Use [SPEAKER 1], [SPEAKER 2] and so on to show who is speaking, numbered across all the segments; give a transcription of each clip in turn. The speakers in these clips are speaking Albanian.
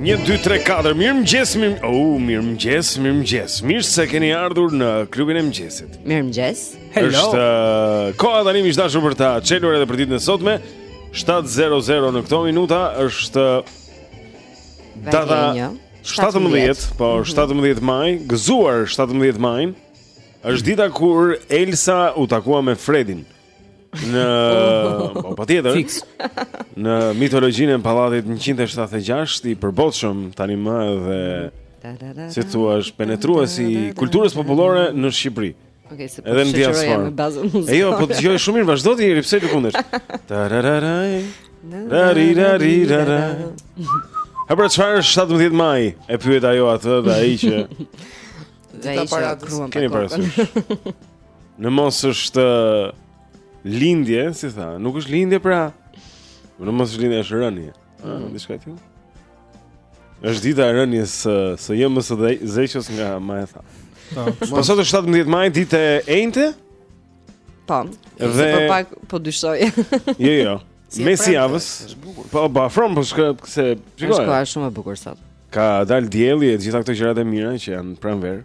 [SPEAKER 1] Një, dy, tre, katër, mirëmëngjes, mirëmëngjes, oh, mirëmëngjes, mirëmëngjes, mirë se keni ardhur në klubin e mëngjesit
[SPEAKER 2] Mirëmëngjes, hello
[SPEAKER 1] është, uh, Koha tanimë e dashur për ta çelur edhe për ditën e sotme 7.00 në këto minuta është Data 17, po 17 mhm. maj, gëzuar 17 maj Është dita kur Elsa u takua me Fredin në po patjetër.
[SPEAKER 3] Fix.
[SPEAKER 1] Në mitologjinë e pallatit 176 i përbotshëm tanimë edhe si thua është penetruesi i kulturës popullore në Shqipëri.
[SPEAKER 2] Okej, se po
[SPEAKER 1] edhe në diasporë. E jo, po dëgjoj shumë mirë, vazhdo ti, pse të fundesh? Tarararaj. Tarararaj. Ha pra çfarë 17 maj e pyet ajo atë dhe ai që
[SPEAKER 2] Dhe ai që kruan pak
[SPEAKER 1] kryet Në mos është lindje, si tha Nuk është lindje pra Në mos është lindje është rënie mm. Diçka tjetër është dita e rënies së, së ëmës së Zeqes nga Maja e Thatë po. Po sot është 17 maj ditë e enjte
[SPEAKER 2] Po,
[SPEAKER 1] dhe...
[SPEAKER 2] se për pak po dyshoj
[SPEAKER 1] Jo, jo
[SPEAKER 2] Si
[SPEAKER 1] mesi
[SPEAKER 2] i
[SPEAKER 1] javës. Po, po afrom po shkoj se shikoj.
[SPEAKER 2] Është koha shumë e bukur sot.
[SPEAKER 1] Ka dal dielli e të gjitha këto gjërat e mira që janë pranverë.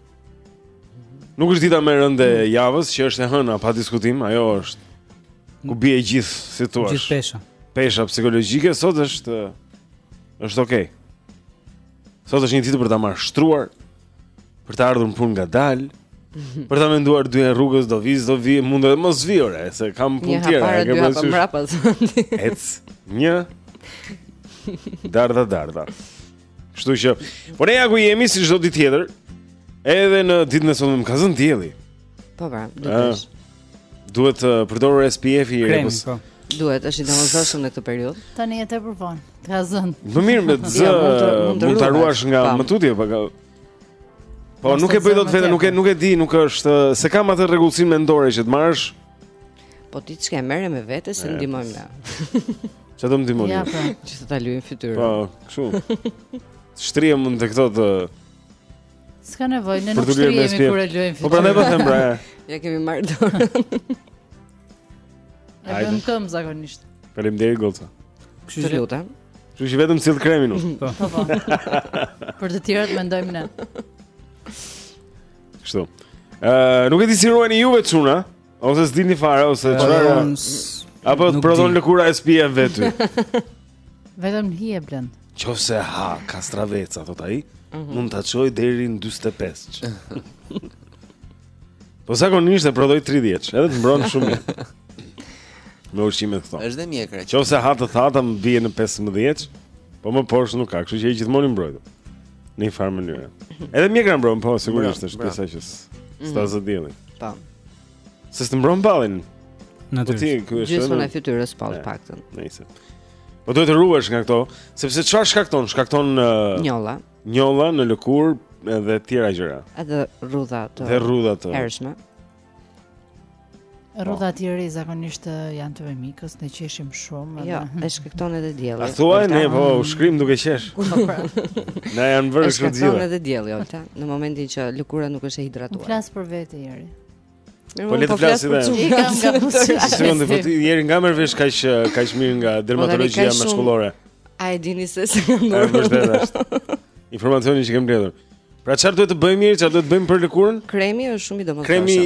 [SPEAKER 1] Nuk është dita më e rëndë e javës, që është e hëna pa diskutim, ajo është ku bie gjithë, si thua.
[SPEAKER 3] Gjithë pesha.
[SPEAKER 1] Pesha psikologjike sot është është okay. Sot është një ditë për ta marrë shtruar, për të ardhur në punë ngadalë. Për ta menduar dy herë rrugës do vij s'do vij mund të mos vij ore se kam punë
[SPEAKER 2] tjetër.
[SPEAKER 1] Ja
[SPEAKER 2] para dy hapa mbrapa.
[SPEAKER 1] Ec. Një. Dardha dardha. Kështu që, por ne ja ku jemi si çdo ditë tjetër, edhe në ditën e sotme më ka zënë dielli.
[SPEAKER 2] Po pra,
[SPEAKER 1] do
[SPEAKER 2] të
[SPEAKER 1] Duhet të uh, përdorur SPF i rrepës.
[SPEAKER 3] Po.
[SPEAKER 2] Duhet, është i domosdoshëm në këtë periudhë.
[SPEAKER 4] Tani e tepër vonë. Të ka zënë.
[SPEAKER 1] Më mirë mos të zë.
[SPEAKER 2] Mund
[SPEAKER 1] ta
[SPEAKER 2] ruash
[SPEAKER 1] nga
[SPEAKER 2] po.
[SPEAKER 1] më tutje pak. Po nuk e bëj dot vetë, nuk e nuk e di, nuk është se kam atë rregullsinë mendore që të marrësh.
[SPEAKER 2] Po ti thjesht merre me vete se ndihmojmë ne.
[SPEAKER 1] Çfarë do të ndihmojmë?
[SPEAKER 4] Ja, po,
[SPEAKER 2] që të ta lyejmë fytyrën.
[SPEAKER 1] Po, kështu. Shtrihem mund të këto të
[SPEAKER 4] S'ka nevojë, ne nuk shtrihemi kur e lyejmë fytyrën.
[SPEAKER 1] Po prandaj po them pra.
[SPEAKER 2] Ia kemi marrë dorën.
[SPEAKER 4] E bën në këmbë zakonisht.
[SPEAKER 1] Faleminderit
[SPEAKER 3] Goca.
[SPEAKER 2] Të lutem.
[SPEAKER 1] Kështu që vetëm sill kremin unë.
[SPEAKER 4] Po. po po. Për të tjerët mendojmë ne.
[SPEAKER 1] Kështu. Ëh, nuk e di si ruheni juve çuna. Ose s'dini fare ose çfarë? Apo prodhon lëkura SPF vetë.
[SPEAKER 4] Vetëm hi e blen.
[SPEAKER 1] Qoftë se ha kastraveca thot ai, mm -hmm. mund ta çoj deri në 45. po zakonisht e prodhoj 30, edhe të mbron shumë mirë. Me ushqime këto.
[SPEAKER 5] Është dhe mjekra.
[SPEAKER 1] Qoftë se ha të thata më bie në 15, po më poshtë nuk ka, kështu që je gjithmonë i mbrojtur. Në një farë mënyrë. Edhe mjekra mbron, po sigurisht është pjesa që s'ta zë dielli.
[SPEAKER 2] Tam.
[SPEAKER 1] Se s'të mbron ballin
[SPEAKER 3] Natyrisht
[SPEAKER 1] po
[SPEAKER 2] Gjysmën e fytyrës po të paktën
[SPEAKER 1] Nejse Po duhet të ruhesh nga këto Sepse çfarë shkakton? Shkakton uh,
[SPEAKER 2] Njolla
[SPEAKER 1] Njolla në lëkurë edhe të tjera gjëra
[SPEAKER 2] Edhe rrudha të
[SPEAKER 1] Dhe rrudha të
[SPEAKER 2] hershme
[SPEAKER 4] Rrudhat e Jerit zakonisht janë të mimikës Ne qeshim shumë
[SPEAKER 2] Jo,
[SPEAKER 4] dhe...
[SPEAKER 2] e shkakton edhe dielli
[SPEAKER 1] A
[SPEAKER 2] thua,
[SPEAKER 1] ne po u shkrim duke qesh
[SPEAKER 4] po, pra.
[SPEAKER 1] Na janë bërë shumë
[SPEAKER 2] dielli
[SPEAKER 1] E shkakton
[SPEAKER 2] edhe dielli, Olta Në momentin që lëkura nuk është e hidratuar Nuk
[SPEAKER 4] flas për vete Jeri.
[SPEAKER 1] Po le të
[SPEAKER 2] flasim
[SPEAKER 1] po
[SPEAKER 2] edhe.
[SPEAKER 4] I kam nga
[SPEAKER 2] buzëqeshja.
[SPEAKER 1] Po Sigurisht, po ti jeri nga merr vesh kaq kaq mirë nga
[SPEAKER 2] po, dermatologjia
[SPEAKER 1] maskullore.
[SPEAKER 2] A e dini se si
[SPEAKER 1] jam
[SPEAKER 2] bërë?
[SPEAKER 1] Është vërtet është. Informacioni që kam gjetur. Pra çfarë duhet të bëjmë mirë, çfarë duhet të bëjmë për lëkurën?
[SPEAKER 2] Kremi është shumë i domosdoshëm.
[SPEAKER 1] Kremi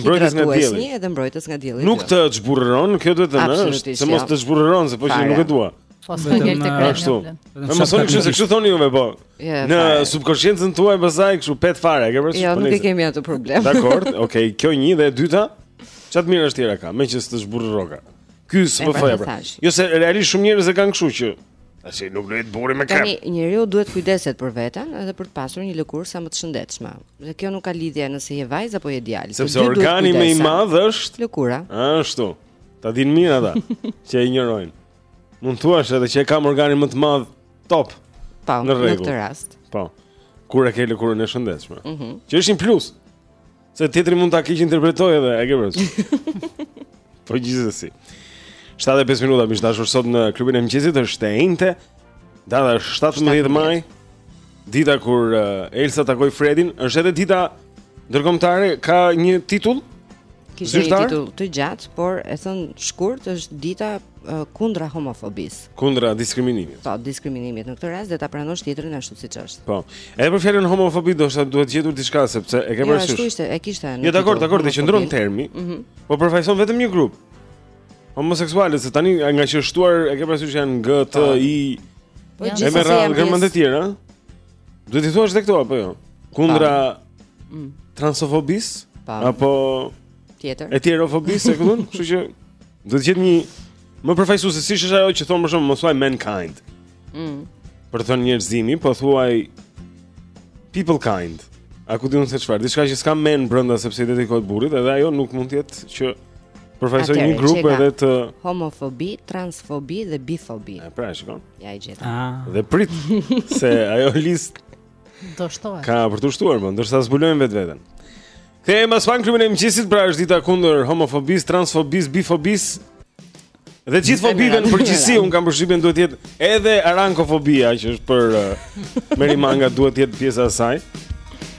[SPEAKER 1] mbrojtës nga dielli.
[SPEAKER 2] Kremi edhe mbrojtës nga dielli.
[SPEAKER 1] Nuk
[SPEAKER 2] jo.
[SPEAKER 1] të zhburrëron, kjo duhet të thënë, është se mos
[SPEAKER 2] jo.
[SPEAKER 1] të zhburrëron, se po që nuk e dua.
[SPEAKER 4] Po s'ka
[SPEAKER 3] gjetur
[SPEAKER 4] kremi.
[SPEAKER 1] Ashtu. Më mësoni kështu se kështu thoni juve po.
[SPEAKER 2] Yeah,
[SPEAKER 1] në subkonsciencën tuaj pastaj kështu flet fare, e ke parasysh?
[SPEAKER 2] Jo,
[SPEAKER 1] po
[SPEAKER 2] nuk e kemi atë problem.
[SPEAKER 1] Dakord, okay, kjo një dhe e dyta, ça të mirash të tjera ka, meqenëse të zhburrë rroga. Ky s'po
[SPEAKER 2] fajë.
[SPEAKER 1] Pra. Jo se realisht shumë njerëz e kanë kështu që Tash nuk lyhet burri me krem.
[SPEAKER 2] Tani njeriu duhet të kujdeset për veten edhe për të pasur një lëkurë sa më të shëndetshme. Dhe kjo nuk ka lidhje nëse je vajzë apo je djalë.
[SPEAKER 1] Sepse organi më i madh është
[SPEAKER 2] lëkura.
[SPEAKER 1] Ashtu. Ta dinë mirë ata që e injorojnë. Mund të thuash edhe që e kam organin më të madh Top.
[SPEAKER 2] Po,
[SPEAKER 1] në
[SPEAKER 2] këtë rast.
[SPEAKER 1] Po. Kur e ke lëkurën e shëndetshme.
[SPEAKER 2] Mm -hmm.
[SPEAKER 1] Që është një plus. Se tjetri mund ta keqinterpretojë edhe, e ke vërtetë. po gjithsesi. 7 e 5 minuta miq të dashur sot në klubin e mëngjesit është e enjte. Data 17 maj. Dita kur uh, Elsa takoi Fredin, është edhe dita Ndërkombëtare ka një titull
[SPEAKER 2] Kishte një titull të gjatë, por e thënë shkurt është dita uh, kundër homofobisë.
[SPEAKER 1] Kundër diskriminimit.
[SPEAKER 2] Po, diskriminimit në këtë rast dhe ta pranosh tjetrin ashtu siç është.
[SPEAKER 1] Po. Edhe për fjalën homofobi do të duhet gjetur diçka sepse e ke
[SPEAKER 2] jo,
[SPEAKER 1] parasysh.
[SPEAKER 2] Jo, ashtu ishte, e kishte.
[SPEAKER 1] Jo,
[SPEAKER 2] dakord,
[SPEAKER 1] dakord, të qëndron termi.
[SPEAKER 2] Mm -hmm.
[SPEAKER 1] Po përfaqëson vetëm një grup. Homoseksualët se tani ngaqë është shtuar e ke parasysh janë GTI.
[SPEAKER 2] Po,
[SPEAKER 1] po
[SPEAKER 2] gjithsesi janë.
[SPEAKER 1] Emra, gërma
[SPEAKER 2] të
[SPEAKER 1] tjera. Duhet të thuash dhe këto apo jo? Kundra
[SPEAKER 2] mm. transofobisë
[SPEAKER 1] apo
[SPEAKER 2] tjetër.
[SPEAKER 1] Eterofobisë e kupton? Kështu që duhet të jetë një më përfaqësues se siç është ajo që thonë për shembull mos thuaj mankind.
[SPEAKER 2] Mm.
[SPEAKER 1] Për të thënë njerëzimi, po thuaj people kind. A ku di unë se çfarë? Diçka që s'ka men brenda sepse i dedikohet burrit, edhe ajo nuk mund të jetë që
[SPEAKER 2] përfaqëson
[SPEAKER 1] një grup edhe të
[SPEAKER 2] homofobi, transfobi dhe bifobi.
[SPEAKER 1] Pra, shikon.
[SPEAKER 2] Ja e gjeta.
[SPEAKER 3] Ah.
[SPEAKER 1] Dhe prit se ajo listë
[SPEAKER 4] do shtohet.
[SPEAKER 1] Ka për t'u shtuar, po ndoshta zbulojmë vetveten. Kthehemi pas fan klubin e mëngjesit, pra është dita kundër homofobisë, transfobisë, bifobisë. Dhe gjithë fobive në përgjithësi un kam përshtypjen duhet të jetë edhe arankofobia që është për uh, merimanga duhet të jetë pjesa e saj.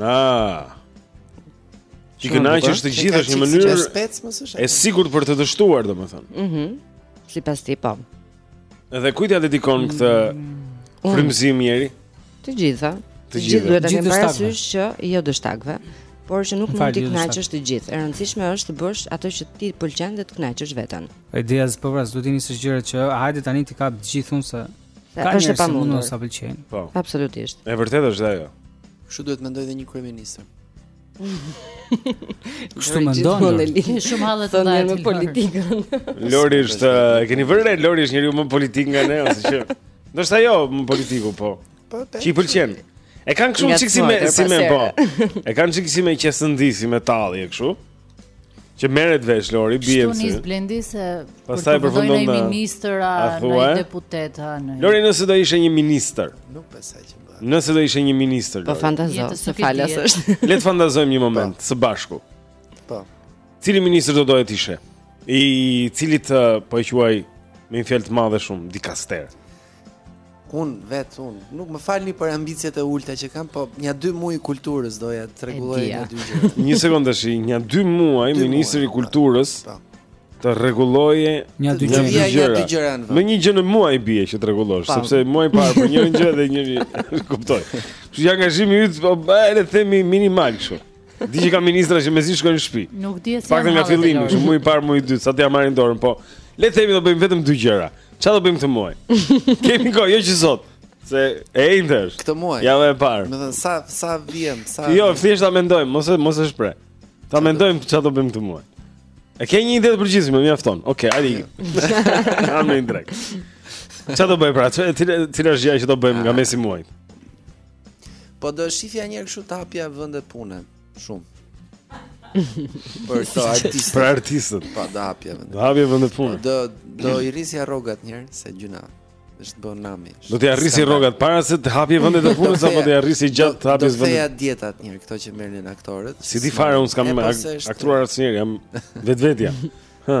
[SPEAKER 1] Ah. T'i kënaqësh të gjithë është një mënyrë e sigurt për të dështuar, domethënë.
[SPEAKER 2] Mhm. Mm Sipas tij po.
[SPEAKER 1] Edhe kujt ia dedikon këtë mm. frymëzim ieri?
[SPEAKER 2] Të gjitha.
[SPEAKER 1] Të
[SPEAKER 2] gjithë duhet
[SPEAKER 4] të
[SPEAKER 2] kemi parasysh që jo dështakëve, por që nuk mund të kënaqësh të gjithë. E rëndësishme është të bësh atë që ti pëlqen dhe të kënaqësh veten.
[SPEAKER 4] Ideja është po vrave, duhet të jeni së gjëra që hajde tani t'i kap të gjitha unë se
[SPEAKER 2] Se është e pamundur.
[SPEAKER 4] Sa pëlqejnë.
[SPEAKER 1] Po.
[SPEAKER 2] Absolutisht.
[SPEAKER 1] E vërtetë është ajo.
[SPEAKER 5] Kështu duhet mendojë dhe një kryeministër.
[SPEAKER 4] Kështu mendon.
[SPEAKER 2] Keni
[SPEAKER 6] shumë hallet
[SPEAKER 2] e
[SPEAKER 6] ndara
[SPEAKER 2] me politikën.
[SPEAKER 1] Lori është, e keni vënë Lori është njeriu më politik nga ne ose që. Ndoshta jo më politiku po.
[SPEAKER 5] Po.
[SPEAKER 1] Që i pëlqen. E ka një
[SPEAKER 2] kështu
[SPEAKER 1] çik si me si me po. E ka një çik si me qesëndi si me tallje kështu. Që merret vesh Lori, bie.
[SPEAKER 6] Kështu nis Blendi se
[SPEAKER 1] pastaj përfundon në
[SPEAKER 6] ministër
[SPEAKER 1] a
[SPEAKER 6] në deputet a në.
[SPEAKER 1] Lori nëse do ishe një ministër.
[SPEAKER 5] Nuk besoj që bëhet.
[SPEAKER 1] Nëse do ishe një ministër.
[SPEAKER 2] Po fantazo, se falas është.
[SPEAKER 1] Le të fantazojmë një moment po. së bashku.
[SPEAKER 5] Po.
[SPEAKER 1] Cili ministër do doje të ishe? I cilit po e quaj me një fjalë të madhe shumë, dikaster.
[SPEAKER 5] Unë vetë, unë, nuk më falni për ambicjet e ulta që kam, po nja dy muaj kulturës doja të rregulloj nja dy gjë.
[SPEAKER 1] Një sekundë është, nja dy muaj, ministri i kulturës,
[SPEAKER 5] po.
[SPEAKER 1] të rregulloje
[SPEAKER 4] nja dy
[SPEAKER 1] gjëra.
[SPEAKER 5] Një
[SPEAKER 1] dy gjëra
[SPEAKER 5] në
[SPEAKER 1] vëmë.
[SPEAKER 5] Me
[SPEAKER 1] një gjë në muaj i bie që të rregullosh,
[SPEAKER 2] po.
[SPEAKER 1] sepse muaji i parë për një një gjë dhe një një kuptoj. Që angazhimi yt, po le të themi minimal kështu. Di që ka ministra që mezi shkojnë në shtëpi.
[SPEAKER 6] Nuk di se.
[SPEAKER 1] Fakti nga fillimi, muaji i parë, muaji i dytë, sa t'ia marrin dorën, po. Le të themi do bëjmë vetëm dy gjëra. Çfarë do bëjmë këtë muaj? Kemi kohë, jo që sot. Se e inter.
[SPEAKER 5] Këtë muaj.
[SPEAKER 1] Java e parë.
[SPEAKER 5] Domethënë sa sa vjen, sa.
[SPEAKER 1] Jo, thjesht ta mendojmë, mos e mos e shpreh. Ta mendojmë çfarë do bëjmë këtë muaj. E ke një ide të përgjithshme, mjafton. Okej, okay, hajde. Kam një drejt. Çfarë do bëjmë pra? Cila cila është gjëja që do bëjmë nga ah. mesi i muajit?
[SPEAKER 5] Po do shifja njëherë kështu të hapja vende pune, shumë. Për këto artistët.
[SPEAKER 1] Për artistët.
[SPEAKER 5] Po do hapja vende.
[SPEAKER 1] Do hapja vende pune.
[SPEAKER 5] Do do i rrisja rrogat një herë se gjynah. Është bërë nami.
[SPEAKER 1] Do t'i rrisje rrogat para se të hapje vende të punës apo do t'i rrisje gjatë hapjes
[SPEAKER 5] vende.
[SPEAKER 1] Do hiqja
[SPEAKER 5] dietat një herë këto që merrnin aktorët.
[SPEAKER 1] S'e di fare unë s'kam
[SPEAKER 5] po
[SPEAKER 1] aktruar asnjëherë, jam vetvetja. Hë.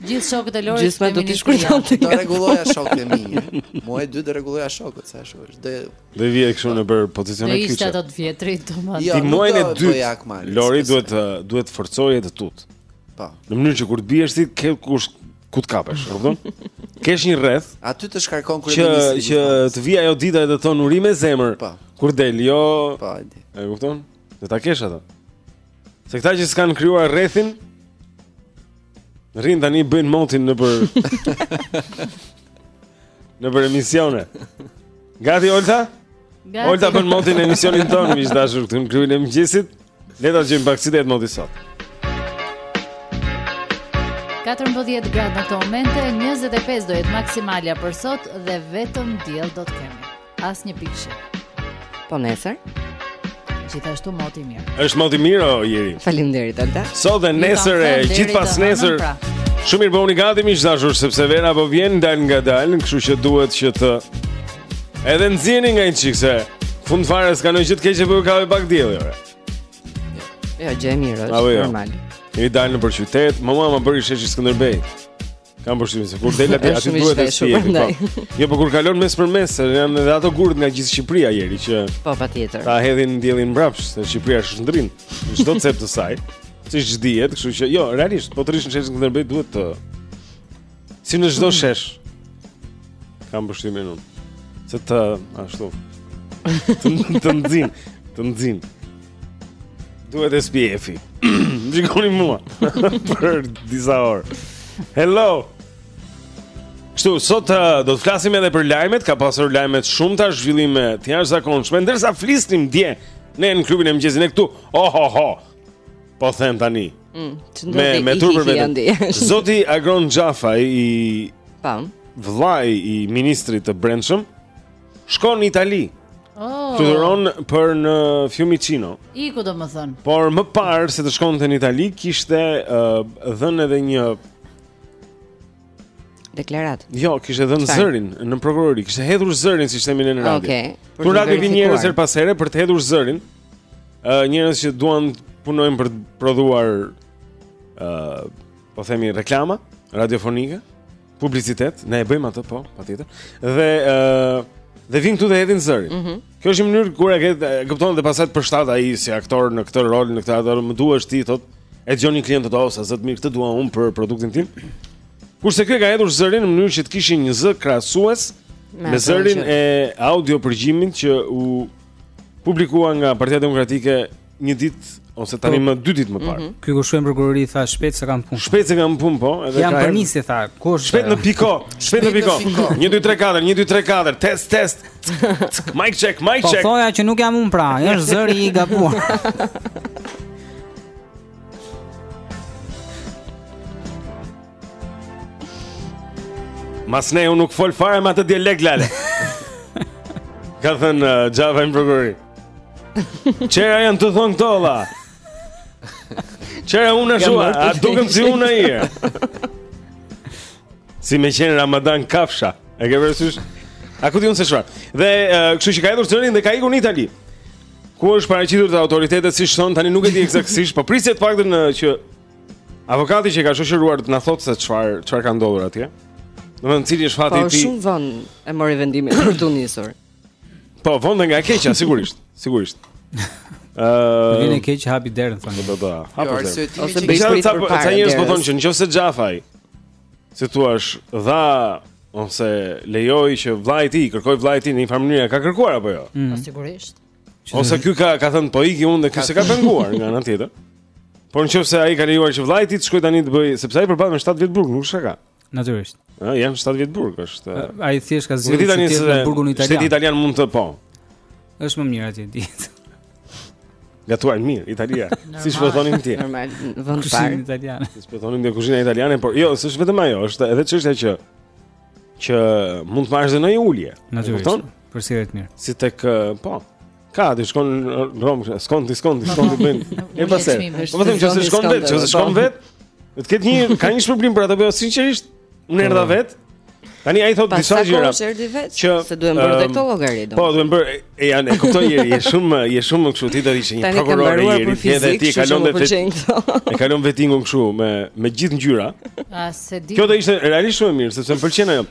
[SPEAKER 3] Gjithë
[SPEAKER 4] shokët e Lorit
[SPEAKER 2] gjithmonë do
[SPEAKER 4] të
[SPEAKER 2] shkruan.
[SPEAKER 5] Do rregulloja shokët e mi. Muaj i dytë do rregulloja shokët, sa ashtu është. Do
[SPEAKER 1] do vije kështu
[SPEAKER 4] nëpër
[SPEAKER 1] pozicione kyçe.
[SPEAKER 4] Ishte ato të vjetrit, domethënë.
[SPEAKER 5] Jo,
[SPEAKER 1] muajin e dytë. Lori duhet të duhet të forcoje të tutë.
[SPEAKER 5] Po.
[SPEAKER 1] Në mënyrë që kur të biesh të kesh ku të kapesh, e kupton? Kesh një rreth.
[SPEAKER 5] Aty të shkarkon
[SPEAKER 1] kur
[SPEAKER 5] Që
[SPEAKER 1] që të vi ajo dita edhe thonë urime zemër.
[SPEAKER 5] Po.
[SPEAKER 1] Kur del, jo.
[SPEAKER 5] Po, e di.
[SPEAKER 1] E kupton? Do ta kesh atë. Se këta që s'kan krijuar rrethin, Rrin tani bëjnë motin nëpër Nëpër emisione Gati Olta?
[SPEAKER 4] Gati
[SPEAKER 1] Olta bën motin në emisionin tonë Miq të dashur këtu në klubin e mëngjesit Le ta gjejmë pak si do jetë moti sot
[SPEAKER 4] 14 gradë në këto momente 25 do jetë maksimalja për sot Dhe vetëm diell do të kemi Asnjë pikë shi.
[SPEAKER 2] Po nesër?
[SPEAKER 4] Gjithashtu moti i mirë.
[SPEAKER 1] Është moti i mirë o Jeri.
[SPEAKER 2] Faleminderit Olta.
[SPEAKER 1] Sot dhe nesër edhe
[SPEAKER 4] pasnesër. Pra.
[SPEAKER 1] Shumë mirë bëuni gati miq të dashur sepse vera po vjen dalëngadalë, kështu që duhet që të edhe nxjeni nga një çik. Se fund fare s'ka ndonjë gjë të keqe po kape pak diell. Jo,
[SPEAKER 2] jo gjë e mirë, është
[SPEAKER 1] jo.
[SPEAKER 2] normal.
[SPEAKER 1] Jemi dalë nëpër qytet, më më më bëri sheshi Skënderbej. Kam përshtypjen se kur del aty aty duhet të
[SPEAKER 2] shihë.
[SPEAKER 1] Po. Jo, por kur kalon mes për mes, janë edhe ato gurët nga gjithë Shqipëria Jeri që
[SPEAKER 2] Po patjetër.
[SPEAKER 1] Ta hedhin diellin mbrapsht, se Shqipëria shndrin. Çdo cep të saj. Siç dihet, kështu që jo, realisht po të rrish në sheshin Skënderbej duhet të Si në çdo shesh. Kam përshtypjen unë. Se të ashtu. Të nxin, të nxin. Duhet SPF-i Dëgjomëni mua Për disa orë Hello Kështu, sot uh, do të flasim edhe për lajmet Ka pasur lajme shumta zhvillime Të jashtëzakonshme Ndërsa flisnim dje Ne në klubin e mëngjesit e këtu Oh, ho, ho Po them tani
[SPEAKER 2] mm,
[SPEAKER 1] Me, me turë për vetëm Zoti Agron Xhafaj i
[SPEAKER 2] Pam
[SPEAKER 1] Vëllai i ministrit të brendshëm Shkon në Itali.
[SPEAKER 4] Oh.
[SPEAKER 1] Fluturon për në Fiumicino.
[SPEAKER 4] Iku domethënë.
[SPEAKER 1] Por më parë se të shkonte në Itali kishte uh, dhënë edhe një
[SPEAKER 2] deklaratë.
[SPEAKER 1] Jo, kishte dhënë zërin në prokurori, kishte hedhur zërin siç themi në radio.
[SPEAKER 2] Okej. Okay,
[SPEAKER 1] Kur radio vijnë njerëz
[SPEAKER 2] herë
[SPEAKER 1] pas here për të hedhur zërin, ë uh, njerëz që duan të punojnë për të prodhuar ë uh, po themi reklama radiofonike. publicitet, ne e bëjmë atë po, patjetër. Dhe ë uh, dhe vijnë këtu dhe hedhin zërin.
[SPEAKER 2] Mm -hmm.
[SPEAKER 1] Kjo është një mënyrë kur e ke kupton dhe pastaj të përshtat ai si aktor në këtë rol, në këtë aktor më duhesh ti thotë e dëgjon një klient të tij ose thotë mirë këtë dua unë për produktin tim. Kurse ky e ka hedhur zërin në mënyrë që të kishin një zë krahasues me,
[SPEAKER 2] me
[SPEAKER 1] zërin
[SPEAKER 2] që...
[SPEAKER 1] e audiopërgjimit që u publikua nga Partia Demokratike një ditë ose tani
[SPEAKER 3] po.
[SPEAKER 1] më dy ditë më parë. Mm -hmm.
[SPEAKER 3] Ky kur shkoi në prokurori tha shpejt se kam punë.
[SPEAKER 1] Shpejt se kam punë po, edhe
[SPEAKER 3] jam për nisje tha. Ku është?
[SPEAKER 1] Shpejt në piko, shpejt në piko. 1 2 3 4, 1 2 3 4, test test. Mic check, mic
[SPEAKER 3] po,
[SPEAKER 1] check.
[SPEAKER 3] Po thuaj që nuk jam unë pra, është zëri i gabuar.
[SPEAKER 1] Madje unë nuk flas fare me atë dialekt lale. Ka thënë uh, Xhafa në prokurori. Çfarë janë të thonë këto valla. Çera unë ashua, a dukem si unë ai. Si me qenë Ramadan kafsha. E ke vërsysh? A ku diun se çfarë? Dhe kështu që ka hedhur zërin dhe ka ikur në Itali. Ku është paraqitur te autoritetet siç thonë tani nuk e di eksaktësisht, po presim në fakt që avokati që e ka shoqëruar të na thotë se çfarë çfarë ka ndodhur atje. Domethënë cili është fati i tij?
[SPEAKER 2] Po shumë vonë e mori vendimin për t'u nisur.
[SPEAKER 1] Po, vonë nga e keqja, sigurisht. Sigurisht.
[SPEAKER 3] Ëh, uh, vjen e keqja hapi derën thonë.
[SPEAKER 1] Po,
[SPEAKER 5] po.
[SPEAKER 1] Hapi jo,
[SPEAKER 5] derën.
[SPEAKER 2] Ose bëj për
[SPEAKER 1] të
[SPEAKER 2] parë.
[SPEAKER 1] Sa njerëz po thonë që nëse Xhafaj si të thuash dha ose lejoi që vëllai i tij kërkoi vëllai i tij në një farë mënyrë, ka kërkuar apo jo? Mm.
[SPEAKER 4] Po sigurisht.
[SPEAKER 1] Ose ky ka ka thënë po iki unë dhe ky s'e ka penguar nga ana tjetër. Por nëse ai ka lejuar që vëllai i tij të shkojë tani të bëjë, sepse ai përballet me 7 vjet burg, nuk është shaka.
[SPEAKER 3] Natyrisht.
[SPEAKER 1] Ë, janë 7 vjet burg, është.
[SPEAKER 3] Ai thjesht ka zgjedhur të jetë në burgun italian.
[SPEAKER 1] Shteti
[SPEAKER 3] italian
[SPEAKER 1] mund të po.
[SPEAKER 3] Është më mirë atje ditë.
[SPEAKER 1] Gatuajnë mirë, Italia. Siç po thonim ti.
[SPEAKER 2] Normal, vend parë
[SPEAKER 3] italian.
[SPEAKER 1] Siç po thonim dhe kuzhina italiane, por jo, s'është vetëm ajo, është edhe çështja që që mund të marrësh dhe ulje.
[SPEAKER 3] Natyrisht. Për sjellje të mirë.
[SPEAKER 1] Si tek po. Ka, ti shkon në Romë, skon, ti skon, ti skon,
[SPEAKER 4] ti
[SPEAKER 1] bëjnë.
[SPEAKER 4] E pasë,
[SPEAKER 1] po them që kur shkon vetë, që kur shkon po. vetë, të ketë një, ka një shpërblim për atë, për po, sinqerisht, unë erdha po. vetë, Tani ai
[SPEAKER 2] thotë
[SPEAKER 1] disa gjëra. Që
[SPEAKER 2] s'duhen bërë këto llogari do.
[SPEAKER 1] Po, duhen bërë e janë e kuptoj njeri, je shumë je shumë kështu ti do të ishe një prokuror i
[SPEAKER 2] ri.
[SPEAKER 1] Ti edhe ti kalon
[SPEAKER 2] vetë.
[SPEAKER 1] E kalon vettingun kështu me me gjithë ngjyra.
[SPEAKER 4] A se di.
[SPEAKER 1] Kjo do ishte realisht shumë e mirë sepse më pëlqen ajo.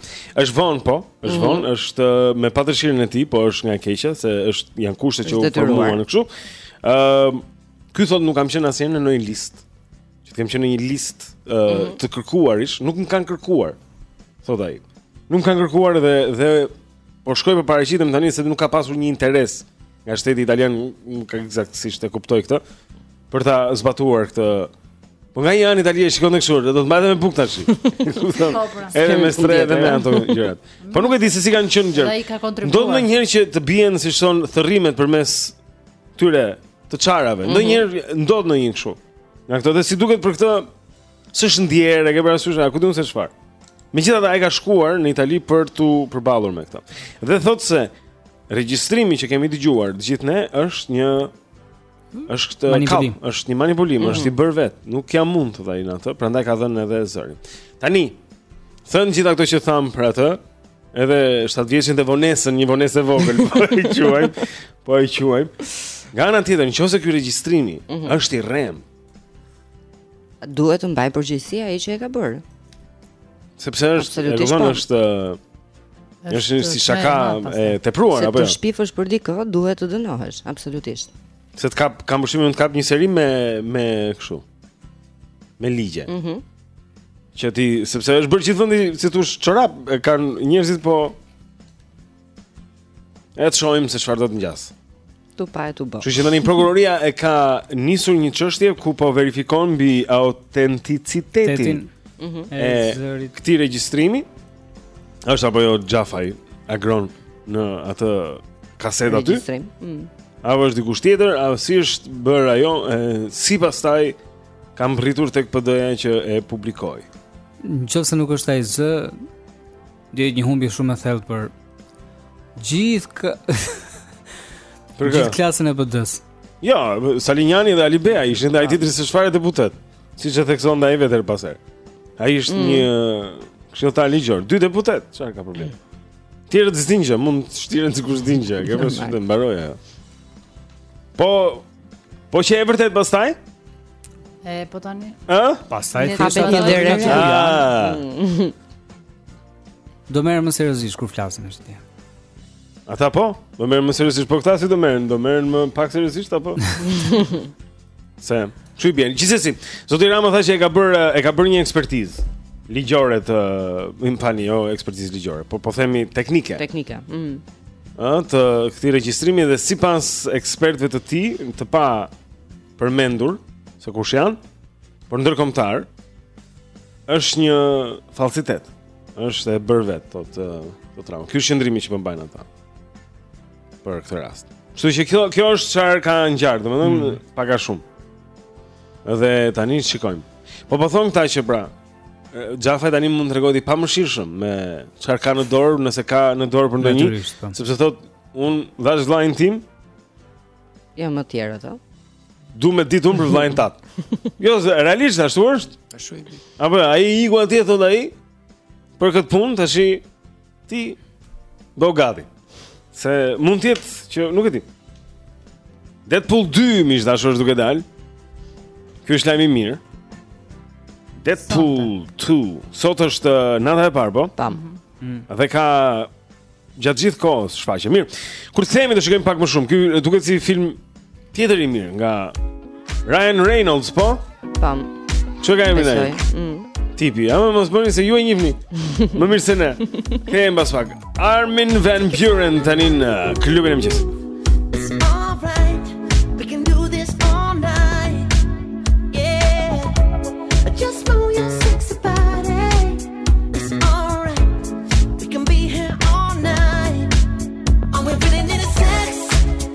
[SPEAKER 1] Është vonë po. Është
[SPEAKER 2] mm.
[SPEAKER 1] vonë, është me padëshirën e tij, po është nga e keqja se është janë kushte që u formuan kështu. Ëm, ehm, uh, ky thotë nuk kam qenë asnjëherë në një listë. Që të kem qenë në një listë uh,
[SPEAKER 2] mm.
[SPEAKER 1] të kërkuarish, nuk më kanë kërkuar. Thotë ai. Nuk më kanë kërkuar dhe dhe po shkoj po paraqitem tani se nuk ka pasur një interes nga shteti italian nuk eksaktësisht e kuptoj këtë për ta zbatuar këtë Po nga një anë Italia e shikon kështu, do ta mbajë me bukë tash.
[SPEAKER 4] Po, pra.
[SPEAKER 1] Edhe me stres
[SPEAKER 2] dhe
[SPEAKER 1] me ato gjërat. Po nuk e di se si kanë qenë gjërat. Ndodh ndonjëherë që të bien siç thonë thërrimet përmes këtyre të çarave.
[SPEAKER 2] Mhm.
[SPEAKER 1] Ndonjëherë ndodh ndonjë kështu. Nga këto dhe si duket për këtë S'është ndjerë, e ke parasysh, a ku di unë se çfarë. Megjithatë ai ka shkuar në Itali për t'u përballur me këtë. Dhe thotë se regjistrimi që kemi dëgjuar të gjithë ne është një është kap, është një manipulim,
[SPEAKER 2] mm -hmm.
[SPEAKER 1] është i bërë vet. Nuk jam unë, tha ai, atë, prandaj ka dhënë edhe zërin. Tani, thënë gjitha këto që thamë për atë, edhe 7 vjeçin te vonesën, një vonesë e vogël, po e quajmë, po e quajmë. Nga ana tjetër, nëse ky regjistrimi
[SPEAKER 2] mm -hmm.
[SPEAKER 1] është i rremë,
[SPEAKER 2] Duhet të mbajë përgjegjësi ai që e ka bërë.
[SPEAKER 1] Sepse është, e kupton,
[SPEAKER 2] po.
[SPEAKER 1] është është si shaka e tepruar apo jo?
[SPEAKER 2] Se të shpifësh për dikë duhet të dënohesh, absolutisht.
[SPEAKER 1] Se të kap kam përshtypjen të kap një seri me me kështu. Me ligje.
[SPEAKER 2] Mhm.
[SPEAKER 1] Mm që ti sepse është bërë gjithë vendi si të thuash çorap, kanë njerëzit po e të shohim se çfarë do të ngjas.
[SPEAKER 2] T'u pa e t'u bë.
[SPEAKER 1] Kështu që tani prokuroria e ka nisur një çështje ku po verifikon mbi autenticitetin
[SPEAKER 2] mhm.
[SPEAKER 3] e zërit
[SPEAKER 1] këtij regjistrimi. Është apo jo Xhafaj Agron në atë kasetë aty?
[SPEAKER 2] Regjistrim. Mm.
[SPEAKER 1] A është dikush tjetër, a si është bërë ajo? Si pastaj ka mbërritur tek PD-ja që e publikoi.
[SPEAKER 3] Në qoftë se nuk është ai zë, Dhe një humbje shumë e thellë për gjithë kë...
[SPEAKER 1] për
[SPEAKER 3] gjithë klasën e PD-s.
[SPEAKER 1] Jo, Salianji dhe Alibeaj ishin dhe ai tjetri se çfarë deputet. Siç e theksonte ai vetë herë pas Ai është
[SPEAKER 2] mm.
[SPEAKER 1] një këshilltar ligjor, dy deputetë, çfarë ka problem? Tjerët s'dinë gjë, mund të shtiren sikur s'dinë gjë,
[SPEAKER 2] kjo
[SPEAKER 1] është shumë mbaroi ajo. Po Po qe e vërtetë pastaj?
[SPEAKER 4] E po tani.
[SPEAKER 1] Ë?
[SPEAKER 3] Pastaj ti
[SPEAKER 2] sa të
[SPEAKER 3] deri.
[SPEAKER 2] Mm.
[SPEAKER 3] Do merren më seriozisht kur flasin, thua ti.
[SPEAKER 1] Ata po, do merren më seriozisht, po këta si do merren, do merren më pak seriozisht apo? Se, ç'u bën? Gjithsesi, zoti Rama tha që e ka bërë e ka bërë një ekspertizë ligjore të, më falni, jo ekspertizë ligjore, por po themi teknike.
[SPEAKER 2] Teknike. Mhm.
[SPEAKER 1] ë të këtij regjistrimi dhe sipas ekspertëve të tij, të pa përmendur se kush janë, por ndërkombëtarë është një falsitet. Është e bërë vetë, thotë do të Ky është qëndrimi që po mbajnë ata. Për këtë rast. Kështu që kjo kjo është çfarë ka ngjarë, domethënë mm. pak a shumë. Dhe tani shikojmë. Po po thonë këta që pra, Xhafaj tani mund të tregohet i pamëshirshëm me çfarë ka në dorë, nëse ka në dorë për ndonjë,
[SPEAKER 3] po.
[SPEAKER 1] sepse thot unë vrava vllain tim.
[SPEAKER 2] Jo më tjerë ato.
[SPEAKER 1] Du me ditë unë për vllain tat Jo, realisht, ashtu është
[SPEAKER 5] Ashtu i
[SPEAKER 1] Apo, aji i ku atje, thot aji Për këtë punë, tashi Ti do gati. Se mund të jetë që nuk e di. Deadpool 2 miq të dashur është duke dal. Ky është lajm i mirë. Deadpool 2. Sot është uh, nata e parë, po?
[SPEAKER 2] Tam. Mm.
[SPEAKER 1] Dhe ka gjatë gjithë kohës shfaqje. Mirë. Kur kthehemi do shikojmë pak më shumë, ky uh, duket si film Tjetër i mirë nga Ryan Reynolds, po?
[SPEAKER 2] Pam.
[SPEAKER 1] Ç'e ka emrin ai?
[SPEAKER 2] Mm.
[SPEAKER 1] Tipi, a më mos bëni se ju e njihni. Më mirë se ne. Kthehem pas pak. Armin van Buuren tani në klubin e mëngjesit.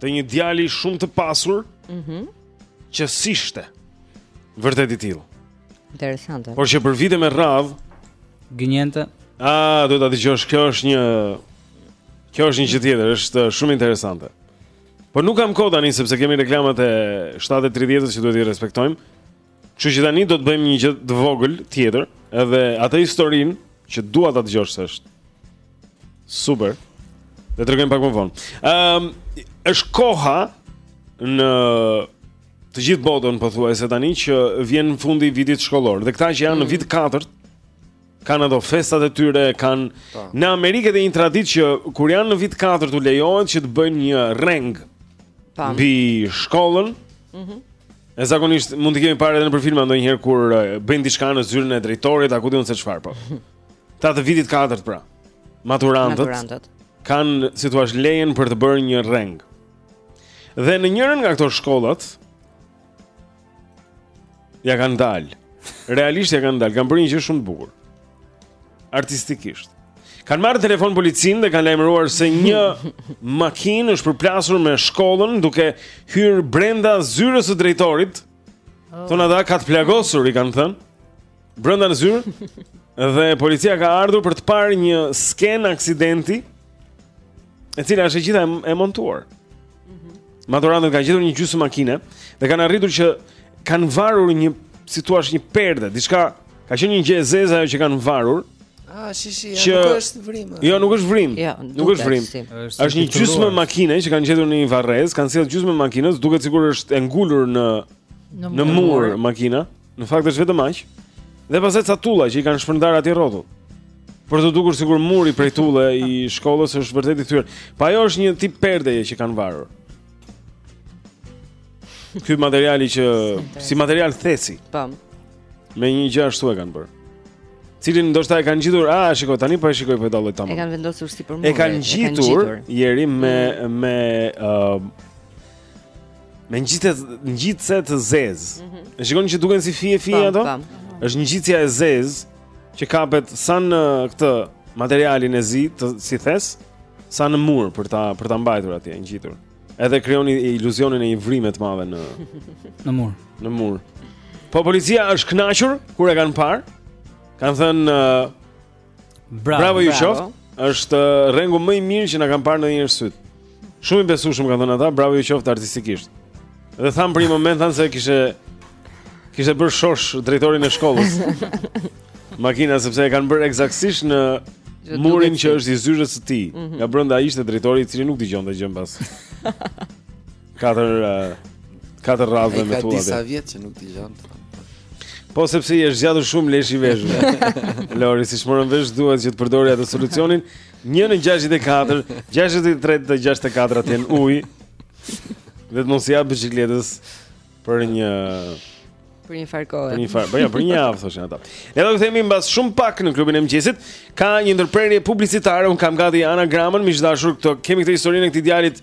[SPEAKER 1] të një djali shumë të pasur.
[SPEAKER 2] Mhm.
[SPEAKER 1] Mm që sishte vërtet i tillë.
[SPEAKER 2] Interesante.
[SPEAKER 1] Por që për vite me radhë
[SPEAKER 3] gënjente.
[SPEAKER 1] Ah, duhet ta dëgjosh, kjo është një kjo është një gjë tjetër, është shumë interesante. Por nuk kam kohë tani sepse kemi reklamat e 7:30-s që duhet t'i respektojmë. Kështu që tani do të bëjmë një gjë të vogël tjetër, edhe atë historinë që dua ta dëgjosh se është super. E tregojmë pak më vonë. Ëm, um, është koha në të gjithë botën pothuajse tani që vjen fundi i vitit shkollor. Dhe këta që janë në vit 4, Kanë ato festat e tyre, kanë po. në Amerikë dhe një traditë që kur janë në vit 4 u lejohet që të bëjnë një rreng.
[SPEAKER 2] Tam.
[SPEAKER 1] Mbi shkollën. Mhm. Mm e zakonisht mund t'i kemi parë edhe në filma ndonjëherë kur bëjnë diçka në zyrën e drejtorit, a ku di unë se çfarë po. Këta të vitit 4 pra. Maturantët.
[SPEAKER 2] Maturantët.
[SPEAKER 1] Kanë si thua lejen për të bërë një rreng. Dhe në njërën nga këto shkollat, Ia kanë dalë. Realisht ia kanë dalë. Kanë bërë një gjë shumë të bukur. Artistikisht. Kanë marrë telefon policinë dhe kanë lajmëruar se një makinë është përplasur me shkollën duke hyrë brenda zyrës së drejtorit. Oh. Tona dha ka të plagosur, i kanë thënë. Brenda në zyrë dhe policia ka ardhur për të parë një skenë aksidenti e cila është e gjitha e montuar. Mhm. Maturantët kanë gjetur një gjysmë makine dhe kanë arritur që kanë varur një, si thua, një perde, diçka ka qenë një gjë e zezë ajo që kanë varur.
[SPEAKER 5] Ah, si si,
[SPEAKER 1] që...
[SPEAKER 5] nuk është vrimë.
[SPEAKER 1] Jo, nuk është vrimë.
[SPEAKER 2] Jo,
[SPEAKER 1] nuk është
[SPEAKER 2] vrimë.
[SPEAKER 1] Është një gjysmë makine që kanë gjetur në një varrezë, kanë sjellë gjysmën e makinës, duket sikur është e ngulur në në mur makina. Në fakt është vetëm aq. Dhe pastaj ca tulla që i kanë shpërndarë aty rrotull. Për të dukur sikur muri prej tulle i shkollës është vërtet i thyer. Po ajo është një tip perdeje që kanë varur. Ky materiali që si material thesi.
[SPEAKER 2] Po.
[SPEAKER 1] Me një gjë ashtu e kanë bërë. Cilin ndoshta e kanë ngjitur, ah, shiko, tani po e shikoj po e dalloj tamam.
[SPEAKER 2] E kanë vendosur si për mua.
[SPEAKER 1] E kanë ngjitur ieri me me ë uh, Me ngjitëse ngjitëse të zezë. Mm -hmm. E shikoni që duken si fije fije
[SPEAKER 2] po,
[SPEAKER 1] ato?
[SPEAKER 2] Po.
[SPEAKER 1] Është ngjitësja e zezë që kapet sa në këtë materialin e zi, të, si thes, sa në mur për ta për ta mbajtur atje ngjitur. Edhe krijon iluzionin e një vrime të madhe në
[SPEAKER 3] në mur.
[SPEAKER 1] Në mur. Po policia është kënaqur kur e kanë parë. Kanë thënë uh,
[SPEAKER 3] Bravo,
[SPEAKER 1] bravo ju qoftë. Është rrengu më i mirë që na kanë parë ndonjëherë sytë. Shumë i besueshëm kanë thënë ata, bravo ju qoftë artistikisht. Dhe thamë për një moment thanë se kishte kishte bërë shoshë drejtorin e shkollës. Makina sepse e kanë bërë ekzaktësisht në murin që është i zyrës së tij. Mhm. Nga brenda ishte drejtori i cili nuk dëgjonte gjë mbas. Katër katër radhë me
[SPEAKER 5] tuat.
[SPEAKER 1] Ka
[SPEAKER 5] disa vjet që nuk dëgjon.
[SPEAKER 1] Po sepse është zgjatur shumë leshi i veshit. Lori, siç morën vesh duhet që të përdorë atë solucionin 1 në 64, 63 të 64tat ujë. Dhe të mos i japë biçikletës për një
[SPEAKER 2] për një farë kohë.
[SPEAKER 1] Për një farë, po ja, jo, për një javë thoshin ata. Ne do të kthehemi mbas shumë pak në klubin e mëngjesit, ka një ndërprerje publicitare, unë kam gati anagramën, miq të dashur, do të kemi këtë historinë e këtij djalit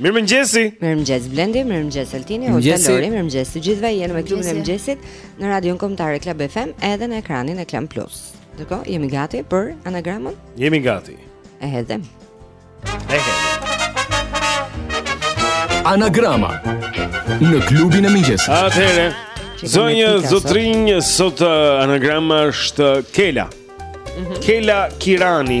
[SPEAKER 1] Mirëmëngjesi.
[SPEAKER 2] Mirëmëngjes Blendi, mirëmëngjes Altini, Lori, mirëmëngjes të gjithëve. Jeni me klubin e mëngjesit në Radion Kombëtare Club FM edhe në ekranin e Klan Plus. Dëgjo, jemi gati për anagramën?
[SPEAKER 1] Jemi gati.
[SPEAKER 2] E hedhim.
[SPEAKER 1] E
[SPEAKER 7] Anagrama në klubin e mëngjesit.
[SPEAKER 1] Atëherë,
[SPEAKER 2] zonja
[SPEAKER 1] zotërinj sot uh, anagrama është Kela.
[SPEAKER 2] Mhm.
[SPEAKER 1] Kela Kirani.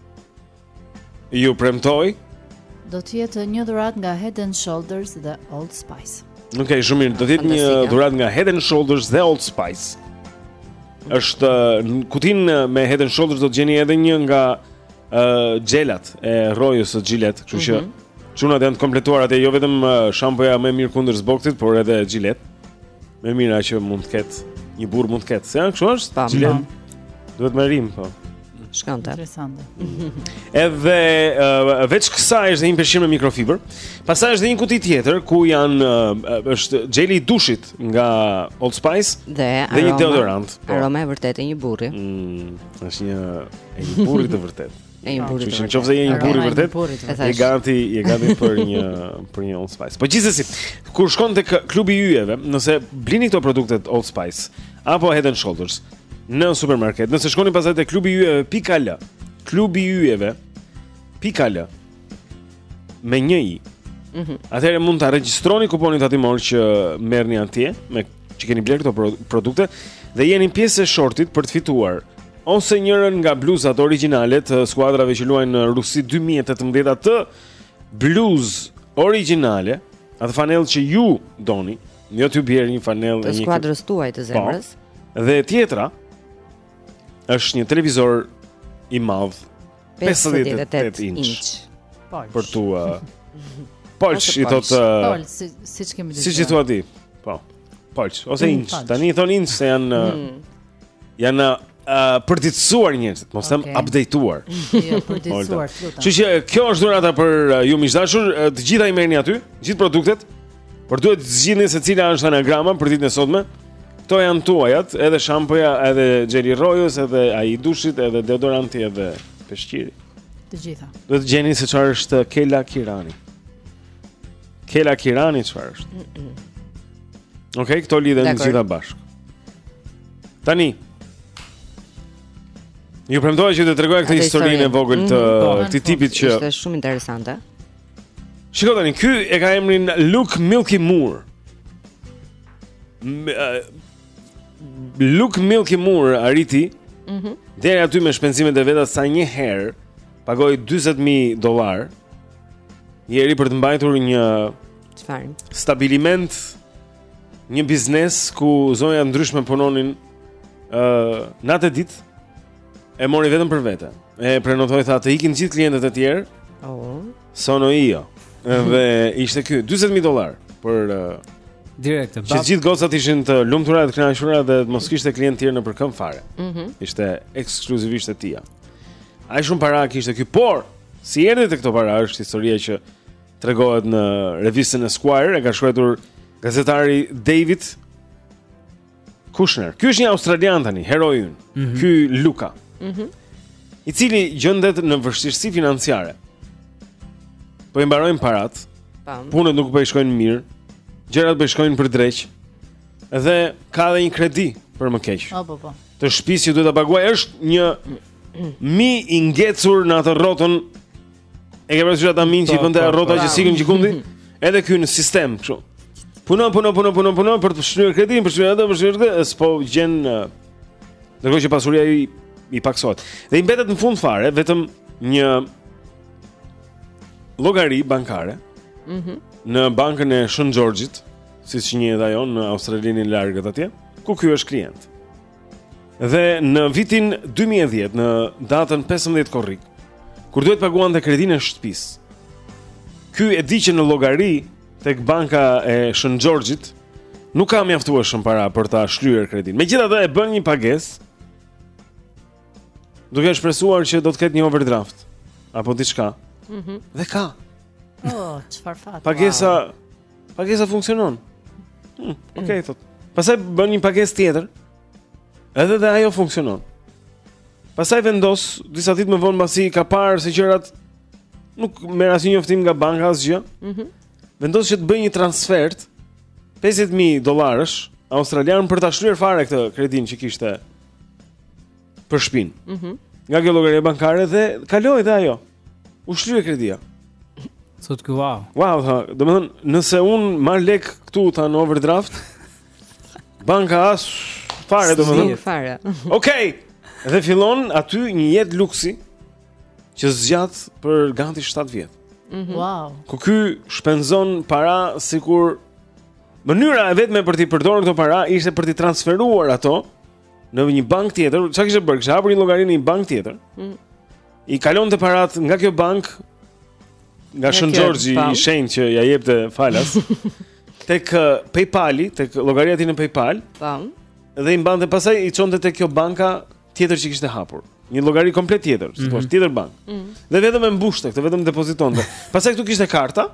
[SPEAKER 1] Ju premtoj
[SPEAKER 4] do të jetë një dhuratë nga Head and Shoulders dhe Old Spice.
[SPEAKER 1] Okej, okay, shumë mirë. Do të jetë një dhuratë nga Head and Shoulders dhe Old Spice. Është uh, kutinë uh, me Head and Shoulders do të gjeni edhe një nga uh, xhelat e rrojës së Gillette, kështu që mm -hmm. çunat janë të kompletuar, jo vetëm uh, shampoja më e mirë kundër zbokthit, por edhe Gillette. Më mira që mund të ketë një burrë mund të ketë. Se janë kështu është? Gillette. Duhet më rim, po.
[SPEAKER 2] Shkante.
[SPEAKER 4] Interesante.
[SPEAKER 1] Edhe uh, veç kësaj është një peshqir me mikrofiber. Pastaj është një kuti tjetër ku janë uh, është xheli i dushit nga Old Spice
[SPEAKER 2] dhe,
[SPEAKER 1] dhe një deodorant. Po.
[SPEAKER 2] Aroma e vërtetë e një burri.
[SPEAKER 1] Mm, është një e një burri të vërtetë.
[SPEAKER 2] E një burri.
[SPEAKER 1] Kështu që nëse je një
[SPEAKER 4] burrë i
[SPEAKER 2] vërtetë.
[SPEAKER 1] Je gati, je gati për një për një Old Spice. Po gjithsesi, kur shkon tek klubi i yjeve, nëse blini këto produktet Old Spice, apo Head and Shoulders në supermarket. Nëse shkoni pastaj te klubi i yjeve pika al, klubi i yjeve pika al, me një i, mm -hmm. atëherë mund të regjistroni kuponin tatimor që merrni atje, meqë keni blerë këto produkte, dhe jeni pjesë e shortit për të fituar ose njërën nga bluzat origjinale të skuadrave që luajnë në Rusi 2018 atë bluzë origjinale, atë fanellë që ju doni, Një t'ju bjerë një fanellë
[SPEAKER 2] Të skuadrës tuaj të po. zemrës po,
[SPEAKER 1] Dhe tjetra është një televizor i madh 58
[SPEAKER 4] inç
[SPEAKER 1] Për tu uh, Polç i thot
[SPEAKER 2] Polç
[SPEAKER 4] si, siç kemi
[SPEAKER 1] Siç i thua ti Po Polç Ose
[SPEAKER 4] inç
[SPEAKER 1] Tani i thon inç se janë mm. Janë uh, përditësuar njerëzit, mos të them
[SPEAKER 4] okay.
[SPEAKER 1] updateuar.
[SPEAKER 4] Jo, përditësuar, të lutem.
[SPEAKER 1] Kështu që kjo është dhurata për uh, ju miq të dashur, uh, të gjitha i merrni aty, gjithë produktet. Por duhet të zgjidhni se cila është anagrama për ditën e sotme. Këto janë tuajat, edhe shampoja, edhe xheli i rrojës, edhe ai i dushit, edhe deodoranti, edhe peshqiri.
[SPEAKER 4] Të gjitha.
[SPEAKER 1] Duhet të gjeni se çfarë është Kela Kirani. Kela Kirani çfarë është? Mm -mm. Okej, okay, këto lidhen
[SPEAKER 2] të
[SPEAKER 1] gjitha bashkë. Tani Ju premtova që të tregoja këtë historinë e vogël të
[SPEAKER 2] mhm. po,
[SPEAKER 1] këtij po, tipit që
[SPEAKER 2] është shumë interesante.
[SPEAKER 1] Shiko tani, ky e ka emrin Luke Milky Moore. Luke Milky Moore arriti.
[SPEAKER 2] Mhm.
[SPEAKER 1] Mm Deri aty me shpenzimet e veta sa një herë pagoi 40000 dollarë. Njeri për të mbajtur një
[SPEAKER 2] çfarë?
[SPEAKER 1] Stabiliment një biznes ku zonja të ndryshme punonin ë uh, natë e ditë e mori vetëm për vete. E prenotoi tha të ikin gjithë klientët e tjerë.
[SPEAKER 2] Oh.
[SPEAKER 1] Sono io. Dhe ishte ky 40000 dollarë për uh,
[SPEAKER 3] direkt.
[SPEAKER 1] Që gjithë gocat ishin të lumtura dhe të kënaqura dhe të mos kishte klientë të tjerë nëpër këmbë fare.
[SPEAKER 2] Mhm.
[SPEAKER 1] Mm ishte ekskluzivisht e tija. Ai shumë para kishte ky, por si erdhi te këto para është historia që tregohet në revistën Esquire, e ka shkruajtur gazetari David Kushner. Ky është një australian tani, heroi ynë. Mm -hmm. Ky Luka.
[SPEAKER 2] Mhm.
[SPEAKER 1] Mm I cili gjendet në vështirësi financiare. Po i mbarojnë parat.
[SPEAKER 2] Pam.
[SPEAKER 1] Punët nuk po i shkojnë mirë. Gjërat po i shkojnë për dreq. Dhe ka edhe një kredi për më keq.
[SPEAKER 4] Po po po.
[SPEAKER 1] Të shpisë që duhet ta paguaj është një mi i ngecur në atë rrotën E ke parasysh ata minjtë që i
[SPEAKER 3] bënte
[SPEAKER 1] po,
[SPEAKER 3] po,
[SPEAKER 1] rrota
[SPEAKER 2] po.
[SPEAKER 1] që s'ikën gjëkundi? Edhe ky në sistem kështu. Punon, punon, punon, punon, punon për të shlyer kredinë, për shlyer atë, për shlyer atë, s'po gjen ndërkohë që pasuria i i paksohet. Dhe i mbetet në fund fare vetëm një llogari bankare.
[SPEAKER 2] Mhm.
[SPEAKER 1] Mm në bankën e Shën Xhorxhit, siç njihet ajo në Australinë e largët atje, ku ky është klient. Dhe në vitin 2010, në datën 15 korrik, kur duhej të paguante kredinë e shtëpisë, ky e di që në llogari tek banka e Shën Xhorxhit, nuk ka mjaftueshëm para për ta shlyer kredinë. Megjithatë e bën një pagesë, duke shpresuar që do të ketë një overdraft, apo diçka,
[SPEAKER 2] mm -hmm.
[SPEAKER 1] dhe ka.
[SPEAKER 4] Oh, çfarë fat.
[SPEAKER 1] Pagesa wow. Pagesa funksionon. Hmm, Okej, okay, mm. thotë. Pastaj bën një pagesë tjetër. Edhe dhe ajo funksionon. Pastaj vendos disa ditë më vonë pasi ka parë se gjërat nuk merr asnjë njoftim nga banka asgjë.
[SPEAKER 2] Mhm.
[SPEAKER 1] Mm vendos që të bëjë një transfert 50000 dollarësh australian për ta shlyer fare këtë kredinë që kishte për shpinë.
[SPEAKER 2] Mhm.
[SPEAKER 1] Mm nga kjo llogari bankare dhe kaloi dhe ajo. U shlye kredia.
[SPEAKER 3] Thotë ky wow.
[SPEAKER 1] Wow, tha, domethënë, nëse unë marr lek këtu tha në overdraft, banka as fare domethënë.
[SPEAKER 2] Si fare.
[SPEAKER 1] Okej. Okay. Dhe fillon aty një jetë luksi që zgjat për gati 7 vjet.
[SPEAKER 2] Mm -hmm.
[SPEAKER 4] Wow.
[SPEAKER 1] Ku ky shpenzon para sikur mënyra e vetme për t'i përdorur këto para ishte për t'i transferuar ato në një bankë tjetër. Çka kishte bërë? Kishte hapur një llogari në një bankë tjetër.
[SPEAKER 2] Mm.
[SPEAKER 1] I kalonte paratë nga kjo bankë Nga Shën Xhorxhi i shenjtë që ia jepte falas Tek uh, Paypali, tek llogaria e tij në Paypal
[SPEAKER 2] Tam.
[SPEAKER 1] Dhe i mbante pastaj i çonte tek kjo banka tjetër që kishte hapur Një llogari komplet tjetër, mm
[SPEAKER 3] -hmm.
[SPEAKER 1] tjetër bankë
[SPEAKER 2] mm -hmm.
[SPEAKER 1] Dhe vetëm e mbushte, këtë vetëm depozitonte Pastaj këtu kishte karta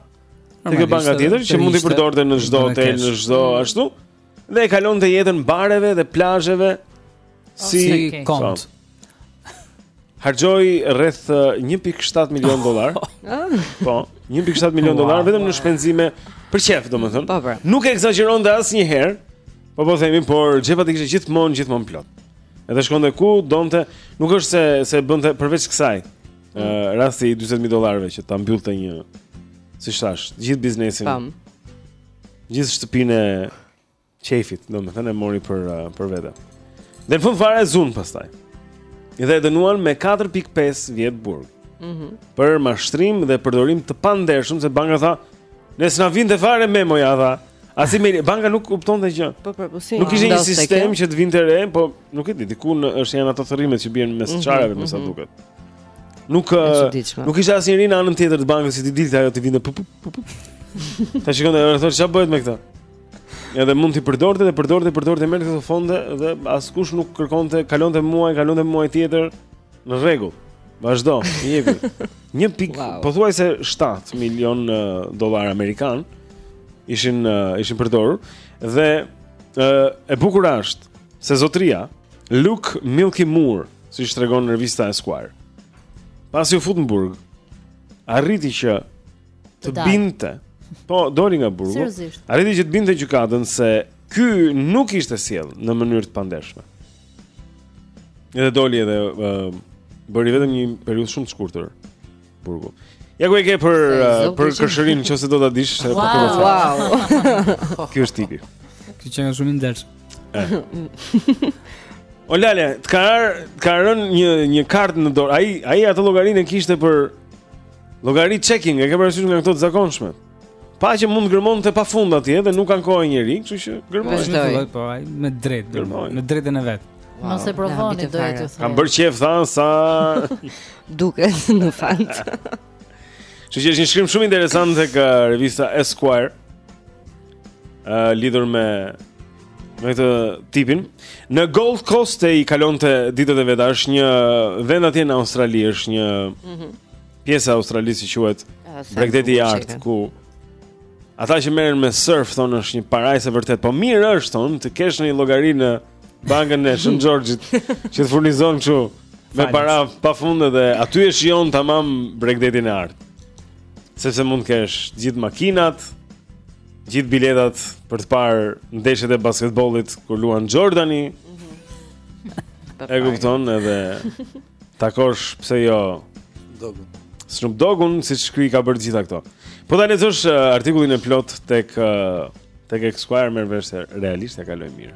[SPEAKER 1] Te kjo banka tjetër që mund t'i përdorte në çdo hotel, në çdo ashtu. Dhe e kalonte jetën bareve dhe plazheve Si,
[SPEAKER 3] si kont
[SPEAKER 1] Harxhoi rreth 1.7 milion dolar Po, 1.7 milion
[SPEAKER 3] wow.
[SPEAKER 1] dolar Vetëm në shpenzime për qef, domethënë
[SPEAKER 2] po, po.
[SPEAKER 1] Nuk e ekzagjeronte asnjëherë Po po themi, por xhepat i kishte gjithmonë, gjithmonë plot Edhe shkonte ku donte Nuk është se, se bënte përveç kësaj mm. Rasti 20.000 dollarëve që ta mbyllte një Siç thashë, gjithë biznesin
[SPEAKER 2] Tam.
[SPEAKER 1] Gjithë shtëpinë e qefit, domethënë e mori për, uh, për vete. Dhe në fund fare e zunë pastaj. Dhe e dënuan me 4.5 vjet burg.
[SPEAKER 2] Mm -hmm.
[SPEAKER 1] Për mashtrim dhe përdorim të pandershëm, se banka tha, s'e na vinte fare me moja tha. Asi me, banka nuk kuptonte gjë.
[SPEAKER 2] Po, po, po, si.
[SPEAKER 1] Nuk ishe një sistem që të vinte re, po nuk e di, diku është janë ato thërrimet që bien mes
[SPEAKER 2] mm
[SPEAKER 1] -hmm, çarave, mm -hmm.
[SPEAKER 2] mesa mhm.
[SPEAKER 1] duket. Nuk nuk ishte asnjeri në anën tjetër të bankës që t'i dilte ajo të vinte. Ta shikonte thotë ça bëhet me këtë. Edhe mund t'i përdorte dhe përdorte përdorte merr këto fonde dhe askush nuk kërkonte, kalonte muaj, kalonte muaj tjetër në rregull. Vazhdo, jepi. 1 pik,
[SPEAKER 2] wow.
[SPEAKER 1] pothuajse 7 milion uh, dollar amerikan ishin uh, ishin përdorur dhe uh, e bukura është se zotria Luke Milky Moore, siç tregon revista Esquire. Pasi u fut në burg, arriti që të,
[SPEAKER 4] të
[SPEAKER 1] bindte, po doli nga burgu,
[SPEAKER 4] Seriozisht.
[SPEAKER 1] arriti që të bindte gjykatën se ky nuk ishte sjellë në mënyrë të pandershme. Edhe doli edhe uh, bëri vetëm një periudhë shumë të shkurtër. burgu. Ja ku e ke për uh, për kërshërinë nëse do ta dish se po të
[SPEAKER 2] thotë.
[SPEAKER 1] Ky është tipi.
[SPEAKER 3] Ky që është shumë i ndershëm. Eh.
[SPEAKER 1] O Lale, të ka të ka rënë një një kartë në dorë. Ai ai atë llogarinë e kishte për llogari checking, e ke parasysh nga këto të zakonshme. Pa që mund të gërmonte pafund atje dhe nuk kanë kohë njeri, kështu që gërmon.
[SPEAKER 2] Vazhdoi,
[SPEAKER 3] po, ai me drejt
[SPEAKER 1] gërmon,
[SPEAKER 3] me drejtën e vet.
[SPEAKER 4] Wow, Mos e provoni doja
[SPEAKER 2] të
[SPEAKER 4] thoja.
[SPEAKER 1] Kam bërë qef tha sa
[SPEAKER 2] duket në fakt.
[SPEAKER 1] Që që është një shkrim shumë interesant tek uh, revista Esquire. Ë uh, lidhur me me këtë tipin. Në Gold Coast e i kalonte ditët e veta, është një vend atje në Australi, është një mm -hmm. pjesa e Australisë që quhet Bregdeti i Artë, ku ata që merren me surf thonë është një parajsë e vërtetë, po mirë është thonë të kesh një llogari në bankën e Shën Xhorxhit që të furnizon kështu me para pafund edhe aty e shijon tamam Bregdetin e Artë. Sepse mund të kesh gjithë makinat, gjithë biletat për të parë ndeshjet e basketbollit kur luan Jordani.
[SPEAKER 2] Mm
[SPEAKER 1] -hmm.
[SPEAKER 2] e
[SPEAKER 1] kupton edhe Takosh, pse jo?
[SPEAKER 5] Dogg-un.
[SPEAKER 1] Snoop Dogg-un, siç i ka bërë gjitha këto. Po ta lexosh uh, artikullin e plotë tek uh,
[SPEAKER 8] tek Esquire merr vesh se realisht e kaloi mirë.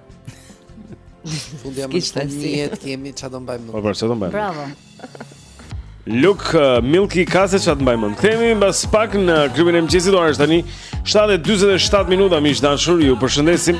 [SPEAKER 5] Fundi jam
[SPEAKER 2] Kishte
[SPEAKER 5] në
[SPEAKER 2] si.
[SPEAKER 5] jetë kemi çfarë do mbajmë.
[SPEAKER 8] Po për çfarë do mbajmë?
[SPEAKER 4] Bravo.
[SPEAKER 8] Luk uh, Milky Kase çfarë do mbajmë? Kthehemi mbas pak në klubin e mëngjesit, ora është tani 7:47 minuta, miq të dashur, ju përshëndesim.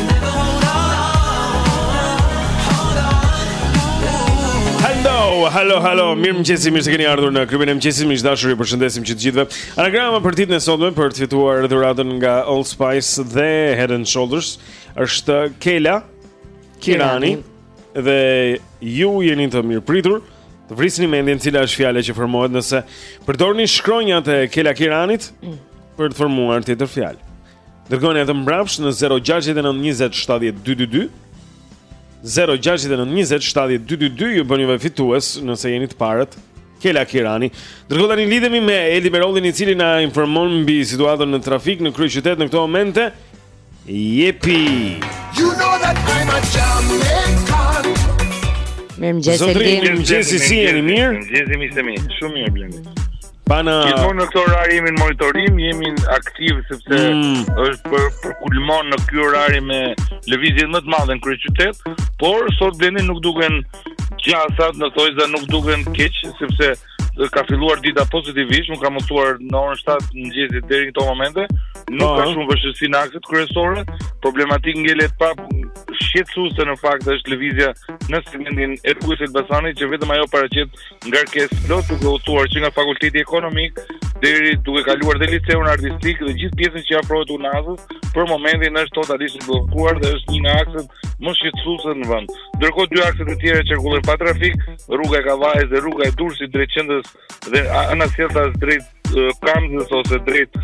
[SPEAKER 8] Alo, alo, mirëmëngjesi, mirë se keni ardhur në klubin e mëngjesit, miq të dashur, ju përshëndesim që të gjithëve. Anagrama për ditën e sotme, për të fituar dhuratën nga Old Spice dhe Head and Shoulders është Kela, Kirani dhe ju jeni të mirëpritur të vrisni mendjen cila është fjala që formohet nëse përdorni shkronjat e Kela Kiranit për të formuar tjetër fjalë Dërgoni atë mbrapsh në 0692070222. 0692070222 ju bën juve fitues nëse jeni të parët. Kela Kirani. Dërgoje, tani lidhemi me Eldi Merollin i cili na informon mbi situatën në trafik në kryeqytet në këto momente. Jepi.
[SPEAKER 9] You know that I'm a champion.
[SPEAKER 2] Mirëmëngjes Eldi.
[SPEAKER 8] Mirëmëngjes, si jeni mirë?
[SPEAKER 10] Mirëmëngjes, jemi të mirë. Shumë mirë, Blendi.
[SPEAKER 8] Pana
[SPEAKER 10] Gjithmonë në këtë orar jemi në monitorim, jemi aktiv sepse
[SPEAKER 8] mm.
[SPEAKER 10] është për, përkulmon në këtë orar me lëvizjen më të madhe në kryeqytet, por sot Blendi nuk duken gjasat në thojza nuk duken keq sepse ka filluar dita pozitivisht, nuk ka mësuar në orën 7 të mëngjesit deri në këto momente, nuk
[SPEAKER 8] uh -huh.
[SPEAKER 10] ka shumë vështirësi në akset kryesore, problematik ngelet pak shqetësuese në fakt është lëvizja në segmentin e rrugës së Elbasanit që vetëm ajo paraqet ngarkesë plot duke filluar që nga fakulteti ekonomik deri duke kaluar dhe liceun artistik dhe gjithë pjesën që i afrohet Unazës, për momentin është totalisht i bllokuar dhe është një nga akset më shqetësuese në vend. Ndërkohë dy akset e tjera qarkullojnë pa trafik, rruga e Kavajës dhe rruga e Durrësit drejt qendrës dhe anasjelltas drejt kamzës ose drejt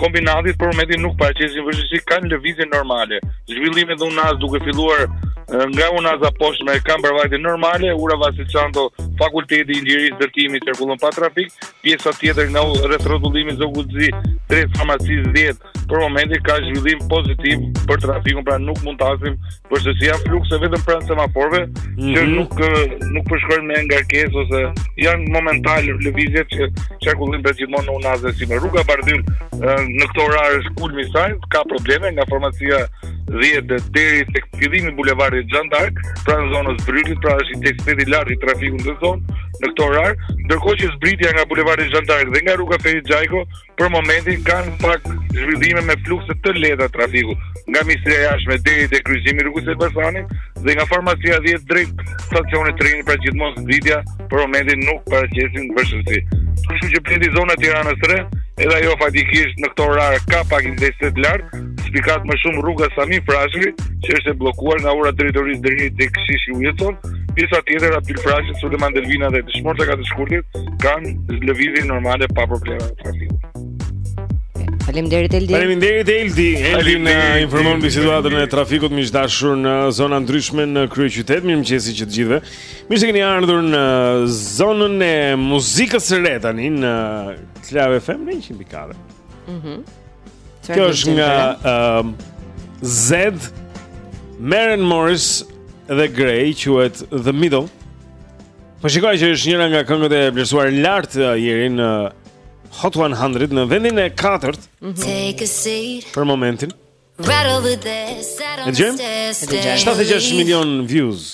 [SPEAKER 10] kombinatit, për momentin nuk paraqesin vështirësi kanë lëvizje normale. Zhvillimet në unazë duke filluar nga unaza e poshtme kanë mbarëvajtje normale, ura Vasil Shanto fakulteti i inxhinierisë ndërtimit cirkulon pa trafik, pjesa tjetër nga rrethrrotullimi Zogu i Zi drejt farmacisë 10 për momentin ka zhvillim pozitiv për trafikun, pra nuk mund të hasim përveçse janë flukse vetëm pranë semaforëve, mm -hmm. që
[SPEAKER 11] mhm.
[SPEAKER 10] nuk nuk përshkojnë me ngarkesë ose janë momentale, lëvizjet që qarkullojnë por gjithmonë në unazë sidomos rruga Bardhyl në këto orare është kulmi i saj, ka probleme nga farmacia 10 dhe deri tek fillimi i bulevardit Jean d'Arc, pranë zonës Brylit, pra është intensitet i lartë i trafikut në zonë në këtë orar, ndërkohë që zbritja nga bulevardi Jean d'Arc dhe nga rruga Ferit Xhajko për momentin kanë pak zhvillime me flukse të lehta trafiku nga Ministria e Jashtme deri te kryqëzimi i rrugës së Elbasanit dhe nga farmacia 10 drejt stacionit të trenit pra gjithmonë zbritja për momentin nuk paraqesin vështirësi. Kështu që përfundim zona e Tiranës së Re, edhe ajo faktikisht në këto orare ka pak intensitet të lartë, spikat më shumë rruga Sami Frashëri, që është e bllokuar nga ura e drejtorisë deri tek Sheshi Wilson, pjesa tjetër Abdyl Frashëri Sulejman Delvina dhe Dëshmorët e 4 Shkurtit kanë lëvizje normale pa probleme të trafikut.
[SPEAKER 2] Faleminderit Eldi.
[SPEAKER 11] Faleminderit Eldi. Eldi na informon mbi situatën e trafikut miq të dashur në zona të ndryshme në kryeqytet. Mirëmëngjes që të gjithëve. Mirë se keni ardhur në zonën e muzikës së re tani në Club FM 104.
[SPEAKER 2] Mhm.
[SPEAKER 11] Mm Kjo është nga uh, Zedd Maren Morris dhe Grey quhet The Middle. Po shikoj që është njëra nga këngët e vlerësuar lartë, uh, hyri në uh, Hot 100 në vendin e katërt. Mm -hmm.
[SPEAKER 1] Take a seat.
[SPEAKER 11] Për momentin.
[SPEAKER 1] Right over there, sat on the stairs.
[SPEAKER 11] 76 milion views.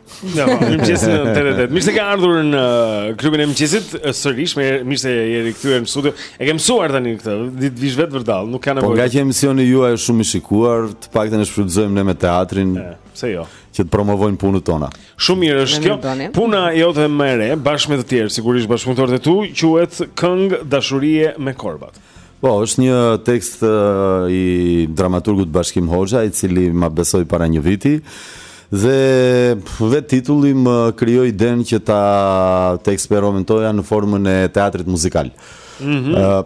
[SPEAKER 1] Ja, po, mëngjesin në TV Mirë se ke ardhur në uh, klubin e mëngjesit Sërish, mirë se je rikthyer në studio E ke mësuar tani këtë, di të vish vetë vërdallë Nuk ka nevojë
[SPEAKER 12] Po ngaqë emisioni juaj është shumë i shikuar Të paktën e shfrytëzojmë ne me teatrin e,
[SPEAKER 1] Pse jo
[SPEAKER 12] Që të promovojmë punët tona
[SPEAKER 1] Shumë mirë është kjo Puna jote më e re, bashkë me të tjerë Sigurisht bashkëpunëtorët e tu Quet këngë dashurie me korbat
[SPEAKER 12] Po, është një tekst i dramaturgut Bashkim Hoxha, i cili ma besoi para një viti, dhe vetë titulli më krijoi idenë që ta të eksperimentoja në formën e teatrit muzikal.
[SPEAKER 1] Mm
[SPEAKER 12] -hmm.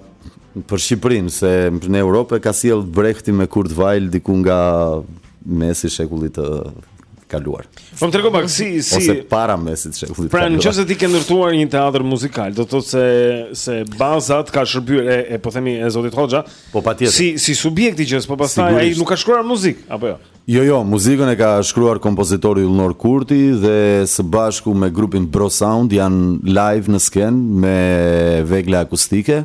[SPEAKER 12] për Shqipërinë, se në Europë e ka sjellë Brehti me Kurt Vajl diku nga mesi shekullit të kaluar.
[SPEAKER 1] Po më trego pak si si
[SPEAKER 12] ose para mesit shekullit.
[SPEAKER 1] Pra nëse ti ke ndërtuar një teatër muzikal, do të thotë si si bazë të ka shërbyer e, e po themi e zotit Hoxha.
[SPEAKER 12] Po patjetër.
[SPEAKER 1] Si si subjekti i gjësë, po pastaj ai nuk ka shkruar muzikë apo jo.
[SPEAKER 12] Jo, jo, muzikën e ka shkruar kompozitori Ulnor Kurti dhe së bashku me grupin Bro Sound janë live në skenë me vegla akustike.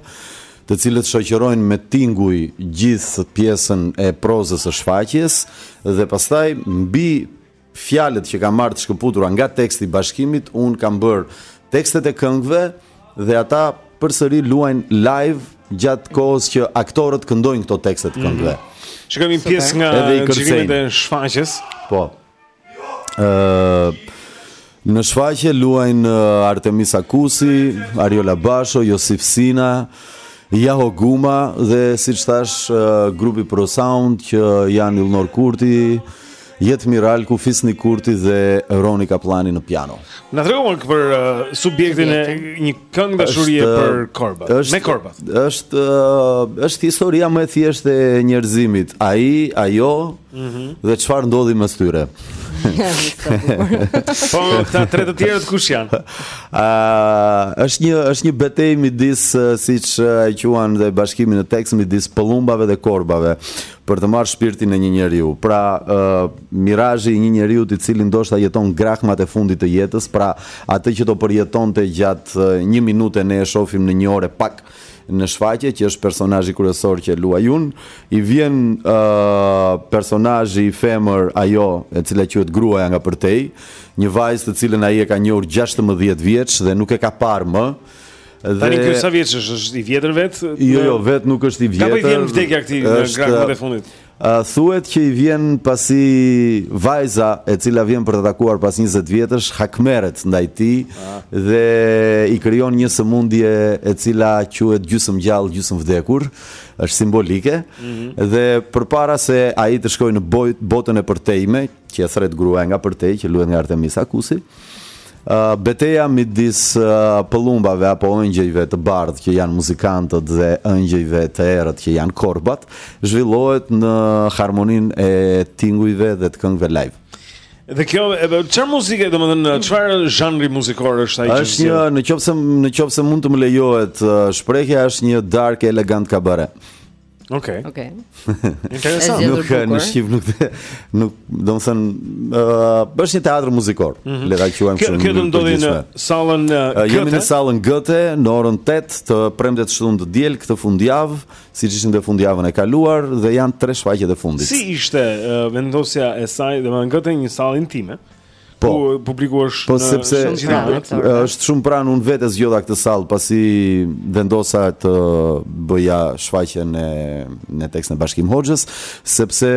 [SPEAKER 12] të cilët shoqërojnë me tinguj gjithë pjesën e prozës së shfaqjes dhe pastaj mbi fjalët që kam marrë të shkëputura nga teksti i Bashkimit, unë kam bërë tekstet e këngëve dhe ata përsëri luajnë live gjatë kohës që aktorët këndojnë këto tekste të këngëve. Mm -hmm.
[SPEAKER 1] Shikojmë një pjesë nga xhirimet e shfaqjes.
[SPEAKER 12] Po. Në shfaqje luajnë uh, Artemisa Kusi, Ariola Basho, Josif Sina, Jaho Guma dhe siç thash uh, grupi Pro Sound që janë Ilnor Kurti, Jetmir Alku, Fisnik Kurti dhe Roni Kapllani në piano.
[SPEAKER 1] Na tregon më për uh, subjektin e një këngë dashurie për korbat,
[SPEAKER 12] është,
[SPEAKER 1] me korbat.
[SPEAKER 12] Është është historia më e thjeshtë e njerëzimit. Ai, ajo
[SPEAKER 1] Mhm.
[SPEAKER 12] Dhe çfarë ndodhi mes tyre?
[SPEAKER 1] Po, këta tre të tjerët kush janë?
[SPEAKER 12] Ëh, ah, është një është një betejë midis eh, siç eh, e quan dhe Bashkimi në tekst midis pëllumbave dhe korbave për të marrë shpirtin e një njeriu. Pra, ë uh, mirazhi i një njeriu i cili ndoshta jeton grahmat e fundit të jetës, pra atë që do përjetonte gjatë uh, një minute ne e shohim në një orë pak Në shfaqje që është personazhi kryesor që luaj unë, i vjen ë personazhi i femër ajo e cila quhet gruaja nga përtej, një vajzë të cilën ai e ka njohur 16 vjeç dhe nuk e ka parë më. Dhe...
[SPEAKER 1] Tani ky sa vjeç është, është i vjetër vetë?
[SPEAKER 12] Jo, jo, vetë nuk është i vjetër.
[SPEAKER 1] Ka, po i vjen vdekja këtij në grahmën e fundit.
[SPEAKER 12] Thuhet që i vjen pasi vajza e cila vjen për ta takuar pas njëzet vjetësh hakmerret ndaj tij dhe i krijon një sëmundje e cila quhet gjysmë gjallë gjysmë vdekur, është simbolike dhe përpara se ai të shkojë në botën e përtejme, që e thërret gruaja nga përtej, që luhet nga Artemisa Kusi. Uh, beteja midis uh, pëllumbave apo ëngjëjve të bardhë që janë muzikantët dhe ëngjëjve të errët që janë korbat, zhvillohet në harmoninë e tingujve dhe të këngëve live.
[SPEAKER 1] Dhe kjo, çfarë muzike, domethënë, çfarë zhanri muzikor është ai që
[SPEAKER 12] është një, në qoftë se në qoftë se mund të më lejohet, shprehja është një dark elegant cabaret.
[SPEAKER 1] Okej.
[SPEAKER 2] Okay.
[SPEAKER 1] Okej.
[SPEAKER 2] Okay. Interesant.
[SPEAKER 12] Nuk ka
[SPEAKER 2] në
[SPEAKER 12] shqip nuk të, nuk, domethënë uh, është një teatr muzikor.
[SPEAKER 1] Mm -hmm.
[SPEAKER 12] Le ta quajmë kështu.
[SPEAKER 1] Kjo do ndodhë në sallën uh,
[SPEAKER 12] Jemi në sallën Goethe në orën 8 të premte, të shtunë të diel këtë fundjavë, siç ishin në fundjavën e kaluar dhe janë tre shfaqjet e fundit.
[SPEAKER 1] Si ishte uh, vendosja e saj, domethënë Goethe një sallë intime?
[SPEAKER 12] Po.
[SPEAKER 1] Ku eh, publiku është
[SPEAKER 12] po,
[SPEAKER 1] në
[SPEAKER 12] sepse është shumë pranë unë vetë zgjodha këtë sallë pasi vendosa të bëja shfaqjen në tekstin e Bashkim Hoxhës, sepse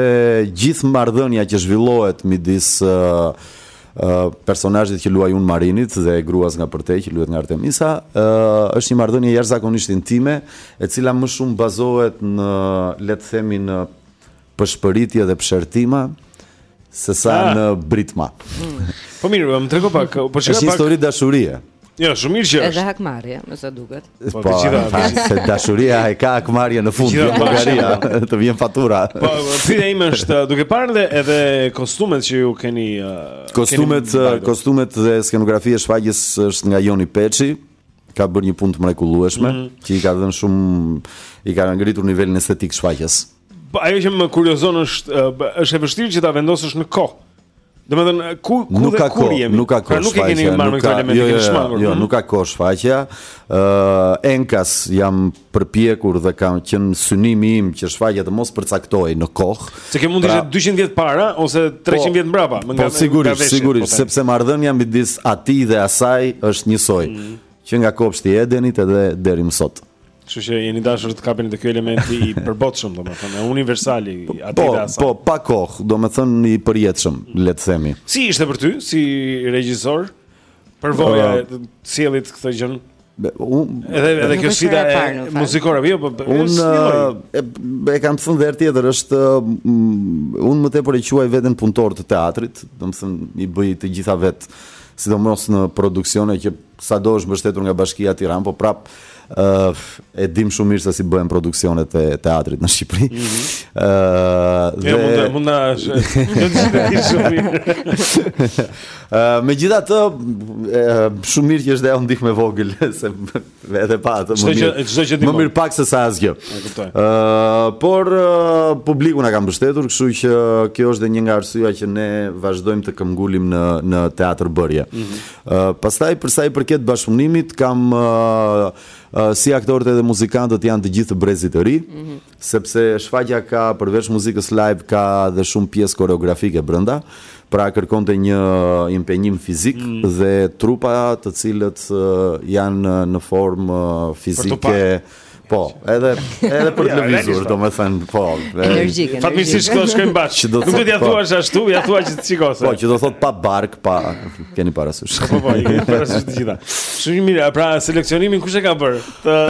[SPEAKER 12] gjithë marrëdhënia që zhvillohet midis uh, uh, personazhit që luaj unë Marinit dhe gruas nga përtej që luhet nga Artemisa, uh, është një marrëdhënie jashtëzakonisht intime, e cila më shumë bazohet në le të themi në pëshpëritje dhe pshertima se sa
[SPEAKER 1] ah.
[SPEAKER 12] në britma.
[SPEAKER 1] Po mirë, më trego pak, po shikoj pak.
[SPEAKER 12] Është histori dashurie.
[SPEAKER 1] Jo, shumë mirë që është.
[SPEAKER 2] Edhe hakmarrje, me sa duket.
[SPEAKER 1] Po,
[SPEAKER 12] po
[SPEAKER 1] të gjitha,
[SPEAKER 12] se dashuria e ka hakmarrje në fund, llogaria, të vjen fatura.
[SPEAKER 1] Po, pyetja ime është, uh, duke parë dhe edhe kostumet që ju keni uh,
[SPEAKER 12] kostumet,
[SPEAKER 1] keni uh,
[SPEAKER 12] kostumet dhe skenografia e shfaqjes është nga Joni Peçi ka bërë një punë të mrekullueshme,
[SPEAKER 1] mm -hmm.
[SPEAKER 12] që i ka dhënë shumë i ka ngritur nivelin estetik shfaqjes.
[SPEAKER 1] Po ajo që më kuriozon është është e vështirë që ta vendosësh në kohë. Domethënë ku ku
[SPEAKER 12] nuk ka
[SPEAKER 1] kur jemi.
[SPEAKER 12] Nuk ka
[SPEAKER 1] pra,
[SPEAKER 12] kohë.
[SPEAKER 1] Nuk e keni marrë
[SPEAKER 12] këtë
[SPEAKER 1] element
[SPEAKER 12] jo, jo,
[SPEAKER 1] e
[SPEAKER 12] keni
[SPEAKER 1] shmangur.
[SPEAKER 12] Jo,
[SPEAKER 1] jo,
[SPEAKER 12] nuk ka kohë shfaqja. Ë uh, Enkas jam përpjekur dhe ka qenë synimi im që shfaqja të mos përcaktohej në kohë.
[SPEAKER 1] Se ke mund të
[SPEAKER 12] pra,
[SPEAKER 1] ishte 200 vjet para ose 300 po, vjet mbrapa, më nga
[SPEAKER 12] po, sigurisht,
[SPEAKER 1] nga
[SPEAKER 12] sigurisht,
[SPEAKER 1] po,
[SPEAKER 12] sepse marrëdhënia midis atij dhe asaj është njësoj.
[SPEAKER 1] Mm.
[SPEAKER 12] Që nga kopshti i Edenit edhe deri më sot.
[SPEAKER 1] Kështu që keni dashur të kapeni te ky elementi i përbotshëm, domethënë, universal i po, atij
[SPEAKER 12] po,
[SPEAKER 1] dhe asaj.
[SPEAKER 12] Po, pa kohë, domethënë i përjetshëm, le të themi.
[SPEAKER 1] Si ishte për ty si regjisor? Përvoja
[SPEAKER 12] uh,
[SPEAKER 1] e sjelljes këtë gjën.
[SPEAKER 12] Un
[SPEAKER 1] edhe edhe kjo sfida
[SPEAKER 2] e
[SPEAKER 1] muzikore, jo, po
[SPEAKER 12] un e, e kam thënë dhe tjetër herë mm, un më tepër e quaj veten punëtor të teatrit, domethënë i bëj të gjitha vet, sidomos në produksione që sado është mbështetur nga Bashkia Tiranë, po prap e dim shumë mirë se si bëhen produksionet e teatrit në Shqipëri.
[SPEAKER 1] Ëh, mhm. mm -hmm. uh, dhe mund na
[SPEAKER 12] Ëh, megjithatë shumë mirë që është dhe ajo ndihmë e vogël se edhe pa atë më mirë. Më mirë pak se sa asgjë. Ëh, por uh, publiku na ka mbështetur, kështu që kjo është dhe një nga arsyet që ne vazhdojmë të këmbëngulim në në teatërbërje. Mm -hmm. Pastaj për sa i përket bashkëpunimit kam si aktorët edhe muzikantët janë të gjithë të brezit të ri, mm -hmm. sepse shfaqja ka përveç muzikës live ka dhe shumë pjesë koreografike brenda, pra kërkonte një impenjim fizik mm -hmm. dhe trupa të cilët janë në formë fizike për t'u parë, Po, edhe edhe për
[SPEAKER 1] të lëvizur,
[SPEAKER 12] domethënë, po.
[SPEAKER 2] Energjike.
[SPEAKER 1] Fatmirësisht shkoj shkoj bash.
[SPEAKER 12] Që do
[SPEAKER 1] të
[SPEAKER 12] thotë
[SPEAKER 1] ta
[SPEAKER 12] po.
[SPEAKER 1] thuash ashtu, ta thuash shqip.
[SPEAKER 12] Po, që do thotë pa bark, pa keni parasysh.
[SPEAKER 1] Po, po, keni parasysh të gjitha. Shumë mirë, pra seleksionimin kush e ka bër?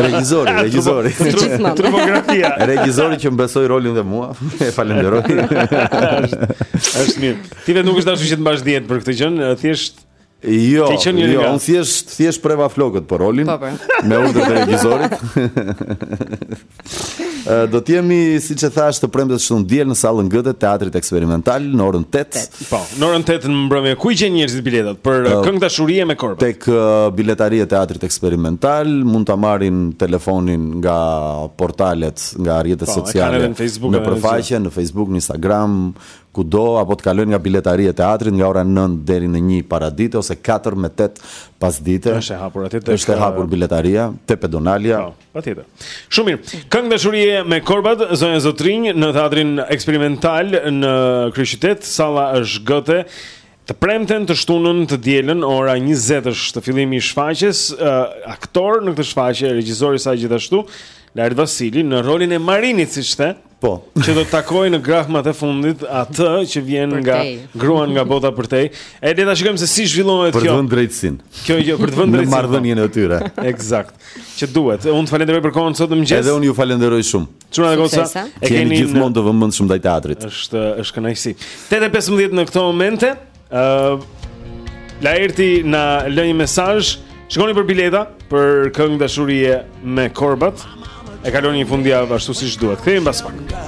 [SPEAKER 1] Regjisori,
[SPEAKER 2] regjisori.
[SPEAKER 1] Trupografia.
[SPEAKER 12] Regjisori që m'besoi rolin dhe mua. E falenderoj.
[SPEAKER 1] Është mirë. Ti vetë nuk është dashur që të mbash dietë për këtë gjë, thjesht
[SPEAKER 12] Jo,
[SPEAKER 1] Ke qenë një
[SPEAKER 12] jo,
[SPEAKER 1] nga-
[SPEAKER 12] unë thjesht thjesht preva flokët për rolin
[SPEAKER 2] Po, po.
[SPEAKER 12] me urdhër të regjisorit. Ë, Do të jemi, siç e thash, të premte shtunë diel në sallën Gëte të Teatrit Eksperimental në orën 8
[SPEAKER 1] Po, në orën 8 në mbrëmje. Ku i gjejnë njerëzit biletat për uh, këngë dashurie me korbat?
[SPEAKER 12] tek ë, biletaria e Teatrit Eksperimental, mund ta marrin telefonin nga portalet, nga rrjetet
[SPEAKER 1] Po, e kanë
[SPEAKER 12] sociale,
[SPEAKER 1] edhe në Facebook,
[SPEAKER 12] në
[SPEAKER 1] edhe në
[SPEAKER 12] për faqe, në Facebook, në Instagram, kudo apo të kalojnë nga biletaria e teatrit nga ora nëntë deri në një paradite ose katër me tetë pasdite.
[SPEAKER 1] Është e hapur atje tek
[SPEAKER 12] Është e hapur biletaria te Pedonalja.
[SPEAKER 1] Po, patjetër. Shumë mirë. Këngë dashurie me korbat zonja zotërinj në teatrin eksperimental në kryeqytet, salla është Gëte. Të premten, të shtunën, të dielën, ora 20 është fillimi i shfaqjes. Uh, aktor në këtë shfaqje, regjisor i saj gjithashtu, Laert Vasili në rolin e Marinit, siç the.
[SPEAKER 12] Po.
[SPEAKER 1] Që do të takojë në grahmat e fundit atë që vjen
[SPEAKER 2] përtej.
[SPEAKER 1] nga gruan nga bota përtej. E le ta shikojmë se si zhvillohet kjo.
[SPEAKER 12] Për të vënë drejtësinë.
[SPEAKER 1] Kjo jo për të vënë drejtësinë.
[SPEAKER 12] Në marrëdhënien e tyre.
[SPEAKER 1] Eksakt. Që duhet. Unë të falenderoj për kohën sot në mëngjes.
[SPEAKER 12] Edhe unë ju falenderoj shumë.
[SPEAKER 1] Çuna e goca,
[SPEAKER 12] jeni gjithmonë të vëmendshëm ndaj teatrit.
[SPEAKER 1] Është është kënaqësi. 8:15 në këto momente, ë uh, Laerti na lë një mesazh. Shikoni për bileta për këngë dashurie me Korbat. E kaloni një fundjavë ashtu siç duhet. Kthehemi pas pak.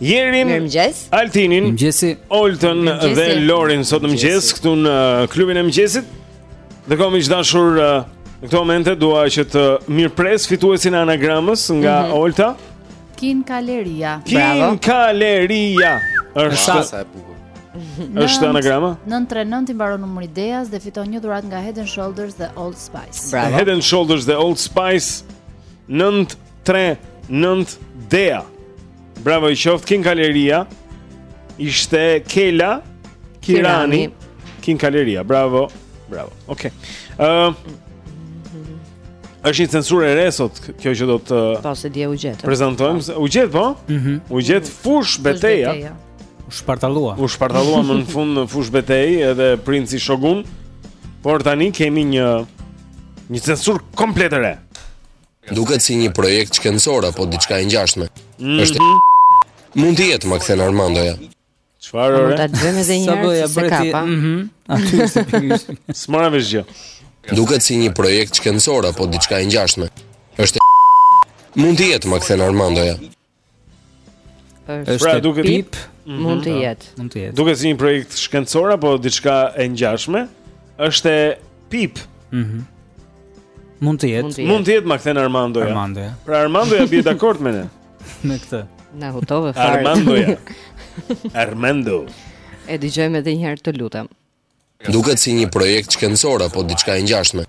[SPEAKER 1] Jerin,
[SPEAKER 2] Mirëmëngjes.
[SPEAKER 1] Altinin,
[SPEAKER 3] Mirëmëngjesi.
[SPEAKER 1] Oltën
[SPEAKER 2] Mirëmëngjesi.
[SPEAKER 1] dhe Lorin sot në mëngjes këtu në uh, klubin e mëngjesit. Dhe do kisha dashur uh, në këto momente dua që të mirëpres fituesin e anagramës nga
[SPEAKER 2] Mhm.
[SPEAKER 1] Olta.
[SPEAKER 4] Kin Kaleria.
[SPEAKER 1] Kin Kaleria. Është
[SPEAKER 5] sa e bukur.
[SPEAKER 1] është anagrama?
[SPEAKER 4] 939 i mbaron numri Deas dhe fiton një dhuratë nga Head and Shoulders dhe Old Spice.
[SPEAKER 1] Head and Shoulders dhe Old Spice 3 9 Dea. Bravo i qoftë Kin Kaleria. Ishte Kela Kirani. Kin Kaleria. Bravo. Bravo. Okej. Okay. Ëm uh, Është një censurë e re sot, kjo që do të
[SPEAKER 2] Po se dje u gjet.
[SPEAKER 1] Prezantojmë se u gjet po?
[SPEAKER 3] Mhm.
[SPEAKER 1] Mm u gjet fushëbeteja.
[SPEAKER 3] U shpartallua.
[SPEAKER 1] U shpartallua më në fund në fushëbetejë edhe princi Shogun. Por tani kemi një një censurë komplet të re.
[SPEAKER 13] Duket si një projekt shkencor apo diçka e ngjashme.
[SPEAKER 1] Mhm.
[SPEAKER 13] Është mm -hmm. Mund të jetë, më kthen Armandoja.
[SPEAKER 1] Çfarë?
[SPEAKER 2] Mund ta dëgjojmë edhe një herë se
[SPEAKER 3] bëre
[SPEAKER 2] ti.
[SPEAKER 3] Mhm. Aty është pikërisht.
[SPEAKER 1] S'mora vesh gjë.
[SPEAKER 13] Duket si një projekt shkencor apo diçka e ngjashme. Është Mund të jetë, më kthen Armandoja.
[SPEAKER 2] Është
[SPEAKER 1] pra, pip,
[SPEAKER 2] pip
[SPEAKER 1] mm -hmm.
[SPEAKER 2] mund të jetë.
[SPEAKER 3] Mund të jetë.
[SPEAKER 1] Duket si një projekt shkencor apo diçka e ngjashme, është pip.
[SPEAKER 3] Mhm. Mm
[SPEAKER 2] mund të jetë.
[SPEAKER 1] Mund të jetë, ma kthen Armandoja. Pra Armandoja bie dakord me ne.
[SPEAKER 3] Me këtë.
[SPEAKER 2] Na hutove fare.
[SPEAKER 1] Armando. Ja. Armando.
[SPEAKER 2] E dëgjojmë edhe një herë të lutem.
[SPEAKER 13] Duket si një projekt shkencor apo diçka e ngjashme.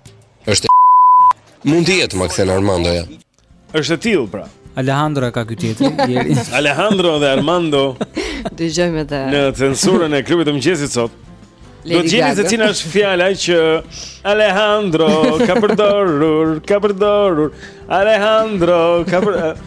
[SPEAKER 13] Është e Mund të jetë, ma kthen Armandoja.
[SPEAKER 1] Është e tillë pra.
[SPEAKER 3] Alejandro ka ky tjetri.
[SPEAKER 1] Alejandro dhe Armando.
[SPEAKER 2] Dëgjojmë edhe.
[SPEAKER 1] Në censurën e klubit të mëngjesit sot. Do të gjeni se cina është fjala që Alejandro ka përdorur, ka përdorur. Alejandro ka
[SPEAKER 2] përdorur.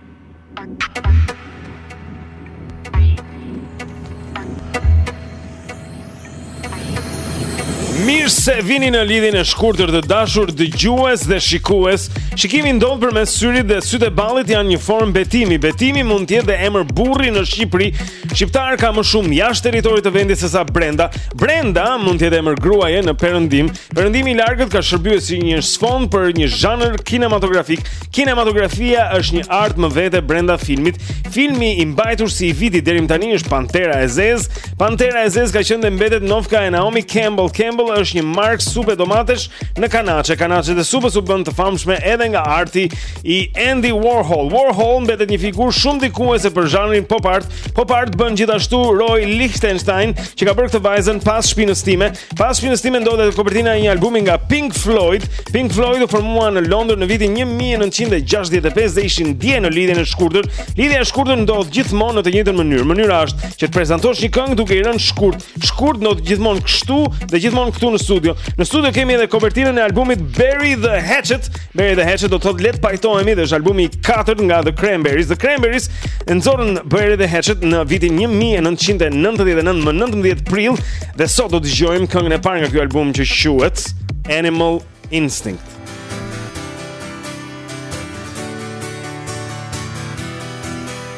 [SPEAKER 1] Mirë se vini në lidhjen e shkurtër të dashur dëgjues dhe shikues. Shikimi ndodh përmes syrit dhe sytë e ballit janë një formë betimi. Betimi mund të jetë dhe emër burri në Shqipëri. Shqiptar ka më shumë jashtë territorit të vendit sesa brenda. Brenda mund të jetë emër gruaje në perëndim. Perëndimi i largët ka shërbyer si një sfond për një zhanër kinematografik. Kinematografia është një art më vete brenda filmit. Filmi i mbajtur si i vitit deri më tani është Pantera e Zezë. Pantera e Zezë ka qenë dhe mbetet nofka e Naomi Campbell. Campbell është një markë supe domatesh në kanaçe. Kanaçet e supës u bënë të famshme edhe nga arti i Andy Warhol. Warhol mbetet një figurë shumë ndikuese për zhanrin pop art. Pop art bën gjithashtu Roy Lichtenstein, që ka bërë këtë vajzën pas shpinës time. Pas shpinës time ndodhet edhe kopertina e një albumi nga Pink Floyd. Pink Floyd u formua në Londër në vitin 1965 dhe ishin dje në lidhjen e shkurtër. Lidhja e shkurtër ndodh gjithmonë në të njëjtën mënyrë. Mënyra është që të prezantosh një këngë duke i rënë shkurt. Shkurt ndodh gjithmonë kështu dhe gjithmonë
[SPEAKER 14] këtu në studio. Në studio kemi edhe kopertinën e albumit Bury the Hatchet Bury the Hatchet do të thotë le të pajtohemi dhe është albumi i katërt nga The Cranberries. The Cranberries e nxorën Bury the Hatchet në vitin 1999 më 19 prill dhe sot do të dëgjojmë këngën e parë nga ky album që quhet Animal Instinct.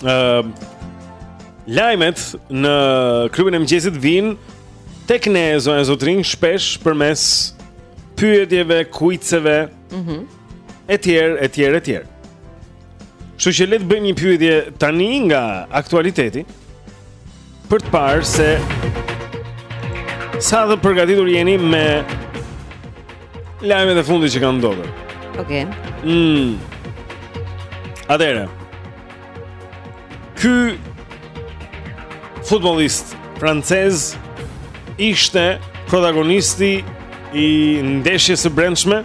[SPEAKER 14] ë uh, lajmet në klubin e mëngjesit vijnë tek ne zonja zotërinj shpesh përmes pyetjeve, kuiceve.
[SPEAKER 2] Mhm.
[SPEAKER 14] Mm etj, etj, etj. Kështu që le të bëjmë një pyetje tani nga aktualiteti. Për të parë se sa të përgatitur jeni me lajmet e fundit që kanë ndodhur.
[SPEAKER 2] Okej. Okay.
[SPEAKER 14] Mm. Atëherë. Ky futbollist francez ishte protagonisti i ndeshjes së brendshme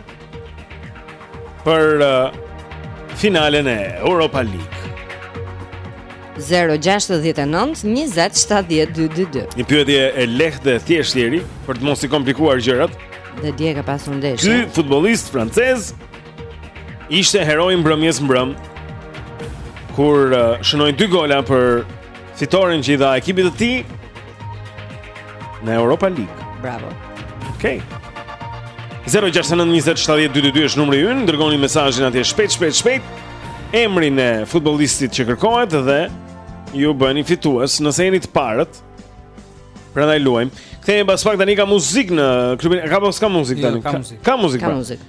[SPEAKER 14] për uh, finalen e Europa League.
[SPEAKER 2] 0692070222
[SPEAKER 14] Një pyetje e lehtë dhe e thjeshtë deri Për të mos i komplikuar gjërat
[SPEAKER 2] Dhe dje ka pasur ndeshje
[SPEAKER 14] Ky futbollist francez
[SPEAKER 1] Ishte heroi i mbrëmjes mbrëm Kur uh, shënoi dy gola për Fitoren që i dha ekipit të tij Në Europa League.
[SPEAKER 11] Bravo.
[SPEAKER 1] Okej. Okay. 0692070222 është numri ynë, dërgoni mesazhin atje, shpejt shpejt shpejt emrin e futbollistit që kërkohet dhe ju bëheni fitues nëse jeni të parët. Prandaj luajmë. Kthehemi pas pak tani ka muzikë në klubin. Ka pas ka muzikë
[SPEAKER 15] jo,
[SPEAKER 1] tani.
[SPEAKER 15] Ka muzikë.
[SPEAKER 1] Ka muzikë.
[SPEAKER 11] Ka
[SPEAKER 1] pra.
[SPEAKER 11] muzikë.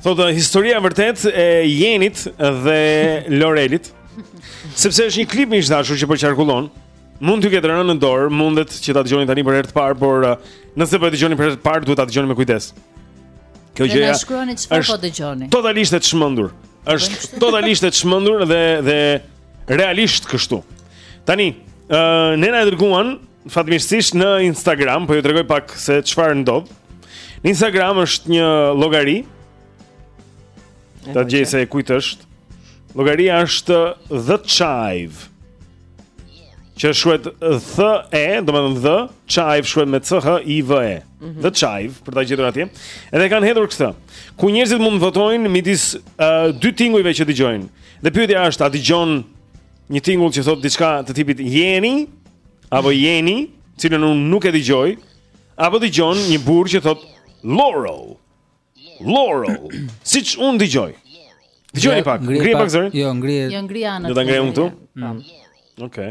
[SPEAKER 1] Thotë historia e vërtetë e Jenit dhe Lorelit. Sepse është një klip, miq të dashur, që po qarkullon. Mund t'ju ketë rënë në dorë, mundet që ta dëgjoni tani për herë të parë, por uh, nëse po e dëgjoni për herë të parë, duhet ta dëgjoni me kujdes. Kjo gjë.
[SPEAKER 4] Na shkruani çfarë po dëgjoni.
[SPEAKER 1] Totalisht e çmendur. Është totalisht e çmendur dhe dhe realisht kështu. Tani, ë uh, ne na e dërguan Fatmirësisht në Instagram, po ju tregoj pak se çfarë ndodh. Në Instagram është një llogari. Ta gjej se kujt është. Llogaria është The Chive. Që shkruhet Th E, domethënë The Chive shkruhet me C H I V E. Mhm. The Chive për ta gjetur atje. Edhe kanë hedhur këtë. Ku njerëzit mund të votojnë midis uh, dy tingujve që dëgjojnë. Dhe pyetja është, a dëgjon Një tingull që thotë diçka të tipit jeni apo jeni, të cilën unë nuk e dëgjoj, apo dëgjon një burrë që thotë Laurel. Laurel. Siç unë dëgjoj. Dëgjoni pak, ngri pak zërin.
[SPEAKER 3] Jo, ngri.
[SPEAKER 4] Jo, ngri anë.
[SPEAKER 1] Do ta ngri unë këtu. Okej.
[SPEAKER 15] Okay.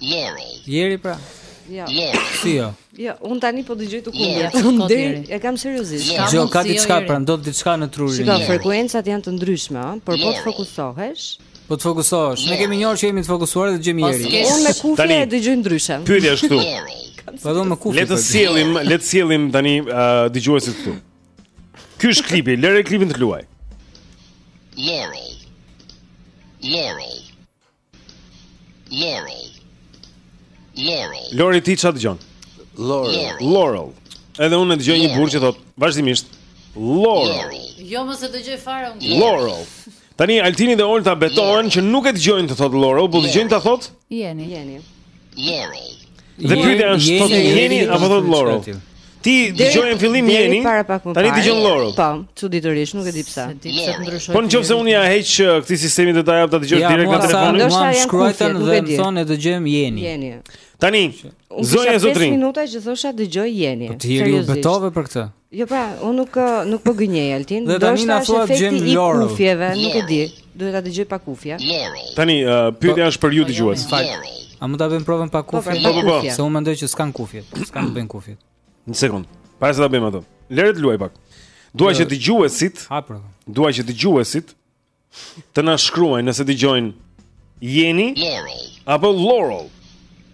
[SPEAKER 15] Laurel.
[SPEAKER 2] Jeni
[SPEAKER 1] pra.
[SPEAKER 4] Jo.
[SPEAKER 15] Laurel.
[SPEAKER 3] Si jo.
[SPEAKER 2] Jo, unë tani po dëgjoj të
[SPEAKER 4] kundërtën.
[SPEAKER 2] Unë deri e kam seriozisht.
[SPEAKER 3] Jo, ka diçka pra, ndodh diçka në trurin.
[SPEAKER 2] Shiko, jo. frekuencat janë të ndryshme, ëh, por po të fokusohesh.
[SPEAKER 3] Po të fokusohesh. Ne kemi një orë që jemi të fokusuar dëgjojmë Jeni.
[SPEAKER 2] Po, unë me kufje e dëgjoj ndryshe.
[SPEAKER 1] Pyetja është këtu.
[SPEAKER 3] Po do me kufje.
[SPEAKER 1] Le të,
[SPEAKER 3] po
[SPEAKER 1] sjellim, le të sjellim tani dëgjuesit këtu. Ky është klipi, lëre klipin të luajë.
[SPEAKER 15] Laurel. Laurel. Laurel. Laurel.
[SPEAKER 1] Lori ti çfarë dëgjon?
[SPEAKER 5] Laurel.
[SPEAKER 1] Laurel. Edhe unë dëgjoj një burrë që thotë vazhdimisht Laurel.
[SPEAKER 4] Jo, po s'e dëgjoj fare unë.
[SPEAKER 1] Laurel. Tani Altini dhe Olta betohen që nuk e dëgjojnë të thotë Laurel, por dëgjojnë të thotë?
[SPEAKER 4] Jeni.
[SPEAKER 2] Jeni.
[SPEAKER 15] Laurel.
[SPEAKER 1] Dhe pyetja është thotë Yanny apo thotë Laurel? Ti dëgjoj në fillim
[SPEAKER 2] Yanny.
[SPEAKER 1] Tani dëgjon Laurel.
[SPEAKER 2] Po, çuditërisht, nuk e di pse.
[SPEAKER 1] Po nëse unë ja heq uh, këtë sistemi të ta jap ta dëgjosh direkt në
[SPEAKER 2] telefon.
[SPEAKER 3] Do të
[SPEAKER 2] shajë
[SPEAKER 3] shkruajtën dhe më thonë e dëgjojmë Yanny.
[SPEAKER 2] Yanny.
[SPEAKER 1] Tani, zonja e
[SPEAKER 2] zotërinj. 5 minuta që thoshe dëgjoj Yanny.
[SPEAKER 3] Po ti Jeri u betove për këtë.
[SPEAKER 2] Jo pra, unë nuk nuk po gënjej Altin.
[SPEAKER 3] Dhe tani na thua
[SPEAKER 2] dëgjoj
[SPEAKER 3] Laurel.
[SPEAKER 2] Kufjeve, nuk e di. Duhet ta dëgjoj pa kufje.
[SPEAKER 1] Tani uh, pyetja është për ju dëgjues.
[SPEAKER 3] A mund ta bëjmë provën pa po, pra, kufje?
[SPEAKER 1] Po, po, po.
[SPEAKER 3] Se unë mendoj që s'kan kufje, s'kan të bëjnë kufje.
[SPEAKER 1] Një sekond. Para se ta bëjmë atë. Lëre të luajë pak. Dua
[SPEAKER 3] jo.
[SPEAKER 1] që dëgjuesit,
[SPEAKER 3] ha provën.
[SPEAKER 1] Dua që dëgjuesit të na shkruajnë nëse dëgjojnë Yanny
[SPEAKER 15] Laurel
[SPEAKER 1] apo Laurel.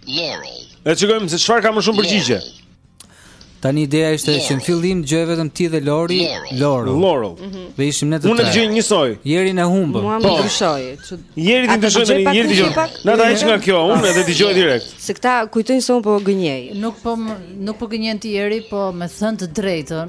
[SPEAKER 15] Laurel.
[SPEAKER 1] Le të shikojmë se çfarë ka më shumë përgjigje.
[SPEAKER 3] Tani ideja ishte Laurel. që në fillim dëgjoje vetëm ti dhe Lori, Laurel.
[SPEAKER 1] Laurel. Mm -hmm.
[SPEAKER 3] Dhe ishim ne të tre.
[SPEAKER 1] Unë dëgjoj njësoj.
[SPEAKER 3] Jeri na humbe.
[SPEAKER 2] Mua më ndryshoi. Po.
[SPEAKER 1] Jeri ti
[SPEAKER 2] dëgjoj
[SPEAKER 1] tani, Jeri
[SPEAKER 2] dëgjoj.
[SPEAKER 1] Na ta hiq nga kjo, unë dua ta dëgjoj direkt.
[SPEAKER 2] Se këta kujtojnë se unë po gënjej.
[SPEAKER 4] Nuk po nuk po gënjen ti Jeri, po me thënë të drejtën,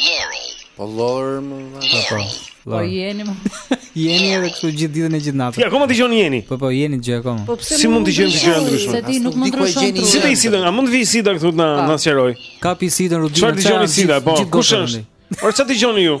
[SPEAKER 2] Laurel.
[SPEAKER 3] Po
[SPEAKER 1] Laurel
[SPEAKER 2] më
[SPEAKER 4] vjen.
[SPEAKER 2] Po,
[SPEAKER 5] po. Laurel.
[SPEAKER 3] Po
[SPEAKER 4] Yanny më.
[SPEAKER 3] Yanny edhe kështu gjithë ditën e gjithë natën.
[SPEAKER 1] Ti akoma dëgjon Yanny?
[SPEAKER 3] Po po Yanny dëgjoj akoma.
[SPEAKER 2] Po pse
[SPEAKER 1] si mund të dëgjojmë gjëra ndryshme?
[SPEAKER 4] Se ti nuk mund
[SPEAKER 5] të
[SPEAKER 4] ndryshon trurin.
[SPEAKER 1] Si të Isidën, a mund të vijë Isida këtu të na sqarojë?
[SPEAKER 3] Kapi Isidën Rudin.
[SPEAKER 1] Çfarë dëgjon Isida? Po kush është? Por çfarë dëgjoni ju?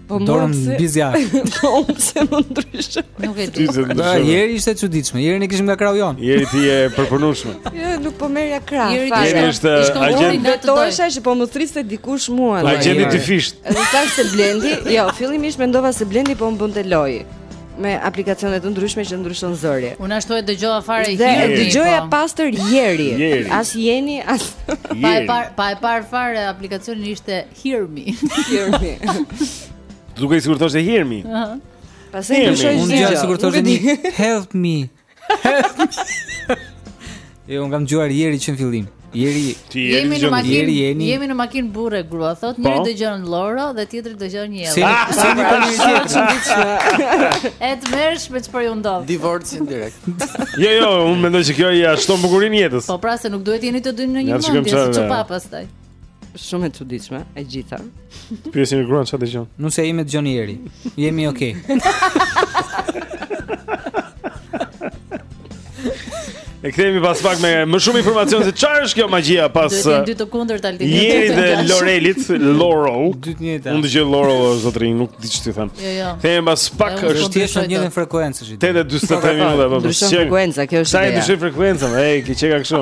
[SPEAKER 1] Po
[SPEAKER 15] dorën mbi zjarr.
[SPEAKER 2] Po pse më ndryshon?
[SPEAKER 4] Nuk e di.
[SPEAKER 11] Ja,
[SPEAKER 15] Jeri ishte e çuditshme. Jerin e kishim nga krahu jonë.
[SPEAKER 11] Jeri ti je e përpunueshme.
[SPEAKER 2] Jo, nuk po merrja krah.
[SPEAKER 4] Jeri ishte agjent.
[SPEAKER 2] Betohesha që po më thriste dikush mua. Agjent
[SPEAKER 11] i dyfishtë.
[SPEAKER 2] Edhe sa se Blendi, jo, fillimisht mendova se Blendi po më bënte lojë me aplikacione të ndryshme që ndryshon zëri.
[SPEAKER 4] Unë ashtu e dëgjova fare Jeri.
[SPEAKER 2] Dhe dëgjoja
[SPEAKER 4] po.
[SPEAKER 2] pastër Jeri. As Yanny as
[SPEAKER 4] pa e par pa e par fare aplikacioni ishte Hear me.
[SPEAKER 2] Hear
[SPEAKER 11] me. Dukej sikur thoshte hear
[SPEAKER 4] me.
[SPEAKER 2] Ëh.
[SPEAKER 11] Pastaj
[SPEAKER 2] ndryshoi
[SPEAKER 15] zëri.
[SPEAKER 2] Unë
[SPEAKER 15] sikur thoshte një help me. Jo, unë kam dëgjuar Jeri që në fillim. Jeri,
[SPEAKER 11] ti
[SPEAKER 4] je në makinë,
[SPEAKER 15] jeni...
[SPEAKER 4] jemi në makinë burrë grua,
[SPEAKER 11] thotë
[SPEAKER 4] njëri po. dëgjon Laurel dhe tjetri dëgjon Jella.
[SPEAKER 15] Si ah, si jeni tani në tjetër?
[SPEAKER 4] E ta marrësh vesh çfarë ju ndodh?
[SPEAKER 5] Divorcin direkt.
[SPEAKER 11] Jo, jo, unë mendoj se kjo i shton bukurinë jetës.
[SPEAKER 4] Po pra se nuk duhet të jeni të dy në një mendje, siç
[SPEAKER 11] u
[SPEAKER 4] pa pastaj.
[SPEAKER 2] Shumë e çuditshme e gjitha.
[SPEAKER 11] Pyete gruan çfarë dëgjon.
[SPEAKER 15] Nëse jemi të dëgjon Jeri. Jemi ok.
[SPEAKER 11] E kthehemi pas pak me më shumë informacion se çfarë është kjo magjia pas
[SPEAKER 4] Do të jenë dy të kundërt Altin.
[SPEAKER 11] Jeri dhe Laurelit, Laurel.
[SPEAKER 15] Dy të njëjta.
[SPEAKER 11] Unë dëgjoj Laurel o zotëri, nuk di ç'të them.
[SPEAKER 4] Jo, jo.
[SPEAKER 11] Kthehemi pas pak
[SPEAKER 4] Unë
[SPEAKER 11] është
[SPEAKER 15] thjesht në njëjtën frekuencë është.
[SPEAKER 11] 8:43 minuta, po.
[SPEAKER 2] Ndryshon frekuenca, kjo është
[SPEAKER 11] Sa e
[SPEAKER 2] ideja.
[SPEAKER 11] ndryshoi frekuencën, ej, ki çeka kështu.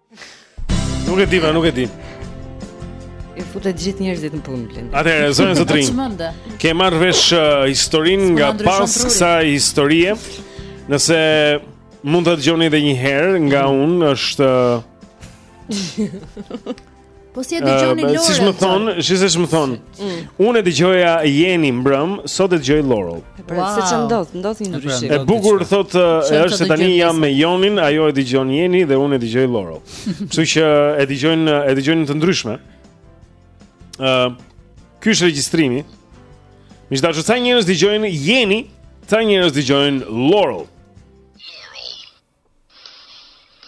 [SPEAKER 2] Nuk e di,
[SPEAKER 11] pra,
[SPEAKER 1] nuk e di. E
[SPEAKER 2] fute gjithë njerëzit në punë Blend.
[SPEAKER 1] Atëherë zonja
[SPEAKER 4] zotërinj.
[SPEAKER 1] Ke marrë vesh uh, historinë nga pas kësaj historie. Nëse mund ta dëgjoni edhe një herë nga unë, është uh,
[SPEAKER 4] Po si e dëgjoni Laurel?
[SPEAKER 1] Siç më thon, siç më thon.
[SPEAKER 4] Mm.
[SPEAKER 1] Unë e dëgjoja Yanny mbrëm, sot e dëgjoj Laurel.
[SPEAKER 2] Pra, wow. seç ndodh, ndodh një ndryshim.
[SPEAKER 1] E bukur thot është se tani jam me Jonin, ajo e dëgjon Yanny dhe unë e dëgjoj Laurel. Kështu që e dëgjojnë, e dëgjojnë të ndryshme. Ë, uh, ky është regjistrimi. Mish dashur, ca njerëz dëgjojnë Yanny, ca njerëz dëgjojnë Laurel.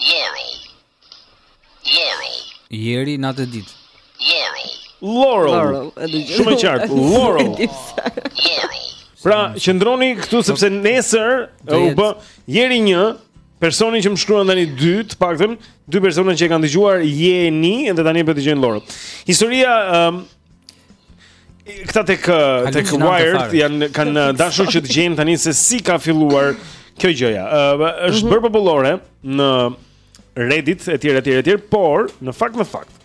[SPEAKER 1] Laurel. Laurel.
[SPEAKER 3] Jeri natë e ditë.
[SPEAKER 1] Laurel.
[SPEAKER 2] Laurel.
[SPEAKER 1] Shumë e qartë. Laurel.
[SPEAKER 2] Laurel.
[SPEAKER 1] Pra, qëndroni këtu sepse nesër u bë Jeri 1, personi që më shkruan tani 2, të paktën dy persona që e kanë dëgjuar Yanny dhe tani po dëgjojnë Laurel. Historia ëm um, Këta tek tek Wired janë kanë dashur që të gjejnë tani se si ka filluar kjo gjëja. Uh, është mhm. bërë popullore në Reddit etj etj etj, por në fakt në fakt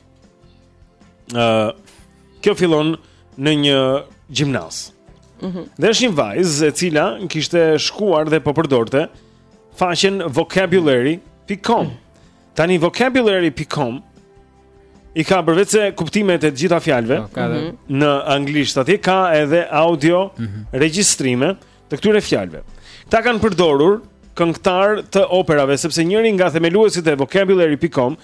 [SPEAKER 1] ë uh, kjo fillon në një gjimnaz. Mhm. Mm dhe është një vajzë e cila kishte shkuar dhe po përdorte faqen vocabulary.com. Mm -hmm. Tani vocabulary.com i ka përveç se kuptimet e të gjitha fjalëve
[SPEAKER 3] po, mhm.
[SPEAKER 1] në anglisht atje ka edhe audio mm -hmm. regjistrime të këtyre fjalëve. Këta kanë përdorur këngëtarë të operave sepse njëri nga themeluesit e vocabulary.com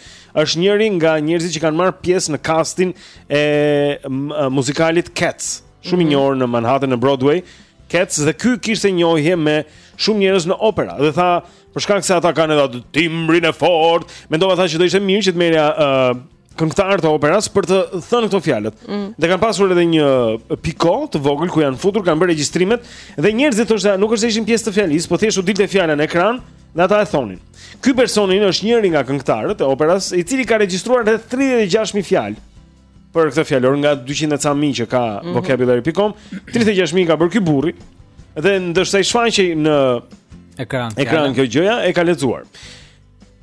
[SPEAKER 1] është njëri nga njerëzit që kanë marrë pjesë në castin e muzikalit Cats, shumë i mhm. njohur në Manhattan në Broadway. Cats dhe ky kishte njohje me shumë njerëz në opera dhe tha Për shkak se ata kanë edhe timbrin e fortë, mendova tha që do ishte mirë që të merrja ë uh, këngëtarë të operas për të thënë këto fjalët.
[SPEAKER 2] Mm.
[SPEAKER 1] Dhe kanë pasur edhe një piko të vogël ku janë futur, kanë bërë regjistrimet dhe njerëzit thoshte nuk është se ishin pjesë të fjalisë, po thjesht u dilte fjala në ekran dhe ata e thonin. Ky personi është njëri nga këngëtarët e operas, i cili ka regjistruar rreth 36000 fjalë. Për këtë fjalor nga 200 e ca mijë që ka
[SPEAKER 3] mm -hmm.
[SPEAKER 1] vocabulary.com, 36 mijë i ka bërë ky burri dhe ndërsa i shfaqej në
[SPEAKER 3] ekran,
[SPEAKER 1] ekran kjo gjëja e ka lexuar.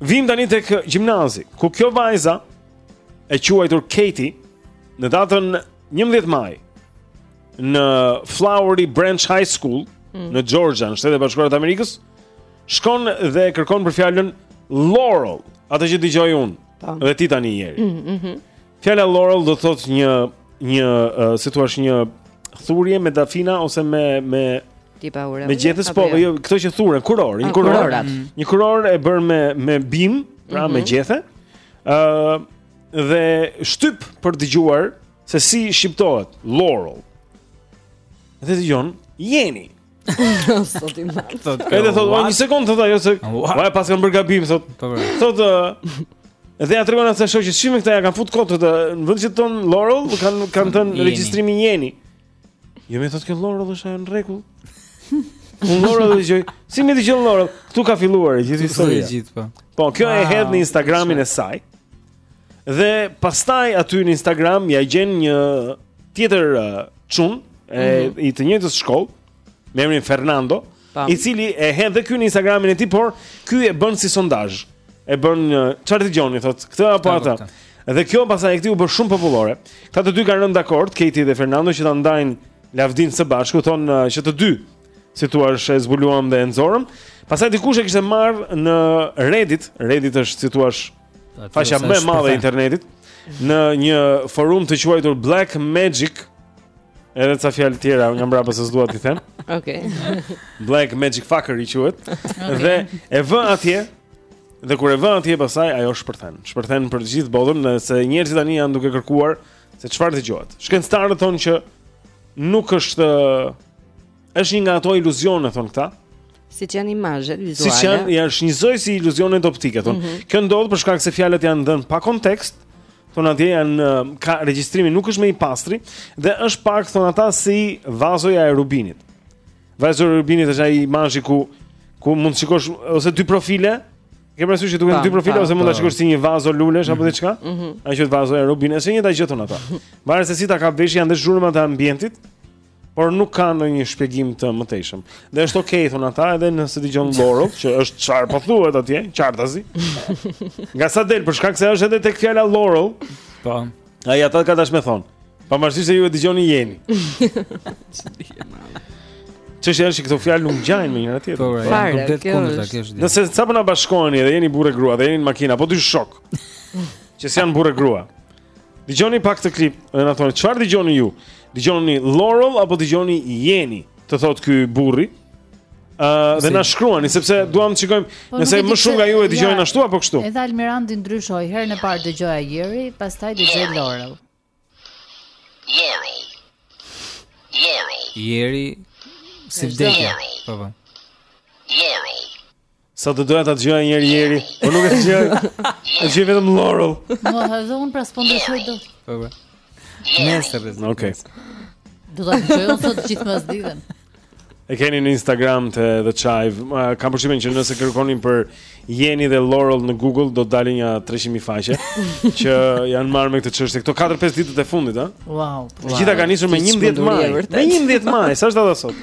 [SPEAKER 1] Vijmë tani tek gjimnazi, ku kjo vajza e quajtur Katie në datën 11 maj në Flowery Branch High School
[SPEAKER 3] mm.
[SPEAKER 1] në Georgia, në Shtetet e Bashkuara të Amerikës, shkon dhe kërkon për fjalën Laurel, atë që dëgjoj unë.
[SPEAKER 2] Po.
[SPEAKER 1] Dhe ti tani Jeri. Ëh.
[SPEAKER 2] Mm -hmm.
[SPEAKER 1] Fjala Laurel do thotë një një uh, si thua një thurje me dafina ose me me
[SPEAKER 2] tipa.
[SPEAKER 1] Me gjethe, po, jo? jo, këto që thuren kurorë, një
[SPEAKER 2] ah,
[SPEAKER 1] kurorë.
[SPEAKER 2] Mm.
[SPEAKER 1] Një kurorë e bërë me me bimë, pra mm -hmm. me
[SPEAKER 2] mhm.
[SPEAKER 1] gjethe. Ëh uh, dhe shtyp për dëgjuar se si shqiptohet Laurel. Dhe dëgjon, Jeni.
[SPEAKER 2] Sot i mat.
[SPEAKER 1] Edhe thot, "Një sekond thot ajo se uaj paskan bërë gabim thot." Po, po. Thot Dhe ja tregon te shoqja, shihmë këta ja kanë fut kot në vend që t'thonë Laurel, kanë kanë thënë regjistrimi Jeni. Jo mi thotë që Laurel është në rregull. Unë Laurel e dëgjoj. Si më dëgjon Laurel? Ktu ka filluar e gjithë historia.
[SPEAKER 3] Po.
[SPEAKER 1] po, kjo e hedh në Instagramin e saj. Dhe pastaj aty në Instagram ja gjen një tjetër uh, çun i
[SPEAKER 3] mm -hmm.
[SPEAKER 1] i të njëjtës shkollë me emrin Fernando,
[SPEAKER 2] Tam.
[SPEAKER 1] i cili e hedh dhe ky në Instagramin e tij, por ky e bën si sondazh. E bën uh, çfarë dëgjoni, thotë, këtë apo atë. Dhe kjo pastaj e këtij u bë shumë popullore. Këta të dy kanë rënë dakord, Katie dhe Fernando që ta ndajnë lavdinë së bashku, thonë uh, që të dy si thua e zbuluam dhe e nxorëm. Pastaj dikush e kishte marrë në Reddit, Reddit është si thua Faqja më e madhe e internetit në një forum të quajtur Black Magic. Edhe ca fjalë tjera nga mbrapa se s'dua t'i them.
[SPEAKER 2] Okej. Okay.
[SPEAKER 1] Black Magic Fuckery quhet. Okay. Dhe e vë atje. Dhe kur e vë atje pasaj ajo shpërthen. Shpërthen për të gjithë botën edhe se njerëzit tani janë duke kërkuar se çfarë dëgjohet. Shkencëtarët thonë që nuk është Është një nga ato iluzione thonë këta.
[SPEAKER 2] Siç janë imazhet vizuale.
[SPEAKER 1] Siç janë, ja është njësoj si iluzionet optike thonë.
[SPEAKER 2] Mm -hmm.
[SPEAKER 1] Kjo ndodh për shkak se fjalët janë dhënë pa kontekst. Thonë atje janë ka regjistrimi nuk është më i pastri dhe është pak thonë ata si vazoja e Rubinit. Vazoja e Rubinit është ai imazhi ku ku mund të shikosh ose dy profile, Ke parasysh që duken dy profile ose mund ta shikosh si një vazo lulesh apo mhm. diçka? Ëh.
[SPEAKER 2] Mhm.
[SPEAKER 1] Ajo quhet vazo e Rubin, është e njëjta gjë thonë ata. Varet se si ta kap veshi janë dhe zhurmat e ambientit.
[SPEAKER 16] Por nuk ka ndonjë shpjegim të mëtejshëm. Dhe është okay thonë ata edhe nëse dëgjon Laurel, që është çfarë po thuhet atje, qartazi. Nga sa del për shkak se është edhe tek fjala Laurel.
[SPEAKER 15] Po.
[SPEAKER 16] Ai atë ka dash me thën. Pavarësisht se ju e dëgjoni Jeni. Çështja është që këto fjalë nuk ngjajnë me njëra tjetrën.
[SPEAKER 15] Po, pra, janë komplet të kundërta kjo është.
[SPEAKER 16] Nëse sapo na bashkoheni dhe jeni burrë grua dhe jeni në makinë apo dy shokë. Që s'janë burrë grua. Dëgjoni pak ktë klip, dhe na thoni çfarë dëgjoni ju? Dëgjoni Laurel apo dëgjoni Jeni? Të thotë ky burri. Ë uh,
[SPEAKER 4] dhe
[SPEAKER 16] na shkruani sepse duam të shikojmë
[SPEAKER 4] po,
[SPEAKER 16] nëse më shumë nga ju e dëgjojnë ashtu apo kështu.
[SPEAKER 4] Edhe Almira ndi ndryshoi, herën e parë dëgjoja Jeri, pastaj dëgjoj Laurel. Laurel. Laurel.
[SPEAKER 15] Jeri si vdekja. Po po. Laurel.
[SPEAKER 16] Sa do doja ta dëgjoja një herë Jeni, por nuk e dëgjoj. E dëgjoj vetëm Laurel.
[SPEAKER 4] Mo, edhe unë pra s'po ndryshoj dot.
[SPEAKER 15] Po po. Nesër rrezik.
[SPEAKER 16] Okej.
[SPEAKER 4] Do ta dëgjoj unë sot gjithë masditën.
[SPEAKER 16] E keni në Instagram të The Chive. Ma, Kam përshtypjen që nëse kërkoni për Jeni dhe Laurel në Google do të dalin nja 300.000 faqe që janë marrë me këtë çështje. Këto 4-5 ditët e fundit, ha?
[SPEAKER 4] Wow.
[SPEAKER 16] Të gjitha kanë nisur me Ti 11 çmenduri e maj. vërtet. Me 11 maj, sa është data sot?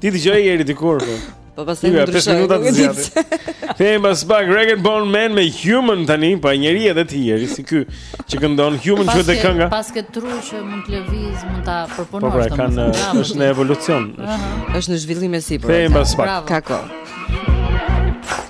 [SPEAKER 16] Ti dëgjoje Jeni dikur po.
[SPEAKER 2] Po pastaj më ndryshoi.
[SPEAKER 16] Ja,
[SPEAKER 2] 5 minuta
[SPEAKER 16] të
[SPEAKER 2] zgjat.
[SPEAKER 16] Kthehemi pas pak, Rag'n'Bone Man me Human tani, pra njeri edhe ti njeri si ky që këndon Human që
[SPEAKER 4] të
[SPEAKER 16] kënga.
[SPEAKER 4] Pas ke tru që mund të lëviz, mund ta përpunosh.
[SPEAKER 16] Po pra, kanë është në evolucion.
[SPEAKER 2] Është në zhvillim e sipër.
[SPEAKER 16] Kthehemi pas pak.
[SPEAKER 8] Kako.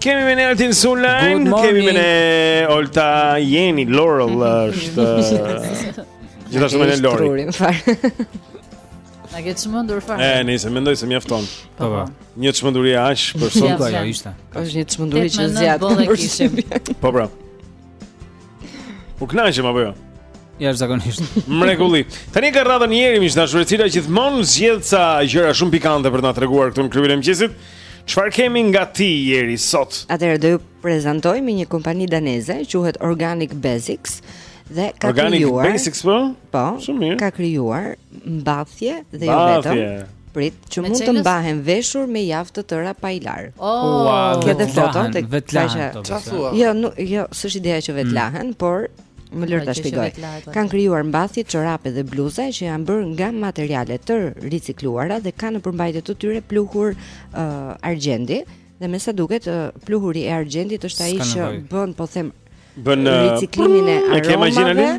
[SPEAKER 1] Kemi me ne Altin Sulajn, kemi me ne Olta Jeni, Laurel është Gjithashtu me ne Lori
[SPEAKER 8] Trurin, fare.
[SPEAKER 4] Na ke çmendur fare.
[SPEAKER 1] E, nejse mendoj se mjafton.
[SPEAKER 15] Po. po.
[SPEAKER 1] Një çmenduri aq për sot
[SPEAKER 15] ajo ishte.
[SPEAKER 8] Është një çmenduri që zgjat.
[SPEAKER 1] Po pra. U kënaqëm apo jo?
[SPEAKER 15] Jashtëzakonisht.
[SPEAKER 1] Mrekulli. Tani e ka radhën Jeri, miq të dashur, e cila gjithmonë zgjedh ca gjëra shumë pikante për të na treguar këtu në klubin e mëngjesit. Çfarë kemi nga ti Jeri sot?
[SPEAKER 8] Atëherë do ju prezantoj me një kompani daneze, quhet Organic Basics
[SPEAKER 2] dhe ka
[SPEAKER 1] Organic
[SPEAKER 2] krijuar
[SPEAKER 1] Basics po?
[SPEAKER 2] Po.
[SPEAKER 1] Shumë mirë.
[SPEAKER 2] Ka krijuar mbathje dhe jo vetëm. Prit. që mund të mbahen veshur me javë të tëra pa i larë.
[SPEAKER 4] Oh,
[SPEAKER 2] kjo dhe foto tek
[SPEAKER 5] faqja.
[SPEAKER 3] Çfarë
[SPEAKER 5] thua?
[SPEAKER 2] Jo, nuk, jo, s'është ideja që
[SPEAKER 3] vetë
[SPEAKER 2] mm. lahen, por më lër ta shpjegoj. Kanë krijuar mbathje çorape dhe bluza që janë bërë nga materiale të ricikluara dhe kanë në përmbajtje të tyre pluhur uh, argjendi dhe me sa duket uh, pluhuri i argjendit është ai që bën po them
[SPEAKER 1] bën
[SPEAKER 2] riciklimin e aromave. E imagjinoni?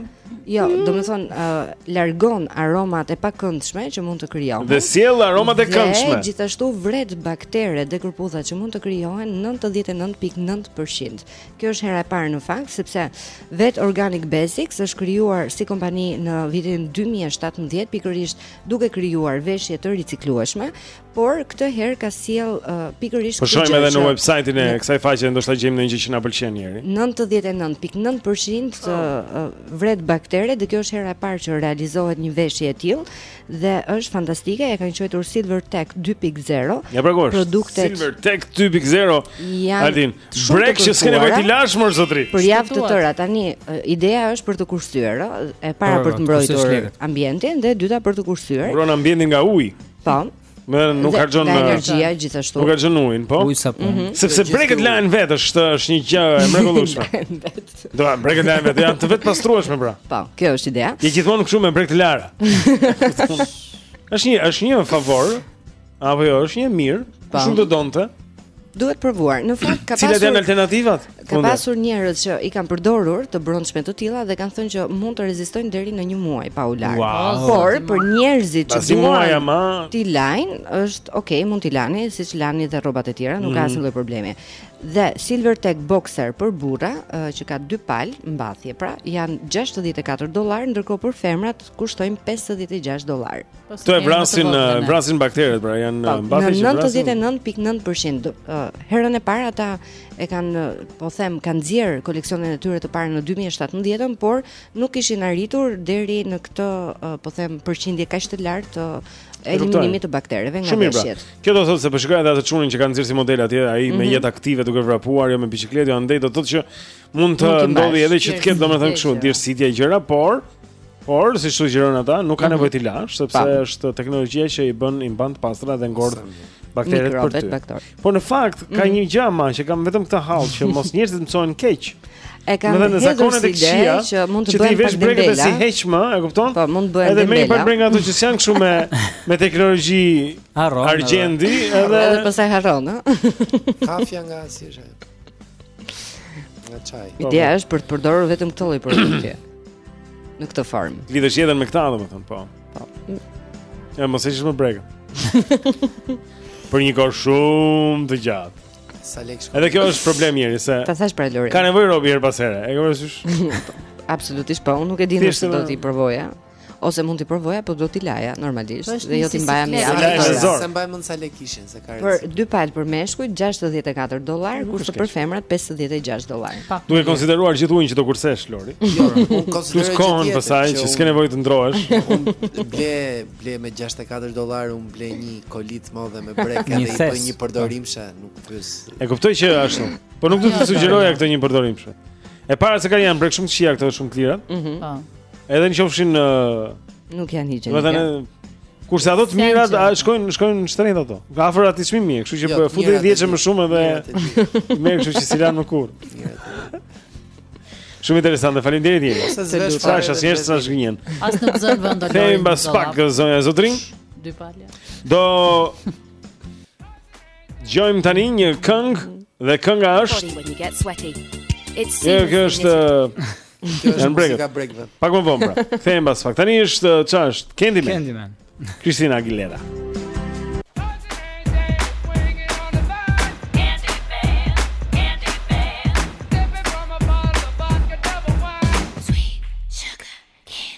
[SPEAKER 2] Jo, domethënë uh, largon aromat e pakëndshme që mund të krijohen.
[SPEAKER 1] Dhe sjell aromat e këndshme.
[SPEAKER 2] Dhe gjithashtu vret bakteret dhe kërpudhat që mund të krijohen 99.9%. Kjo është hera e parë në fakt sepse vetë Organic Basics është krijuar si kompani në vitin 2017 pikërisht duke krijuar veshje të riciklueshme, Por këtë herë ka sjellë uh, pikërisht këtë gjë.
[SPEAKER 1] Po shojmë edhe në website-in e kësaj faqe ndoshta gjejmë ndonjë gjë që na pëlqen, Jeri.
[SPEAKER 2] 99.9% të uh, vret baktere dhe kjo është hera e parë që realizohet një veshje e tillë dhe është fantastike, e kanë quajtur Silver Tech 2.0.
[SPEAKER 1] Ja pra kush.
[SPEAKER 2] Produktet
[SPEAKER 1] Silver Tech 2.0. Altin, brekë që s'ke nevojë t'i lash mor zotri.
[SPEAKER 2] Për javë të tëra tani uh, ideja është për të kursyer, e para për të mbrojtur ambientin dhe e dyta për të kursyer.
[SPEAKER 1] Mbron ambientin nga uji.
[SPEAKER 2] Po.
[SPEAKER 1] Më nuk harxhon
[SPEAKER 2] energjia gjithashtu.
[SPEAKER 1] Nuk harxhon ujin, po.
[SPEAKER 3] Ujë, sapun.
[SPEAKER 2] Mhm.
[SPEAKER 1] Sepse brekët lahen vetë është është një gjë e mrekullueshme. Do të brekët lahen vetë janë të vetëpastrueshme pra.
[SPEAKER 2] Po, kjo është ideja.
[SPEAKER 1] Je gjithmonë kështu me brekë të lara. Është një është një favor. Apo jo, është një mirë.
[SPEAKER 2] Po.
[SPEAKER 1] Shumë të donte.
[SPEAKER 2] Duhet provuar. Në fakt ka pasur
[SPEAKER 1] Cilat janë alternativat? Kanë
[SPEAKER 2] pasur njerëz që i kanë përdorur të brendshme të tilla dhe kanë thënë që mund të rezistojnë deri në një muaj pa u larë.
[SPEAKER 1] Wow.
[SPEAKER 2] Por për njerëzit që duan t'i lajnë është ok, mund t'i lani siç lani dhe rrobat e tjera, nuk ka asnjë lloj problemi. Dhe Silver Tech Boxer për burra që ka dy palë mbathje, pra janë 64 dollar, ndërkohë për femrat kushtojnë 56 dollar.
[SPEAKER 1] Po, Këto e vrasin eh, vrasin bakteret, pra janë
[SPEAKER 2] po,
[SPEAKER 1] eh, mbathje që vrasin.
[SPEAKER 2] Në 99.9% eh, herën e parë ata e kanë, po them, kanë nxjerrë koleksionin e tyre të parë në 2017, por nuk kishin arritur deri në këtë, po them, përqindje kaq të lartë të eliminimit të baktereve nga
[SPEAKER 1] veshjet. Pra. Kjo do të thotë se po shikoja atë çunin që kanë nxjerrë si model atje, ai mm -hmm. me
[SPEAKER 2] mhm.
[SPEAKER 1] jetë aktive duke vrapuar jo me biçikletë, jo andej, do të thotë që Mund të
[SPEAKER 2] ndodhë
[SPEAKER 1] edhe që të ketë domethënë kështu
[SPEAKER 2] djersitje
[SPEAKER 1] gjëra, por por siç sugjerojnë ata, nuk ka
[SPEAKER 2] mhm.
[SPEAKER 1] nevojë t'i lash sepse është teknologjia që i bën i mban të pastra dhe ngordh bakteret për ty. Po në fakt ka
[SPEAKER 2] mhm.
[SPEAKER 1] një gjë më që kam vetëm këtë hall që mos njerëzit mësohen keq.
[SPEAKER 2] E
[SPEAKER 1] kam në zakonet e këqija
[SPEAKER 2] që mund të
[SPEAKER 1] bëhemi
[SPEAKER 2] pak
[SPEAKER 1] dembela. Që ti
[SPEAKER 2] s'i
[SPEAKER 1] heq më, e kupton?
[SPEAKER 2] Po mund të bëhemi dembela.
[SPEAKER 1] Edhe me
[SPEAKER 2] pak
[SPEAKER 1] brekë ato që janë kështu me me teknologji argjendi,
[SPEAKER 2] edhe
[SPEAKER 1] edhe
[SPEAKER 2] pastaj harron, ë.
[SPEAKER 5] Kafja nga si është? Në çaj.
[SPEAKER 2] Po, Ideja po. është për të përdorur vetëm këtë lloj produkti. Në këtë formë.
[SPEAKER 1] E lidh jetën me këtë, domethënë, po.
[SPEAKER 2] Po.
[SPEAKER 1] Ja mos veshësh më brekë. Për një kohë shumë të gjatë.
[SPEAKER 5] Sa lek shkon.
[SPEAKER 1] Edhe kjo është problem i se.
[SPEAKER 2] Ta thash për Lorin.
[SPEAKER 1] Ka nevojë robi herë pas here. E ke parasysh?
[SPEAKER 2] Absolutisht po, unë nuk e di nëse do t'i provoja. Ose mund t'i provoja, po do t'i laja normalisht
[SPEAKER 4] po
[SPEAKER 2] dhe jo t'i mbaja me javë.
[SPEAKER 1] Ja,
[SPEAKER 5] s'e mbaj mend sa lek kishin se ka
[SPEAKER 2] rëndë.
[SPEAKER 5] Për
[SPEAKER 2] dy palë për meshkujt 64 dollar, kurse për femrat 56 dollar.
[SPEAKER 1] Duke konsideruar gjithë ujin që do kursesh Lori.
[SPEAKER 5] Jo, unë konsideroj
[SPEAKER 1] gjithë
[SPEAKER 5] ujin.
[SPEAKER 1] Plus kohën që s'ke nevojë të ndrohesh.
[SPEAKER 5] Unë ble ble me 64 dollar, unë ble një kolit modhe me
[SPEAKER 1] brekë
[SPEAKER 5] edhe i bëj njëpërdorimshe, nuk pyes.
[SPEAKER 1] E kuptoj që ashtu. Po nuk do të sugjeroja këto njëpërdorimshe. E para se kanë janë brekë shumë të këqija këto shumë të lira.
[SPEAKER 2] Mhm.
[SPEAKER 4] Po.
[SPEAKER 1] Edhe në qofshin në
[SPEAKER 2] Nuk janë higjienike.
[SPEAKER 1] Dhe të Kurse ato të mirat shkojnë shkojnë më shtrenjtë ato. Ka afër aty çmim mirë, kështu që
[SPEAKER 5] jo,
[SPEAKER 1] po
[SPEAKER 5] futi
[SPEAKER 1] 10
[SPEAKER 5] herë
[SPEAKER 1] më shumë edhe më kështu që s'i lan më kurrë. Shumë interesante, faleminderit Jeni.
[SPEAKER 5] Sa zgjesh
[SPEAKER 1] sa është asnjë
[SPEAKER 5] sa
[SPEAKER 1] zgjinjen.
[SPEAKER 4] As nuk zënë vend dot.
[SPEAKER 1] Kthehemi pas pak zonja zotërinj.
[SPEAKER 4] Dy
[SPEAKER 1] palë. Dëgjojmë tani një këngë dhe kënga është.
[SPEAKER 17] It's
[SPEAKER 1] serious. Kjo është
[SPEAKER 5] muzika breakbeat.
[SPEAKER 1] Pak më vonë pra. Kthehem pas pak. Tani është çfarë është? Candyman.
[SPEAKER 3] Candyman.
[SPEAKER 1] Christina Aguilera.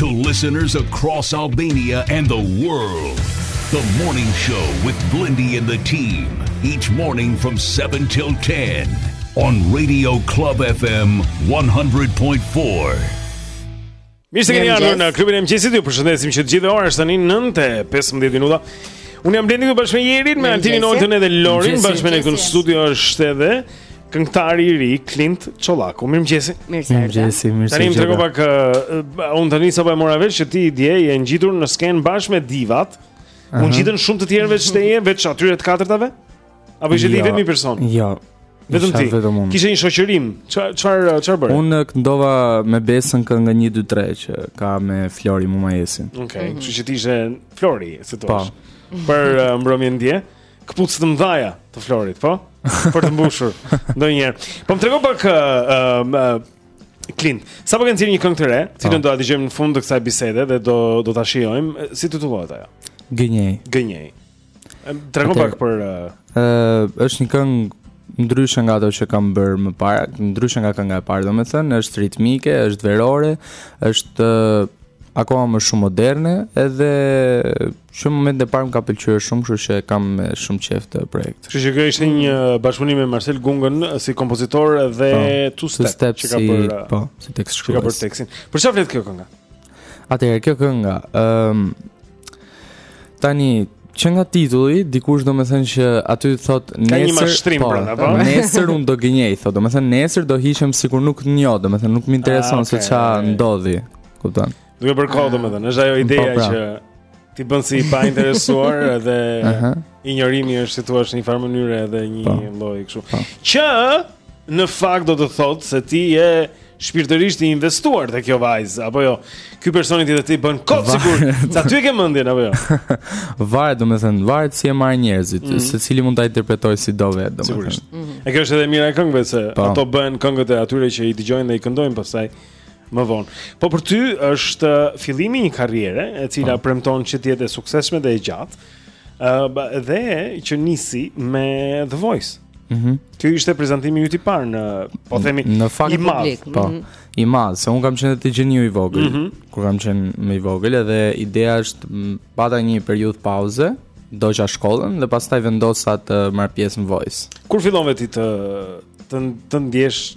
[SPEAKER 18] To listeners across Albania and the world, the morning show with Blendi and the team, each morning from 7 till 10 on Radio Club FM 100.4.
[SPEAKER 1] Mirë se keni ardhur në klubin e mëngjesit. Ju përshëndesim që të gjithë ora është tani 9:15 minuta. Unë jam Blendi këtu bashkë me Jerin, me Altinin Oltën edhe Lorin, bashkë me ne këtu në studio është edhe Këngëtari i ri Klint Çollaku. Mirëmëngjesi.
[SPEAKER 3] Mirëmëngjesi, mirëmëngjesi.
[SPEAKER 1] Tani më trego pak uh, unë tani sapo e mora vesh që ti dje je ngjitur në skenë bashkë me divat.
[SPEAKER 3] Uh
[SPEAKER 1] -huh. U ngjitën shumë të tjerë veç atyre të katërtave? Apo ishe
[SPEAKER 3] jo,
[SPEAKER 1] ti vetëm person?
[SPEAKER 3] Jo.
[SPEAKER 1] Vetëm ti. Kishe një shoqërim. Çfarë çfarë çfarë bëre?
[SPEAKER 3] Unë këndova me Besën këngën 1 2 3 që ka me Flori Mumajesin.
[SPEAKER 1] Okej, okay, mm -hmm. kështu që ti ishe Flori, si thua.
[SPEAKER 3] Po.
[SPEAKER 1] Për uh, mbrëmjen dje. këpucë të mëdha të Florit, po? Për të mbushur ndonjëherë. Po më trego pak ë uh, Klint. Sapo ke nxjerrë një këngë të re, po. cilën do ta dëgjojmë në fund të kësaj bisede dhe do do ta shijojmë si titullohet ajo.
[SPEAKER 3] Gënjej.
[SPEAKER 1] Gënjej. Trego pak për
[SPEAKER 3] ë uh, është një këngë ndryshe nga ato që kam bërë më parë, ndryshe nga kënga e parë, domethënë është ritmike, është verore, është akoma më shumë moderne, edhe Që në momentin e parë më ka pëlqyer shumë, kështu që kam me shumë qejf këtë projekt.
[SPEAKER 1] Kështu që kjo ishte një bashkëpunim me Marcel Gungën si kompozitor dhe
[SPEAKER 3] po,
[SPEAKER 1] Two Step,
[SPEAKER 3] step
[SPEAKER 1] që ka
[SPEAKER 3] si,
[SPEAKER 1] bërë
[SPEAKER 3] po, si tekstshkrues.
[SPEAKER 1] Që ka bërë tekstin. Për çfarë flet kjo kënga?
[SPEAKER 3] Atëherë kjo kënga, ëm um, tani që nga titulli dikush domethënë që aty thot
[SPEAKER 1] nesër po, pra, po?
[SPEAKER 3] nesër un do gënjej thot domethënë nesër do hiqem sikur nuk njoh domethënë nuk më intereson
[SPEAKER 1] ah, okay.
[SPEAKER 3] se ça ndodhi kupton
[SPEAKER 1] E kuptova, domethënë, është ajo
[SPEAKER 3] po, ideja pra.
[SPEAKER 1] që ti bën si i painteresuar edhe injorimi është si thua në një farë mënyre edhe një
[SPEAKER 3] po.
[SPEAKER 1] lloj kështu. Po. Që në fakt do të thotë se ti je shpirtërisht i investuar te kjo vajzë apo jo. Ky personi ti dhe ti bën kot sikur. Se aty e ke mendjen apo jo?
[SPEAKER 3] Varet, domethënë, varet si e marrin njerëzit,
[SPEAKER 1] mm
[SPEAKER 3] -hmm. secili mund ta interpretoj si do vetë, domethënë.
[SPEAKER 1] Sigurisht.
[SPEAKER 3] Mm -hmm.
[SPEAKER 1] E kjo është edhe e mira e këngëve se
[SPEAKER 3] pa.
[SPEAKER 1] ato bëhen këngët e atyre që i dëgjojnë dhe i këndojnë pastaj. më vonë. Po për ty është fillimi i një karriere e cila
[SPEAKER 3] po.
[SPEAKER 1] premton që të jetë e suksesshme dhe e gjatë. ë uh, dhe që nisi me The Voice.
[SPEAKER 3] Mhm.
[SPEAKER 1] Mm Ky ishte prezantimi yt i parë në, po themi,
[SPEAKER 3] në fakt,
[SPEAKER 1] i madh.
[SPEAKER 3] Publik, po. Mm -hmm. I madh, se un kam qenë te gjeniu i vogël.
[SPEAKER 1] Mm -hmm.
[SPEAKER 3] Kur kam qenë më i vogël edhe ideja është pata një periudhë pauze, ndoqa shkollën dhe pastaj vendosa të marr pjesë në Voice.
[SPEAKER 1] Kur fillon vetë të të, të ndjesh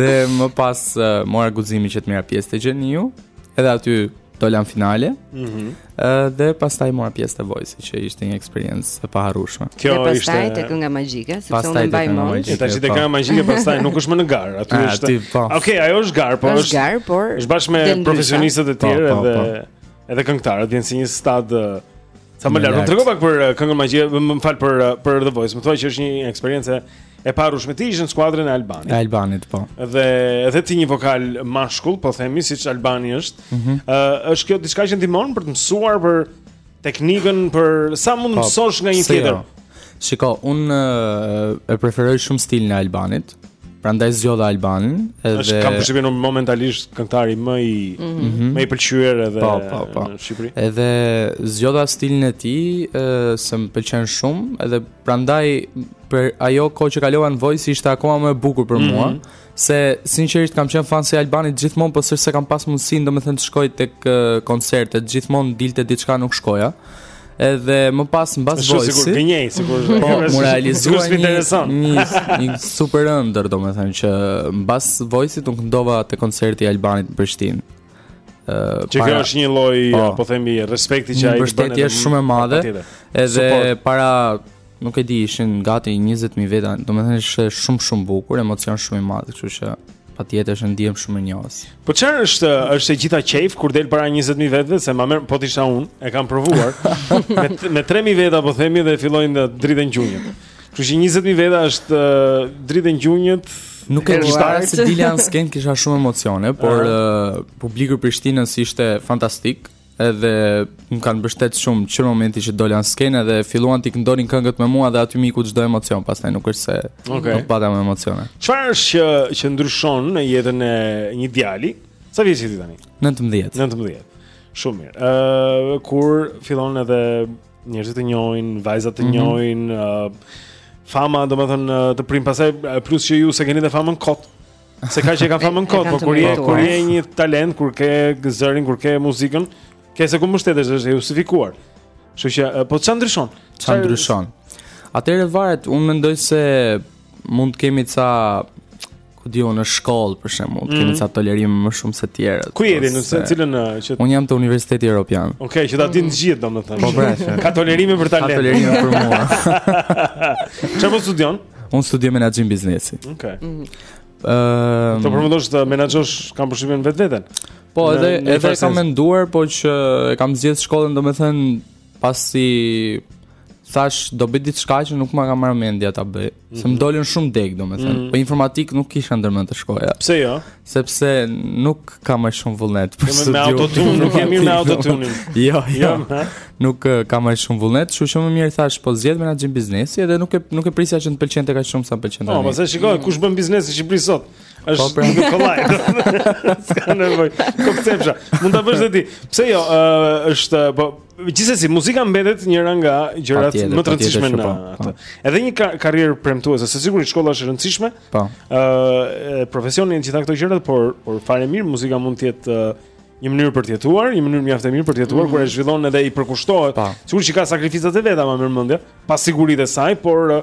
[SPEAKER 3] dhe më pas uh, mora guximin që të merrja pjesë te Gjeniu, edhe aty dola në finale.
[SPEAKER 1] Mhm.
[SPEAKER 3] Mm uh, dhe pastaj mora pjesë te Voice, që ishte një eksperiencë e paharrueshme.
[SPEAKER 1] Kjo
[SPEAKER 2] dhe
[SPEAKER 1] ishte
[SPEAKER 2] pastaj te kënga magjike, sepse unë mbaj mend.
[SPEAKER 1] Dhe pastaj te
[SPEAKER 3] po.
[SPEAKER 1] kënga magjike pastaj nuk është më në garë, aty
[SPEAKER 3] ah,
[SPEAKER 1] është.
[SPEAKER 3] Po.
[SPEAKER 1] Okej, okay, ajo është garë, por
[SPEAKER 2] është garë, por
[SPEAKER 1] është bashkë me profesionistët e
[SPEAKER 3] po, tjerë
[SPEAKER 1] dhe edhe këngëtarët vjen si një stad Sa më lart, më trego pak për eh, këngën magjike, më fal për eh, për The Voice. Më the që është një eksperiencë e paharrueshme ti ishe në skuadrën e Albanit.
[SPEAKER 3] E
[SPEAKER 1] Albanit
[SPEAKER 3] po.
[SPEAKER 1] Dhe edhe ti një vokal mashkull, po themi siç Albani është.
[SPEAKER 3] Ëh,
[SPEAKER 1] mm -hmm. uh, është kjo diçka që ndihmon për të mësuar për teknikën për sa mund të
[SPEAKER 3] po,
[SPEAKER 1] mësosh nga një tjetër.
[SPEAKER 3] Jo. Shiko, unë e preferoj shumë stilin e Albanit. Prandaj zgjodha Albanin edhe Është
[SPEAKER 1] kam përshtypjen unë momentalisht këngëtari më i
[SPEAKER 3] mm -hmm.
[SPEAKER 1] më i pëlqyer edhe
[SPEAKER 3] po, po, po.
[SPEAKER 1] në Shqipëri.
[SPEAKER 3] Edhe zgjodha stilin e tij, se më pëlqen shumë, edhe prandaj për ajo kohë që kalova në Voice ishte akoma më e bukur për mm
[SPEAKER 1] -hmm. mua.
[SPEAKER 3] Se sinqerisht kam qenë fans i Albanit gjithmonë, po s'e kam pas mundësinë, domethënë të shkoj tek koncertet, gjithmonë dilte diçka nuk shkoja. Edhe më pas mbas Voice.
[SPEAKER 1] Është sikur gënjej, sikur.
[SPEAKER 3] Po,
[SPEAKER 1] më
[SPEAKER 3] realizua një, një një super ëndër, domethënë që mbas Voice-it unë këndova te koncerti i Albanit në Prishtinë. Uh,
[SPEAKER 1] që kjo është një lloj,
[SPEAKER 3] po,
[SPEAKER 1] po themi, respekti që ai të bën
[SPEAKER 3] Një
[SPEAKER 1] mbështetje
[SPEAKER 3] shumë e madhe Edhe para Nuk e di, ishin gati 20000 veta, domethënë ishte shumë shumë bukur, emocion shumë i madh, kështu që patjetër ndihem shumë mirënjohës.
[SPEAKER 1] Po çfarë është është e gjitha qejf kur del para 20000 vetëve se ma merr po të isha unë, e kam provuar me me 3000 veta po themi dhe fillojnë të dridhen gjunjët. Kështu që 20000 veta është dridhen gjunjët.
[SPEAKER 3] Nuk e di para se dilja në skenë kisha shumë emocione, por uh, publiku i Prishtinës ishte fantastik. edhe më kanë mbështet shumë që në momentin që dola në skenë dhe filluan të këndonin këngët me mua dhe aty m'iku çdo emocion pastaj nuk është se
[SPEAKER 1] okay.
[SPEAKER 3] nuk pata më emocione.
[SPEAKER 1] Çfarë është që që ndryshon në jetën e një djali? Sa vjeç je ti tani?
[SPEAKER 3] 19.
[SPEAKER 1] 19. Shumë mirë. Ë uh, kur fillon edhe njerëzit të njohin, vajzat të
[SPEAKER 3] mhm.
[SPEAKER 1] njohin, mm -hmm. uh, fama domethënë të prin pastaj plus që ju s'e keni famën kot. Se ka që e ka famën kot, po kur je kur je një talent, kur ke zërin, kur ke muzikën, ke se ku mbështetesh, është e justifikuar. Kështu që po ça ndryshon?
[SPEAKER 3] Ça ndryshon? Atëherë varet, unë mendoj se mund të kemi ca ku di unë në shkollë për shembull, mm -hmm. kemi
[SPEAKER 1] mhm.
[SPEAKER 3] ca tolerime më shumë se të tjerët.
[SPEAKER 1] Ku jeni në se... cilën që
[SPEAKER 3] Unë jam te Universiteti Evropian.
[SPEAKER 1] Okej, okay, që ta dinë të gjithë domethënë.
[SPEAKER 3] Po bravo.
[SPEAKER 1] Ka tolerime për talent.
[SPEAKER 3] Ka tolerime për mua.
[SPEAKER 1] Çfarë po studion?
[SPEAKER 3] Unë studioj menaxhim biznesi.
[SPEAKER 1] Okej.
[SPEAKER 3] Okay.
[SPEAKER 1] Mm. Uh, të menaxhosh kam përshtypjen vetveten.
[SPEAKER 3] Po,
[SPEAKER 1] në,
[SPEAKER 3] edhe
[SPEAKER 1] në
[SPEAKER 3] edhe kam menduar, por që e kam zgjedh shkollën, domethënë pasi thashë do bëj diçka që nuk ma ka marrë mendja ta bëj. Mm -hmm. Se më
[SPEAKER 1] mhm.
[SPEAKER 3] dolën shumë degë, domethënë.
[SPEAKER 1] Mm -hmm.
[SPEAKER 3] Po informatikë nuk kisha ndërmend të shkoja.
[SPEAKER 1] Pse jo? Ja?
[SPEAKER 3] Sepse nuk kam shumë vullnet për
[SPEAKER 1] studim. Me autotune, nuk je mirë me autotune.
[SPEAKER 3] Jo, jo. Nuk kam shumë vullnet, kështu që më mirë thashë, po zgjedh menaxhim biznesi edhe nuk e nuk e prisja që të pëlqente kaq shumë sa më pëlqen
[SPEAKER 1] po,
[SPEAKER 3] tani.
[SPEAKER 1] Po, pastaj shikoj kush bën biznes në Shqipëri sot.
[SPEAKER 3] Po, Është pra.
[SPEAKER 1] në kollaj. S'ka nevojë. Kokcepsha. Mund ta bësh ti. Pse jo, është po gjithsesi muzika mbetet njëra nga gjërat më të rëndësishme në
[SPEAKER 3] po,
[SPEAKER 1] atë. Edhe një karrierë premtuese, se sigurisht shkolla është e rëndësishme.
[SPEAKER 3] Po.
[SPEAKER 1] Ë uh, profesioni e gjitha këto gjëra, por por fare mirë muzika mund të jetë uh, një mënyrë për të jetuar, një mënyrë mjaft e mirë për të jetuar
[SPEAKER 3] mm -hmm.
[SPEAKER 1] kur e zhvillon edhe i përkushtohesh. Po. Sigurisht që ka sakrificat e veta ma merr mendja, pasiguritë e saj, por uh,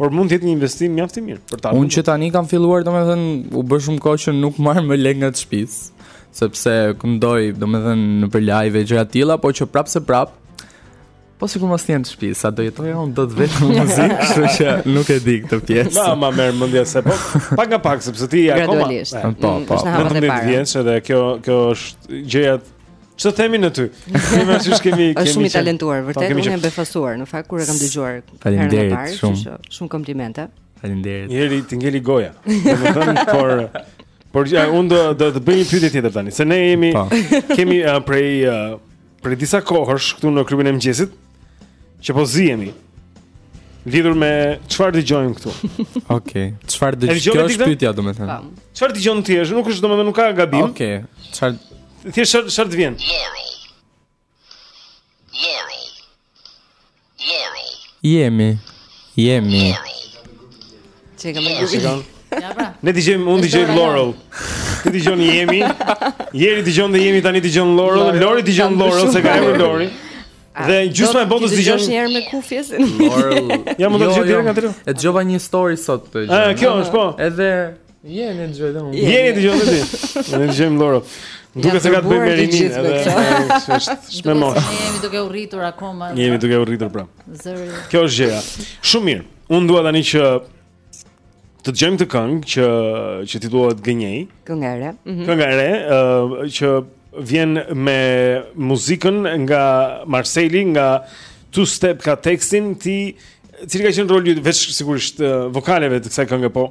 [SPEAKER 1] por mund të jetë një investim mjaft i mirë për ta.
[SPEAKER 3] Unë që tani kam filluar, domethënë, u bë shumë kohë që nuk marr më lekë nga shtëpia, sepse këndoj, domethënë, nëpër live gjëra të tilla, por që prapëseprapë Po sikur mos të jenë të shtëpisë, s'do jetoja unë dot veç me muzikë, kështu që nuk e di këtë pjesë.
[SPEAKER 1] Ma ma merr mendja se po pak nga pak sepse ti je akoma.
[SPEAKER 2] Gradualisht.
[SPEAKER 1] Eh,
[SPEAKER 2] po, mm, po. Është në hapat e
[SPEAKER 1] parë.
[SPEAKER 2] Vjen
[SPEAKER 1] se dhe kjo kjo është gjëja Ço themi në ty? Ne më shish kemi kemi.
[SPEAKER 2] Është shumë i talentuar,
[SPEAKER 1] po,
[SPEAKER 2] vërtet unë jam befasuar në fakt kur e kam dëgjuar.
[SPEAKER 3] Faleminderit shumë.
[SPEAKER 2] Shumë komplimente.
[SPEAKER 3] Faleminderit.
[SPEAKER 1] Jerit i ngeli goja. Domethënë por por ja, unë do do të bëj një pyetje tjetër tani, se ne jemi
[SPEAKER 3] po.
[SPEAKER 1] kemi uh, prej uh, Prej disa kohësh këtu në klubin e mëngjesit që po zihemi. Lidhur me çfarë dëgjojmë këtu.
[SPEAKER 3] Okej.
[SPEAKER 1] Okay.
[SPEAKER 3] Çfarë
[SPEAKER 1] dëgjojmë?
[SPEAKER 3] Kjo është pyetja, domethënë.
[SPEAKER 1] Çfarë dëgjon ti? Është nuk është domethënë nuk ka gabim.
[SPEAKER 3] Okej. Okay. Çfarë?
[SPEAKER 1] Thjesht çfarë të vjen?
[SPEAKER 3] Laurel. Laurel. Yanny. Yanny.
[SPEAKER 2] Çe kam
[SPEAKER 1] gjuhën.
[SPEAKER 4] Ja pra.
[SPEAKER 1] Ne dëgjojmë, unë dëgjoj Laurel. Ti dëgjon Yanny. Jeri dëgjon dhe Yanny tani dëgjon Laurel. Lori dëgjon Laurel se ka emrin Lori. Dhe gjysma e botës
[SPEAKER 2] dëgjon.
[SPEAKER 1] Dëgjoje
[SPEAKER 2] një herë me kufje. Laurel.
[SPEAKER 1] Ja mund
[SPEAKER 3] të
[SPEAKER 1] dëgjoj
[SPEAKER 3] deri
[SPEAKER 1] nga aty.
[SPEAKER 3] E dëgjova një story sot të
[SPEAKER 1] gjë. Ëh, kjo është po.
[SPEAKER 3] Edhe Yanny dëgjoj dhe unë.
[SPEAKER 1] Yanny dëgjon dhe ti. Ne ne dëgjojmë Laurel. Duket se ka të bëjë me
[SPEAKER 2] rininë
[SPEAKER 1] edhe është me
[SPEAKER 4] moshë. Ne jemi duke u rritur akoma.
[SPEAKER 1] Ne jemi duke u rritur pra.
[SPEAKER 4] Zëri.
[SPEAKER 1] Kjo është gjëja. Shumë mirë. Unë dua tani që të dëgjojmë atë këngë që që titullohet Gënjej.
[SPEAKER 2] Kënga e re. Mhm.
[SPEAKER 1] Kënga e re ë që vjen me muzikën nga Marseli, nga Two Step ka tekstin ti cili ka qenë roli veç sigurisht vokaleve të kësaj kënge po.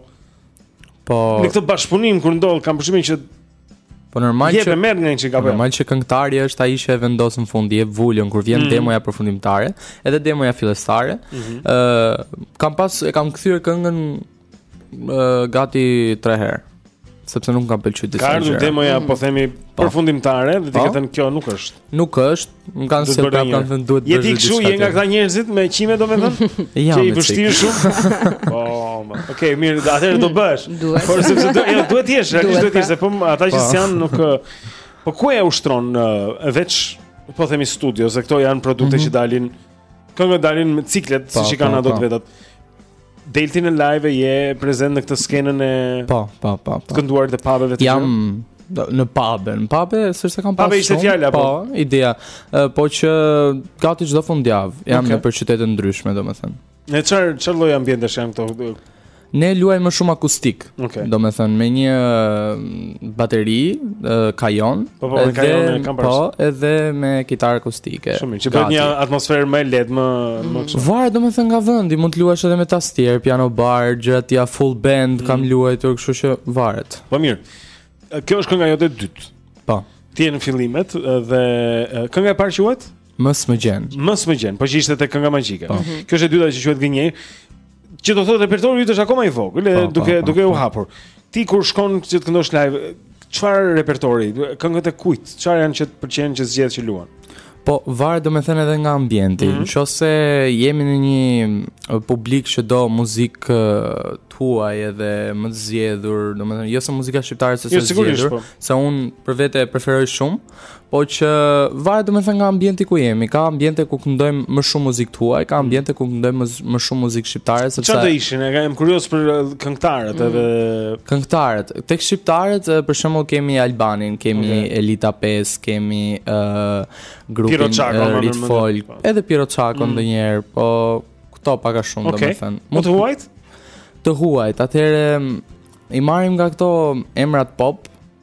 [SPEAKER 3] Po
[SPEAKER 1] Në këtë bashkëpunim kur ndodh kam përshtypjen që
[SPEAKER 3] Po normal që
[SPEAKER 1] merr nga një çikë, po. Po
[SPEAKER 3] normal që këngëtari është ai që e vendos në fund, jep vulën kur vjen
[SPEAKER 1] mm -hmm.
[SPEAKER 3] demoja përfundimtare, edhe demoja fillestare. Ëh,
[SPEAKER 1] mm -hmm.
[SPEAKER 3] uh, kam pas e kam kthyer këngën uh, gati 3 herë sepse nuk kam pëlqyer disa gjëra.
[SPEAKER 1] Ka ardhur demoja, mm. po themi po. përfundimtare, dhe ti
[SPEAKER 3] po.
[SPEAKER 1] ke thënë kjo nuk është.
[SPEAKER 3] Nuk është, më kanë,
[SPEAKER 1] se
[SPEAKER 3] prapë kanë thënë duhet
[SPEAKER 1] të
[SPEAKER 3] bësh diçka.
[SPEAKER 1] Je ti kshu, je nga këta njerëzit me qime domethënë?
[SPEAKER 3] Ja,
[SPEAKER 1] je i vështirë shumë. Po, okay, mirë, atëherë do bësh. Por sepse do, jo, duhet të jesh, realisht
[SPEAKER 2] duhet
[SPEAKER 1] të jesh, se po ata që
[SPEAKER 3] po.
[SPEAKER 1] janë nuk Po ku e ushtron veç po themi studio, se këto janë produkte mhm. që dalin këngë dalin me
[SPEAKER 3] cikle,
[SPEAKER 1] siç i kanë ato vetat. Del ti në live je prezent në këtë skenën e
[SPEAKER 3] Po, po, po,
[SPEAKER 1] të kënduar të pabeve të
[SPEAKER 3] Jam në pabe, në pabe s'është se kam pasur.
[SPEAKER 1] Pabe ishte fjala
[SPEAKER 3] po.
[SPEAKER 1] Po,
[SPEAKER 3] ideja, po që gati çdo fundjavë jam okay. nëpër qytete të ndryshme, domethënë.
[SPEAKER 1] Në çfarë çfarë lloj ambientesh janë këto?
[SPEAKER 3] Ne luajmë më shumë akustik.
[SPEAKER 1] Okay.
[SPEAKER 3] Do me thënë, me një mm, bateri, kajon,
[SPEAKER 1] po, po, edhe, kajon e
[SPEAKER 3] po, edhe me kitarë akustike.
[SPEAKER 1] Shumë, që bëhet një atmosferë më e lehtë, më... Mm. më që...
[SPEAKER 3] Varet, do me thënë nga vendi, mund të luash edhe me tastier, piano bar, gjëra të tilla full band, mm. kam luajtur, kështu që varet.
[SPEAKER 1] Po mirë, kjo është kënga jote e dytë.
[SPEAKER 3] Po.
[SPEAKER 1] Ti je në fillimet, dhe kënga e parë quhet?
[SPEAKER 3] Mos më gjej.
[SPEAKER 1] Mos më gjej, po që ishte te kënga magjike.
[SPEAKER 3] Po. Mhm.
[SPEAKER 1] Kjo është e dyta që quhet gënjej. Që do thotë repertori yt është akoma i vogël,
[SPEAKER 3] po, po,
[SPEAKER 1] duke
[SPEAKER 3] po,
[SPEAKER 1] duke u hapur. Ti kur shkon që të këndosh live, çfarë repertori, këngët e kujt, çfarë janë që të pëlqejnë që zgjedh që luan?
[SPEAKER 3] Po varet domethënë edhe nga ambienti.
[SPEAKER 1] Mm -hmm.
[SPEAKER 3] Nëse jemi në një publik që do muzikë të huaj edhe më të zgjedhur, domethënë jo se muzika shqiptare s'është
[SPEAKER 1] jo, e
[SPEAKER 3] zgjedhur,
[SPEAKER 1] po.
[SPEAKER 3] se un për vete e preferoj shumë. Po që varet domethënë nga ambienti ku jemi. Ka ambiente ku këndojmë më shumë muzikë të huaj, ka mm. ambiente ku këndojmë më shumë muzikë shqiptare sepse
[SPEAKER 1] Çfarë do ishin? Jam kurioz për uh, këngëtarët mm. edhe
[SPEAKER 3] këngëtarët. Tek shqiptarët uh, për shembull kemi Albanin, kemi
[SPEAKER 1] okay.
[SPEAKER 3] Elita 5, kemi ë uh, grupin
[SPEAKER 1] uh,
[SPEAKER 3] Ritfolk,
[SPEAKER 1] po.
[SPEAKER 3] edhe Pirro Çako
[SPEAKER 1] mm.
[SPEAKER 3] ndonjëherë, po këto pak a shumë
[SPEAKER 1] okay.
[SPEAKER 3] domethënë.
[SPEAKER 1] Nga të huajt?
[SPEAKER 3] Të huajt. Atëherë mm, i marrim nga këto emrat pop,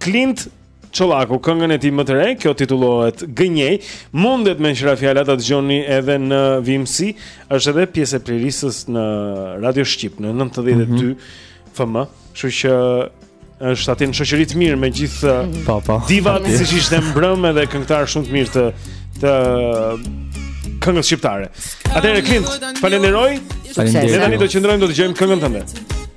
[SPEAKER 1] Klint Çollaku, këngën e tij më të re, kjo titullohet Gënjej, mundet meqë ra fjala ta dëgjoni edhe në vijimësi, është edhe pjesë e playlistës në Radio Shqip në 92 mm -hmm. FM, kështu që është aty në shoqëri të mirë me gjithë
[SPEAKER 3] po, po.
[SPEAKER 1] divat
[SPEAKER 3] si
[SPEAKER 1] siç ishte mbrëmë edhe këngëtar shumë të mirë të të këngës shqiptare. Atëherë Klint, të falenderoj.
[SPEAKER 3] Faleminderit.
[SPEAKER 1] Ne tani do të qëndrojmë do të dëgjojmë këngën tënde.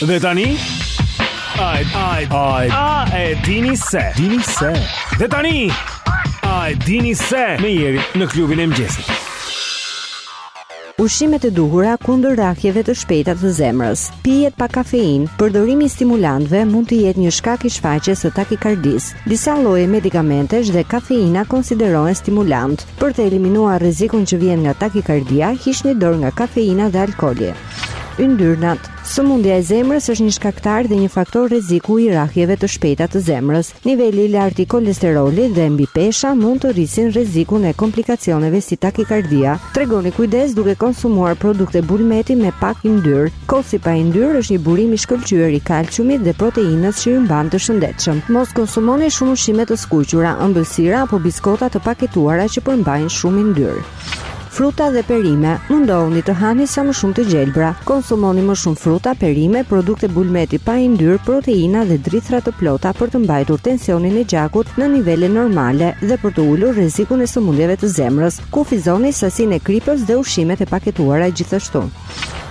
[SPEAKER 19] Dhe
[SPEAKER 20] tani A a a a e dini se dini se Dhe tani a e dini se me Jerin në klubin e mëngjesit
[SPEAKER 2] Ushqimet e duhura kundër rrahjeve të shpejta të zemrës. Pijet pa kafeinë, përdorimi i stimulantëve mund të jetë një shkak i shfaqjes së takikardisë. Disa lloje medikamentesh dhe kafeina konsiderohen stimulantë. Për të eliminuar rrezikun që vjen nga takikardia, hiqni dorë nga kafeina dhe alkooli. Yndyrnat. Sëmundja e zemrës është një shkaktar dhe një faktor rreziku i rrahjeve të shpejta të zemrës. Niveli i lartë i kolesterolit dhe mbipesha mund të rrisin rrezikun e komplikacioneve si takikardia. Tregoni kujdes duke konsumuar produkte bulmeti me pak yndyrë. Kosi pa yndyrë është një burim i shkëlqyer i kalciumit dhe proteinës që ju mban të shëndetshëm. Mos konsumoni shumë ushqime të skuqura, ëmbëlsira apo biskota të paketuara që përmbajnë shumë yndyrë. Fruta dhe perime, mundohuni të hani sa më shumë të gjelbra. Konsumoni më shumë fruta, perime, produkte bulmeti pa yndyrë, proteina dhe drithëra të plota për të mbajtur tensionin e gjakut në nivele normale dhe për të ulur rrezikun e sëmundjeve të zemrës. Kufizoni sasinë e kripës dhe ushqimet e paketuara gjithashtu.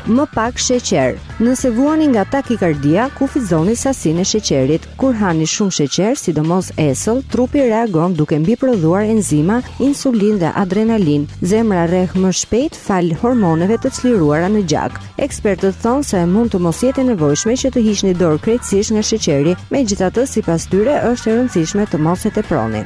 [SPEAKER 2] Më pak sheqer. Nëse vuani nga takikardia, kufizoni sasinë e sheqerit. Kur hani shumë sheqer, sidomos esëll, trupi reagon duke mbiprodhuar enzima, insulinë dhe adrenalinë. Zemra rreh më shpejt falë hormoneve të çliruara në gjak. Ekspertët thonë se mund të mos jetë e nevojshme që të hiqni dorë krejtësisht nga sheqeri, megjithatë sipas tyre është e rëndësishme të mos e teproni.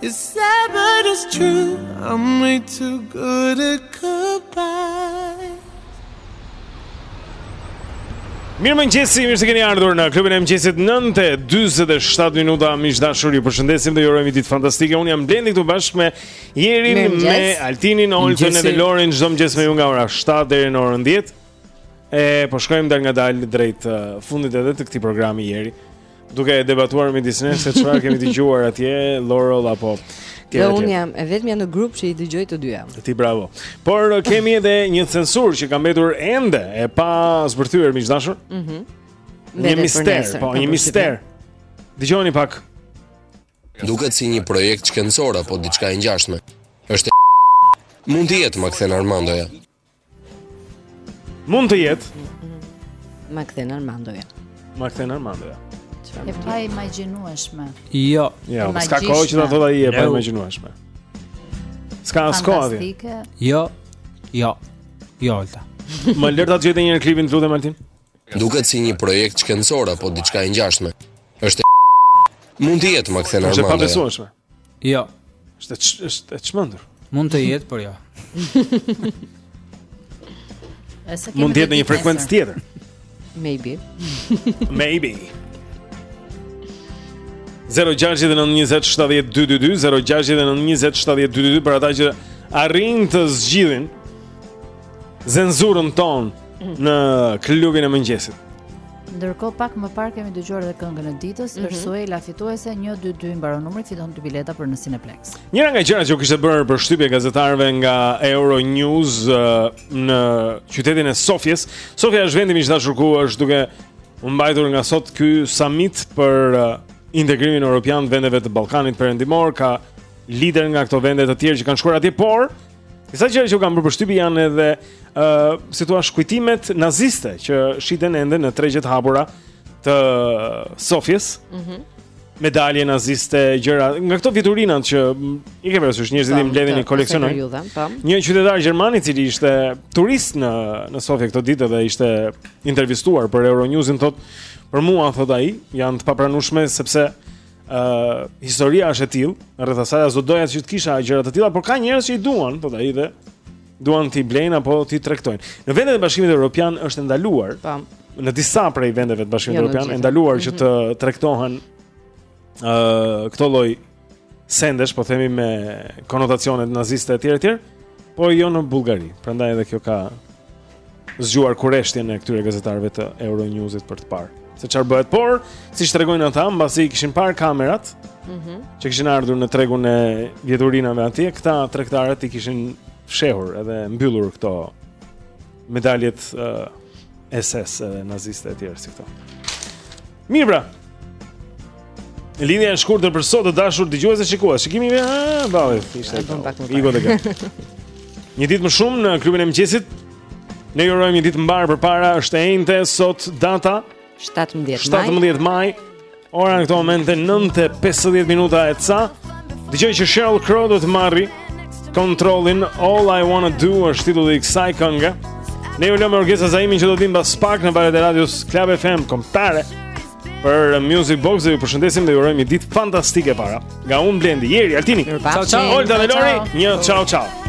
[SPEAKER 21] It's sad but it's true I'm way too good at goodbye Mirëmëngjesi,
[SPEAKER 1] mirë se keni ardhur në klubin e mëngjesit nëntë e 47 minuta miq të dashur ju përshëndesim dhe ju urojmë një ditë fantastike Unë jam Blendi këtu bashkë me Jerin me Altinin,
[SPEAKER 3] Oltën
[SPEAKER 1] edhe Lorin Çdo mëngjes me ju nga ora 7 deri në orën 10 E po shkojmë dalëngadalë drejt uh, fundit edhe të këtij programi Jeri Duke debatuar midis nesh se çfarë kemi dëgjuar atje, Laurel apo
[SPEAKER 2] tjetra
[SPEAKER 1] Dhe
[SPEAKER 2] unë jam e vetmja në grup që i dëgjoj të dyja
[SPEAKER 1] Ti bravo Por kemi edhe një censurë që ka mbetur ende e pazbërthyer miq të
[SPEAKER 2] dashur
[SPEAKER 1] mm
[SPEAKER 2] -hmm. Një
[SPEAKER 1] mister, po një mister Dëgjoni pak
[SPEAKER 13] Duket si një projekt shkencor apo diçka e ngjashme. Është Mund të jetë, ma kthen Armandoja.
[SPEAKER 1] Mund të jetë.
[SPEAKER 2] Ma kthen Armandoja.
[SPEAKER 1] Ma kthen Armandoja.
[SPEAKER 4] E paimagjinueshme.
[SPEAKER 3] Jo,
[SPEAKER 4] jo,
[SPEAKER 1] s'ka kohë që ta thotë ai e paimagjinueshme. S'ka as kohë.
[SPEAKER 3] Jo. Jo. Jo, Olta.
[SPEAKER 1] Ma lër edhe një herë klipin të lutem Martin.
[SPEAKER 13] Duket si një projekt shkencor apo diçka e ngjashme. Është mund të jetë, ma kthen Armandoja.
[SPEAKER 1] Është e pabesueshme.
[SPEAKER 3] Jo.
[SPEAKER 1] Është është e çmendur.
[SPEAKER 3] Mund të jetë, por jo.
[SPEAKER 1] Mund të jetë në një frekuencë tjetër.
[SPEAKER 2] Maybe.
[SPEAKER 1] Maybe. 0692070222 0692070222 për ata që arrijnë të zgjidhin zenzurën tonë në klubin e mëngjesit.
[SPEAKER 4] Ndërkohë pak më parë kemi dëgjuar edhe këngën e ditës,
[SPEAKER 2] mm
[SPEAKER 4] -hmm. Ersuela fituese 122 mbaron numri fiton dy bileta për në Cineplex.
[SPEAKER 1] Njëra nga gjërat që u kishte bërë përshtypje gazetarëve nga Euro News uh, në qytetin e Sofjes, Sofia është vendi më i dashur ku është duke u mbajtur nga sot ky summit për uh, integrimin europian të vendeve të Ballkanit Perëndimor, ka liderë nga këto vende të tjerë që kanë shkuar atje, por Disa gjëra që u kanë bërë përshtypje janë edhe ë uh, si thua kujtimet naziste që shiten ende në tregjet hapura të Sofjes.
[SPEAKER 2] Mhm.
[SPEAKER 1] Mm medalje naziste, gjëra nga këto vjetërsirat që i ke parasysh njerëzit i mbledhin i koleksionojnë.
[SPEAKER 2] Po.
[SPEAKER 1] Një qytetar gjerman i cili ishte turist në në Sofje këto ditë dhe ishte intervistuar për Euronews-in thotë për mua thotë ai janë të papranueshme sepse uh, historia është e tillë, rreth asaj as do të doja që të kisha gjëra të tilla, por ka njerëz që i duan, thotë ai dhe duan t'i blejnë apo t'i tregtojnë. Në vendet e Bashkimit Evropian është e ndaluar. Tam.
[SPEAKER 2] Po.
[SPEAKER 1] Në disa prej vendeve të Bashkimit
[SPEAKER 2] jo,
[SPEAKER 1] Evropian është e ndaluar mm -hmm. që
[SPEAKER 2] mhm.
[SPEAKER 1] të tregtohen ë uh, këto lloj sendesh, po themi me konotacione naziste etj etj, por jo në Bullgari. Prandaj edhe kjo ka zgjuar kureshtjen e këtyre gazetarëve të Euronews-it për të parë se çfarë bëhet, por siç tregojnë ata, mbasi i kishin parë kamerat,
[SPEAKER 2] ëh, mm -hmm.
[SPEAKER 1] që kishin ardhur në tregun e vjeturinave atje, këta tregtarët i kishin fshehur edhe mbyllur këto medaljet uh, SS edhe naziste etj si këto. Mirë pra. Lidhja e shkurtër për sot të dashur dëgjues e shikues. Shikimi i ah, ballit ishte.
[SPEAKER 2] I
[SPEAKER 1] gotë i gjatë. Një ditë më shumë në klubin e mëngjesit. Ne ju urojmë një ditë të mbarë përpara. Është e enjte sot data
[SPEAKER 2] 17 maj.
[SPEAKER 1] 17 maj. Ora në këtë moment është 9:50 minuta e ca. Dëgjoj që Sheryl Crow do të marrë Kontrollin All I Wanna Do është titulli i kësaj kënge Ne ju lëmë me Orgesa Zaimin që do t'vijë pas pak në valët e radios Club FM kombëtare Për Music Box dhe ju përshëndesim dhe ju urojmë një ditë fantastike para Nga unë Blendi, Jeri, Altini
[SPEAKER 2] Ciao, ciao,
[SPEAKER 1] Olta dhe Lori, një ciao, ciao